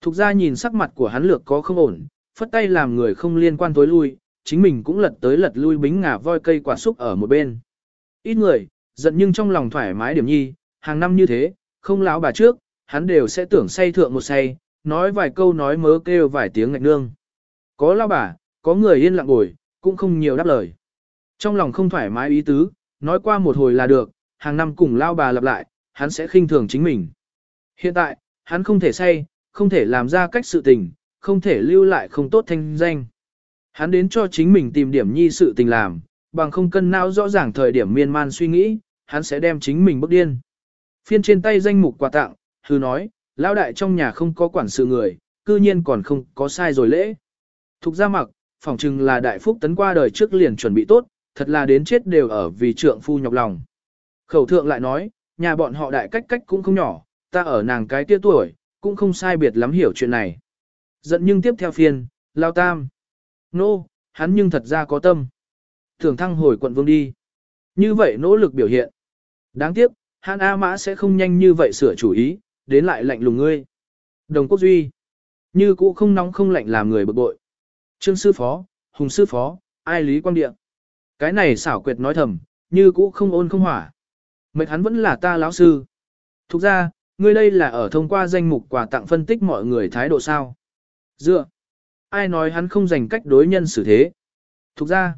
Thục ra nhìn sắc mặt của hắn lược có không ổn, phất tay làm người không liên quan tối lui, chính mình cũng lật tới lật lui bính ngả voi cây quả xúc ở một bên. Ít người, giận nhưng trong lòng thoải mái điểm nhi, hàng năm như thế, không lão bà trước, hắn đều sẽ tưởng say thượng một say, nói vài câu nói mớ kêu vài tiếng ngạch nương. Có lao bà, có người yên lặng ngồi, cũng không nhiều đáp lời. Trong lòng không thoải mái ý tứ, nói qua một hồi là được, hàng năm cùng lao bà lặp lại, hắn sẽ khinh thường chính mình. Hiện tại, hắn không thể say, không thể làm ra cách sự tình, không thể lưu lại không tốt thanh danh. Hắn đến cho chính mình tìm điểm nhi sự tình làm, bằng không cân não rõ ràng thời điểm miên man suy nghĩ, hắn sẽ đem chính mình bức điên. Phiên trên tay danh mục quà tặng, hư nói, lão đại trong nhà không có quản sự người, cư nhiên còn không có sai rồi lễ. Thục ra mặc, phỏng chừng là đại phúc tấn qua đời trước liền chuẩn bị tốt, thật là đến chết đều ở vì trượng phu nhọc lòng. Khẩu thượng lại nói, nhà bọn họ đại cách cách cũng không nhỏ, ta ở nàng cái tia tuổi, cũng không sai biệt lắm hiểu chuyện này. Giận nhưng tiếp theo phiên, lao tam. Nô, no, hắn nhưng thật ra có tâm. Thường thăng hồi quận vương đi. Như vậy nỗ lực biểu hiện. Đáng tiếc, hắn A Mã sẽ không nhanh như vậy sửa chủ ý, đến lại lạnh lùng ngươi. Đồng Quốc Duy. Như cũ không nóng không lạnh làm người bực bội. Trương sư phó, Hùng sư phó, ai lý quang địa. Cái này xảo quyệt nói thầm, như cũ không ôn không hỏa. mệt hắn vẫn là ta lão sư. Thục ra, ngươi đây là ở thông qua danh mục quà tặng phân tích mọi người thái độ sao. Dựa. Ai nói hắn không dành cách đối nhân xử thế. Thục ra.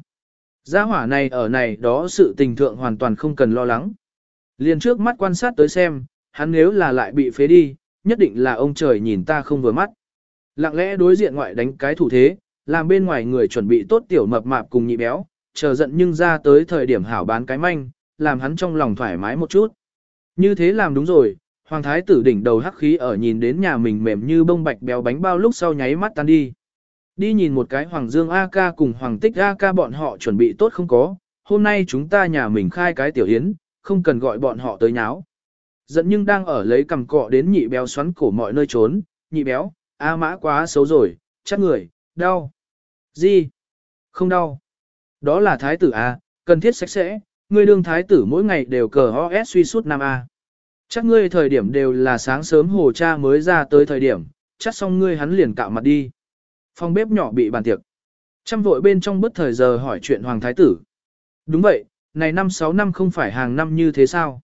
Gia hỏa này ở này đó sự tình thượng hoàn toàn không cần lo lắng. Liền trước mắt quan sát tới xem, hắn nếu là lại bị phế đi, nhất định là ông trời nhìn ta không vừa mắt. Lặng lẽ đối diện ngoại đánh cái thủ thế, làm bên ngoài người chuẩn bị tốt tiểu mập mạp cùng nhị béo, chờ giận nhưng ra tới thời điểm hảo bán cái manh, làm hắn trong lòng thoải mái một chút. Như thế làm đúng rồi, hoàng thái tử đỉnh đầu hắc khí ở nhìn đến nhà mình mềm như bông bạch béo bánh bao lúc sau nháy mắt tan đi. Đi nhìn một cái hoàng dương A ca cùng hoàng tích A ca bọn họ chuẩn bị tốt không có, hôm nay chúng ta nhà mình khai cái tiểu yến, không cần gọi bọn họ tới nháo. Giận nhưng đang ở lấy cầm cọ đến nhị béo xoắn cổ mọi nơi trốn, nhị béo, A mã quá xấu rồi, chắc người, đau. Gì? Không đau. Đó là thái tử A, cần thiết sạch sẽ, ngươi đương thái tử mỗi ngày đều cờ ho suy suốt năm A. Chắc ngươi thời điểm đều là sáng sớm hồ cha mới ra tới thời điểm, chắc xong ngươi hắn liền cạo mặt đi. Phòng bếp nhỏ bị bàn tiệc. Trăm vội bên trong bất thời giờ hỏi chuyện hoàng thái tử. Đúng vậy, này năm sáu năm không phải hàng năm như thế sao?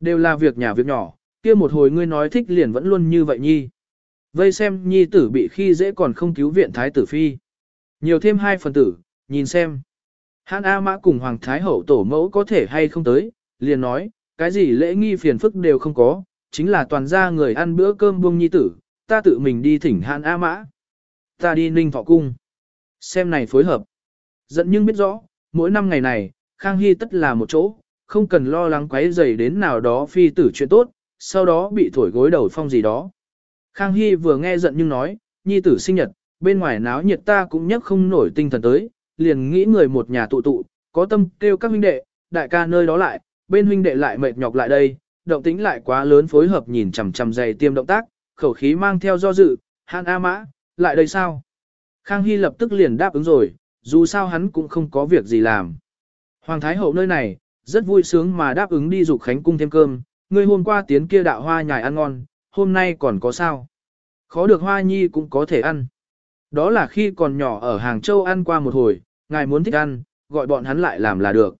Đều là việc nhà việc nhỏ, kia một hồi ngươi nói thích liền vẫn luôn như vậy nhi. Vây xem nhi tử bị khi dễ còn không cứu viện thái tử phi. Nhiều thêm hai phần tử, nhìn xem. Hán A Mã cùng Hoàng Thái Hậu tổ mẫu có thể hay không tới, liền nói, cái gì lễ nghi phiền phức đều không có, chính là toàn gia người ăn bữa cơm buông nhi tử, ta tự mình đi thỉnh hạn A Mã. Ta đi ninh thọ cung. Xem này phối hợp. Giận nhưng biết rõ, mỗi năm ngày này, Khang Hy tất là một chỗ, không cần lo lắng quấy rầy đến nào đó phi tử chuyện tốt, sau đó bị thổi gối đầu phong gì đó. Khang Hy vừa nghe giận nhưng nói, nhi tử sinh nhật, bên ngoài náo nhiệt ta cũng nhấc không nổi tinh thần tới, liền nghĩ người một nhà tụ tụ, có tâm kêu các huynh đệ, đại ca nơi đó lại, bên huynh đệ lại mệt nhọc lại đây, động tính lại quá lớn phối hợp nhìn chằm chằm dày tiêm động tác, khẩu khí mang theo do dự, Han A Mã, lại đây sao? Khang Hy lập tức liền đáp ứng rồi, dù sao hắn cũng không có việc gì làm. Hoàng Thái Hậu nơi này, rất vui sướng mà đáp ứng đi dục Khánh Cung thêm cơm, người hôm qua tiến kia đạo hoa nhài ăn ngon, hôm nay còn có sao? Khó được hoa nhi cũng có thể ăn. Đó là khi còn nhỏ ở Hàng Châu ăn qua một hồi, ngài muốn thích ăn, gọi bọn hắn lại làm là được.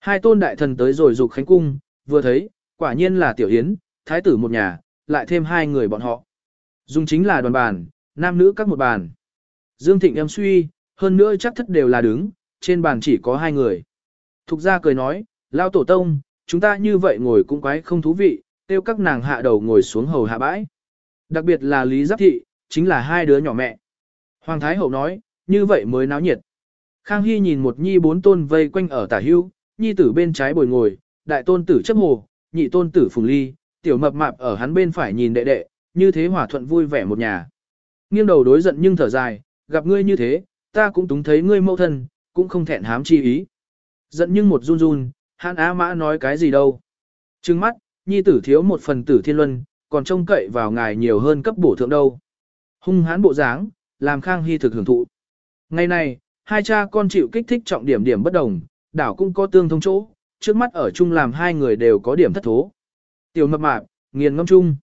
Hai tôn đại thần tới rồi dục Khánh Cung, vừa thấy, quả nhiên là tiểu hiến, thái tử một nhà, lại thêm hai người bọn họ. Dùng chính là đoàn bàn, nam nữ các một bàn. Dương Thịnh em suy, hơn nữa chắc thất đều là đứng, trên bàn chỉ có hai người. Thục gia cười nói, lao tổ tông, chúng ta như vậy ngồi cũng quái không thú vị, tiêu các nàng hạ đầu ngồi xuống hầu hạ bãi. Đặc biệt là Lý Giáp Thị, chính là hai đứa nhỏ mẹ. Hoàng Thái Hậu nói, như vậy mới náo nhiệt. Khang Hy nhìn một nhi bốn tôn vây quanh ở tả hưu, nhi tử bên trái bồi ngồi, đại tôn tử chấp hồ, nhị tôn tử phùng ly, tiểu mập mạp ở hắn bên phải nhìn đệ đệ, như thế hòa thuận vui vẻ một nhà. Nghiêng đầu đối giận nhưng thở dài, gặp ngươi như thế, ta cũng túng thấy ngươi mẫu thân, cũng không thẹn hám chi ý. Giận nhưng một run run, hắn á mã nói cái gì đâu. Trừng mắt, nhi tử thiếu một phần tử thiên luân, còn trông cậy vào ngài nhiều hơn cấp bổ thượng đâu. Hung hán bộ dáng, làm Khang Hy thực hưởng thụ. Ngày này, hai cha con chịu kích thích trọng điểm điểm bất đồng, đảo cũng có tương thông chỗ, trước mắt ở chung làm hai người đều có điểm thất thố. Tiểu mập mạp, nghiền ngâm chung.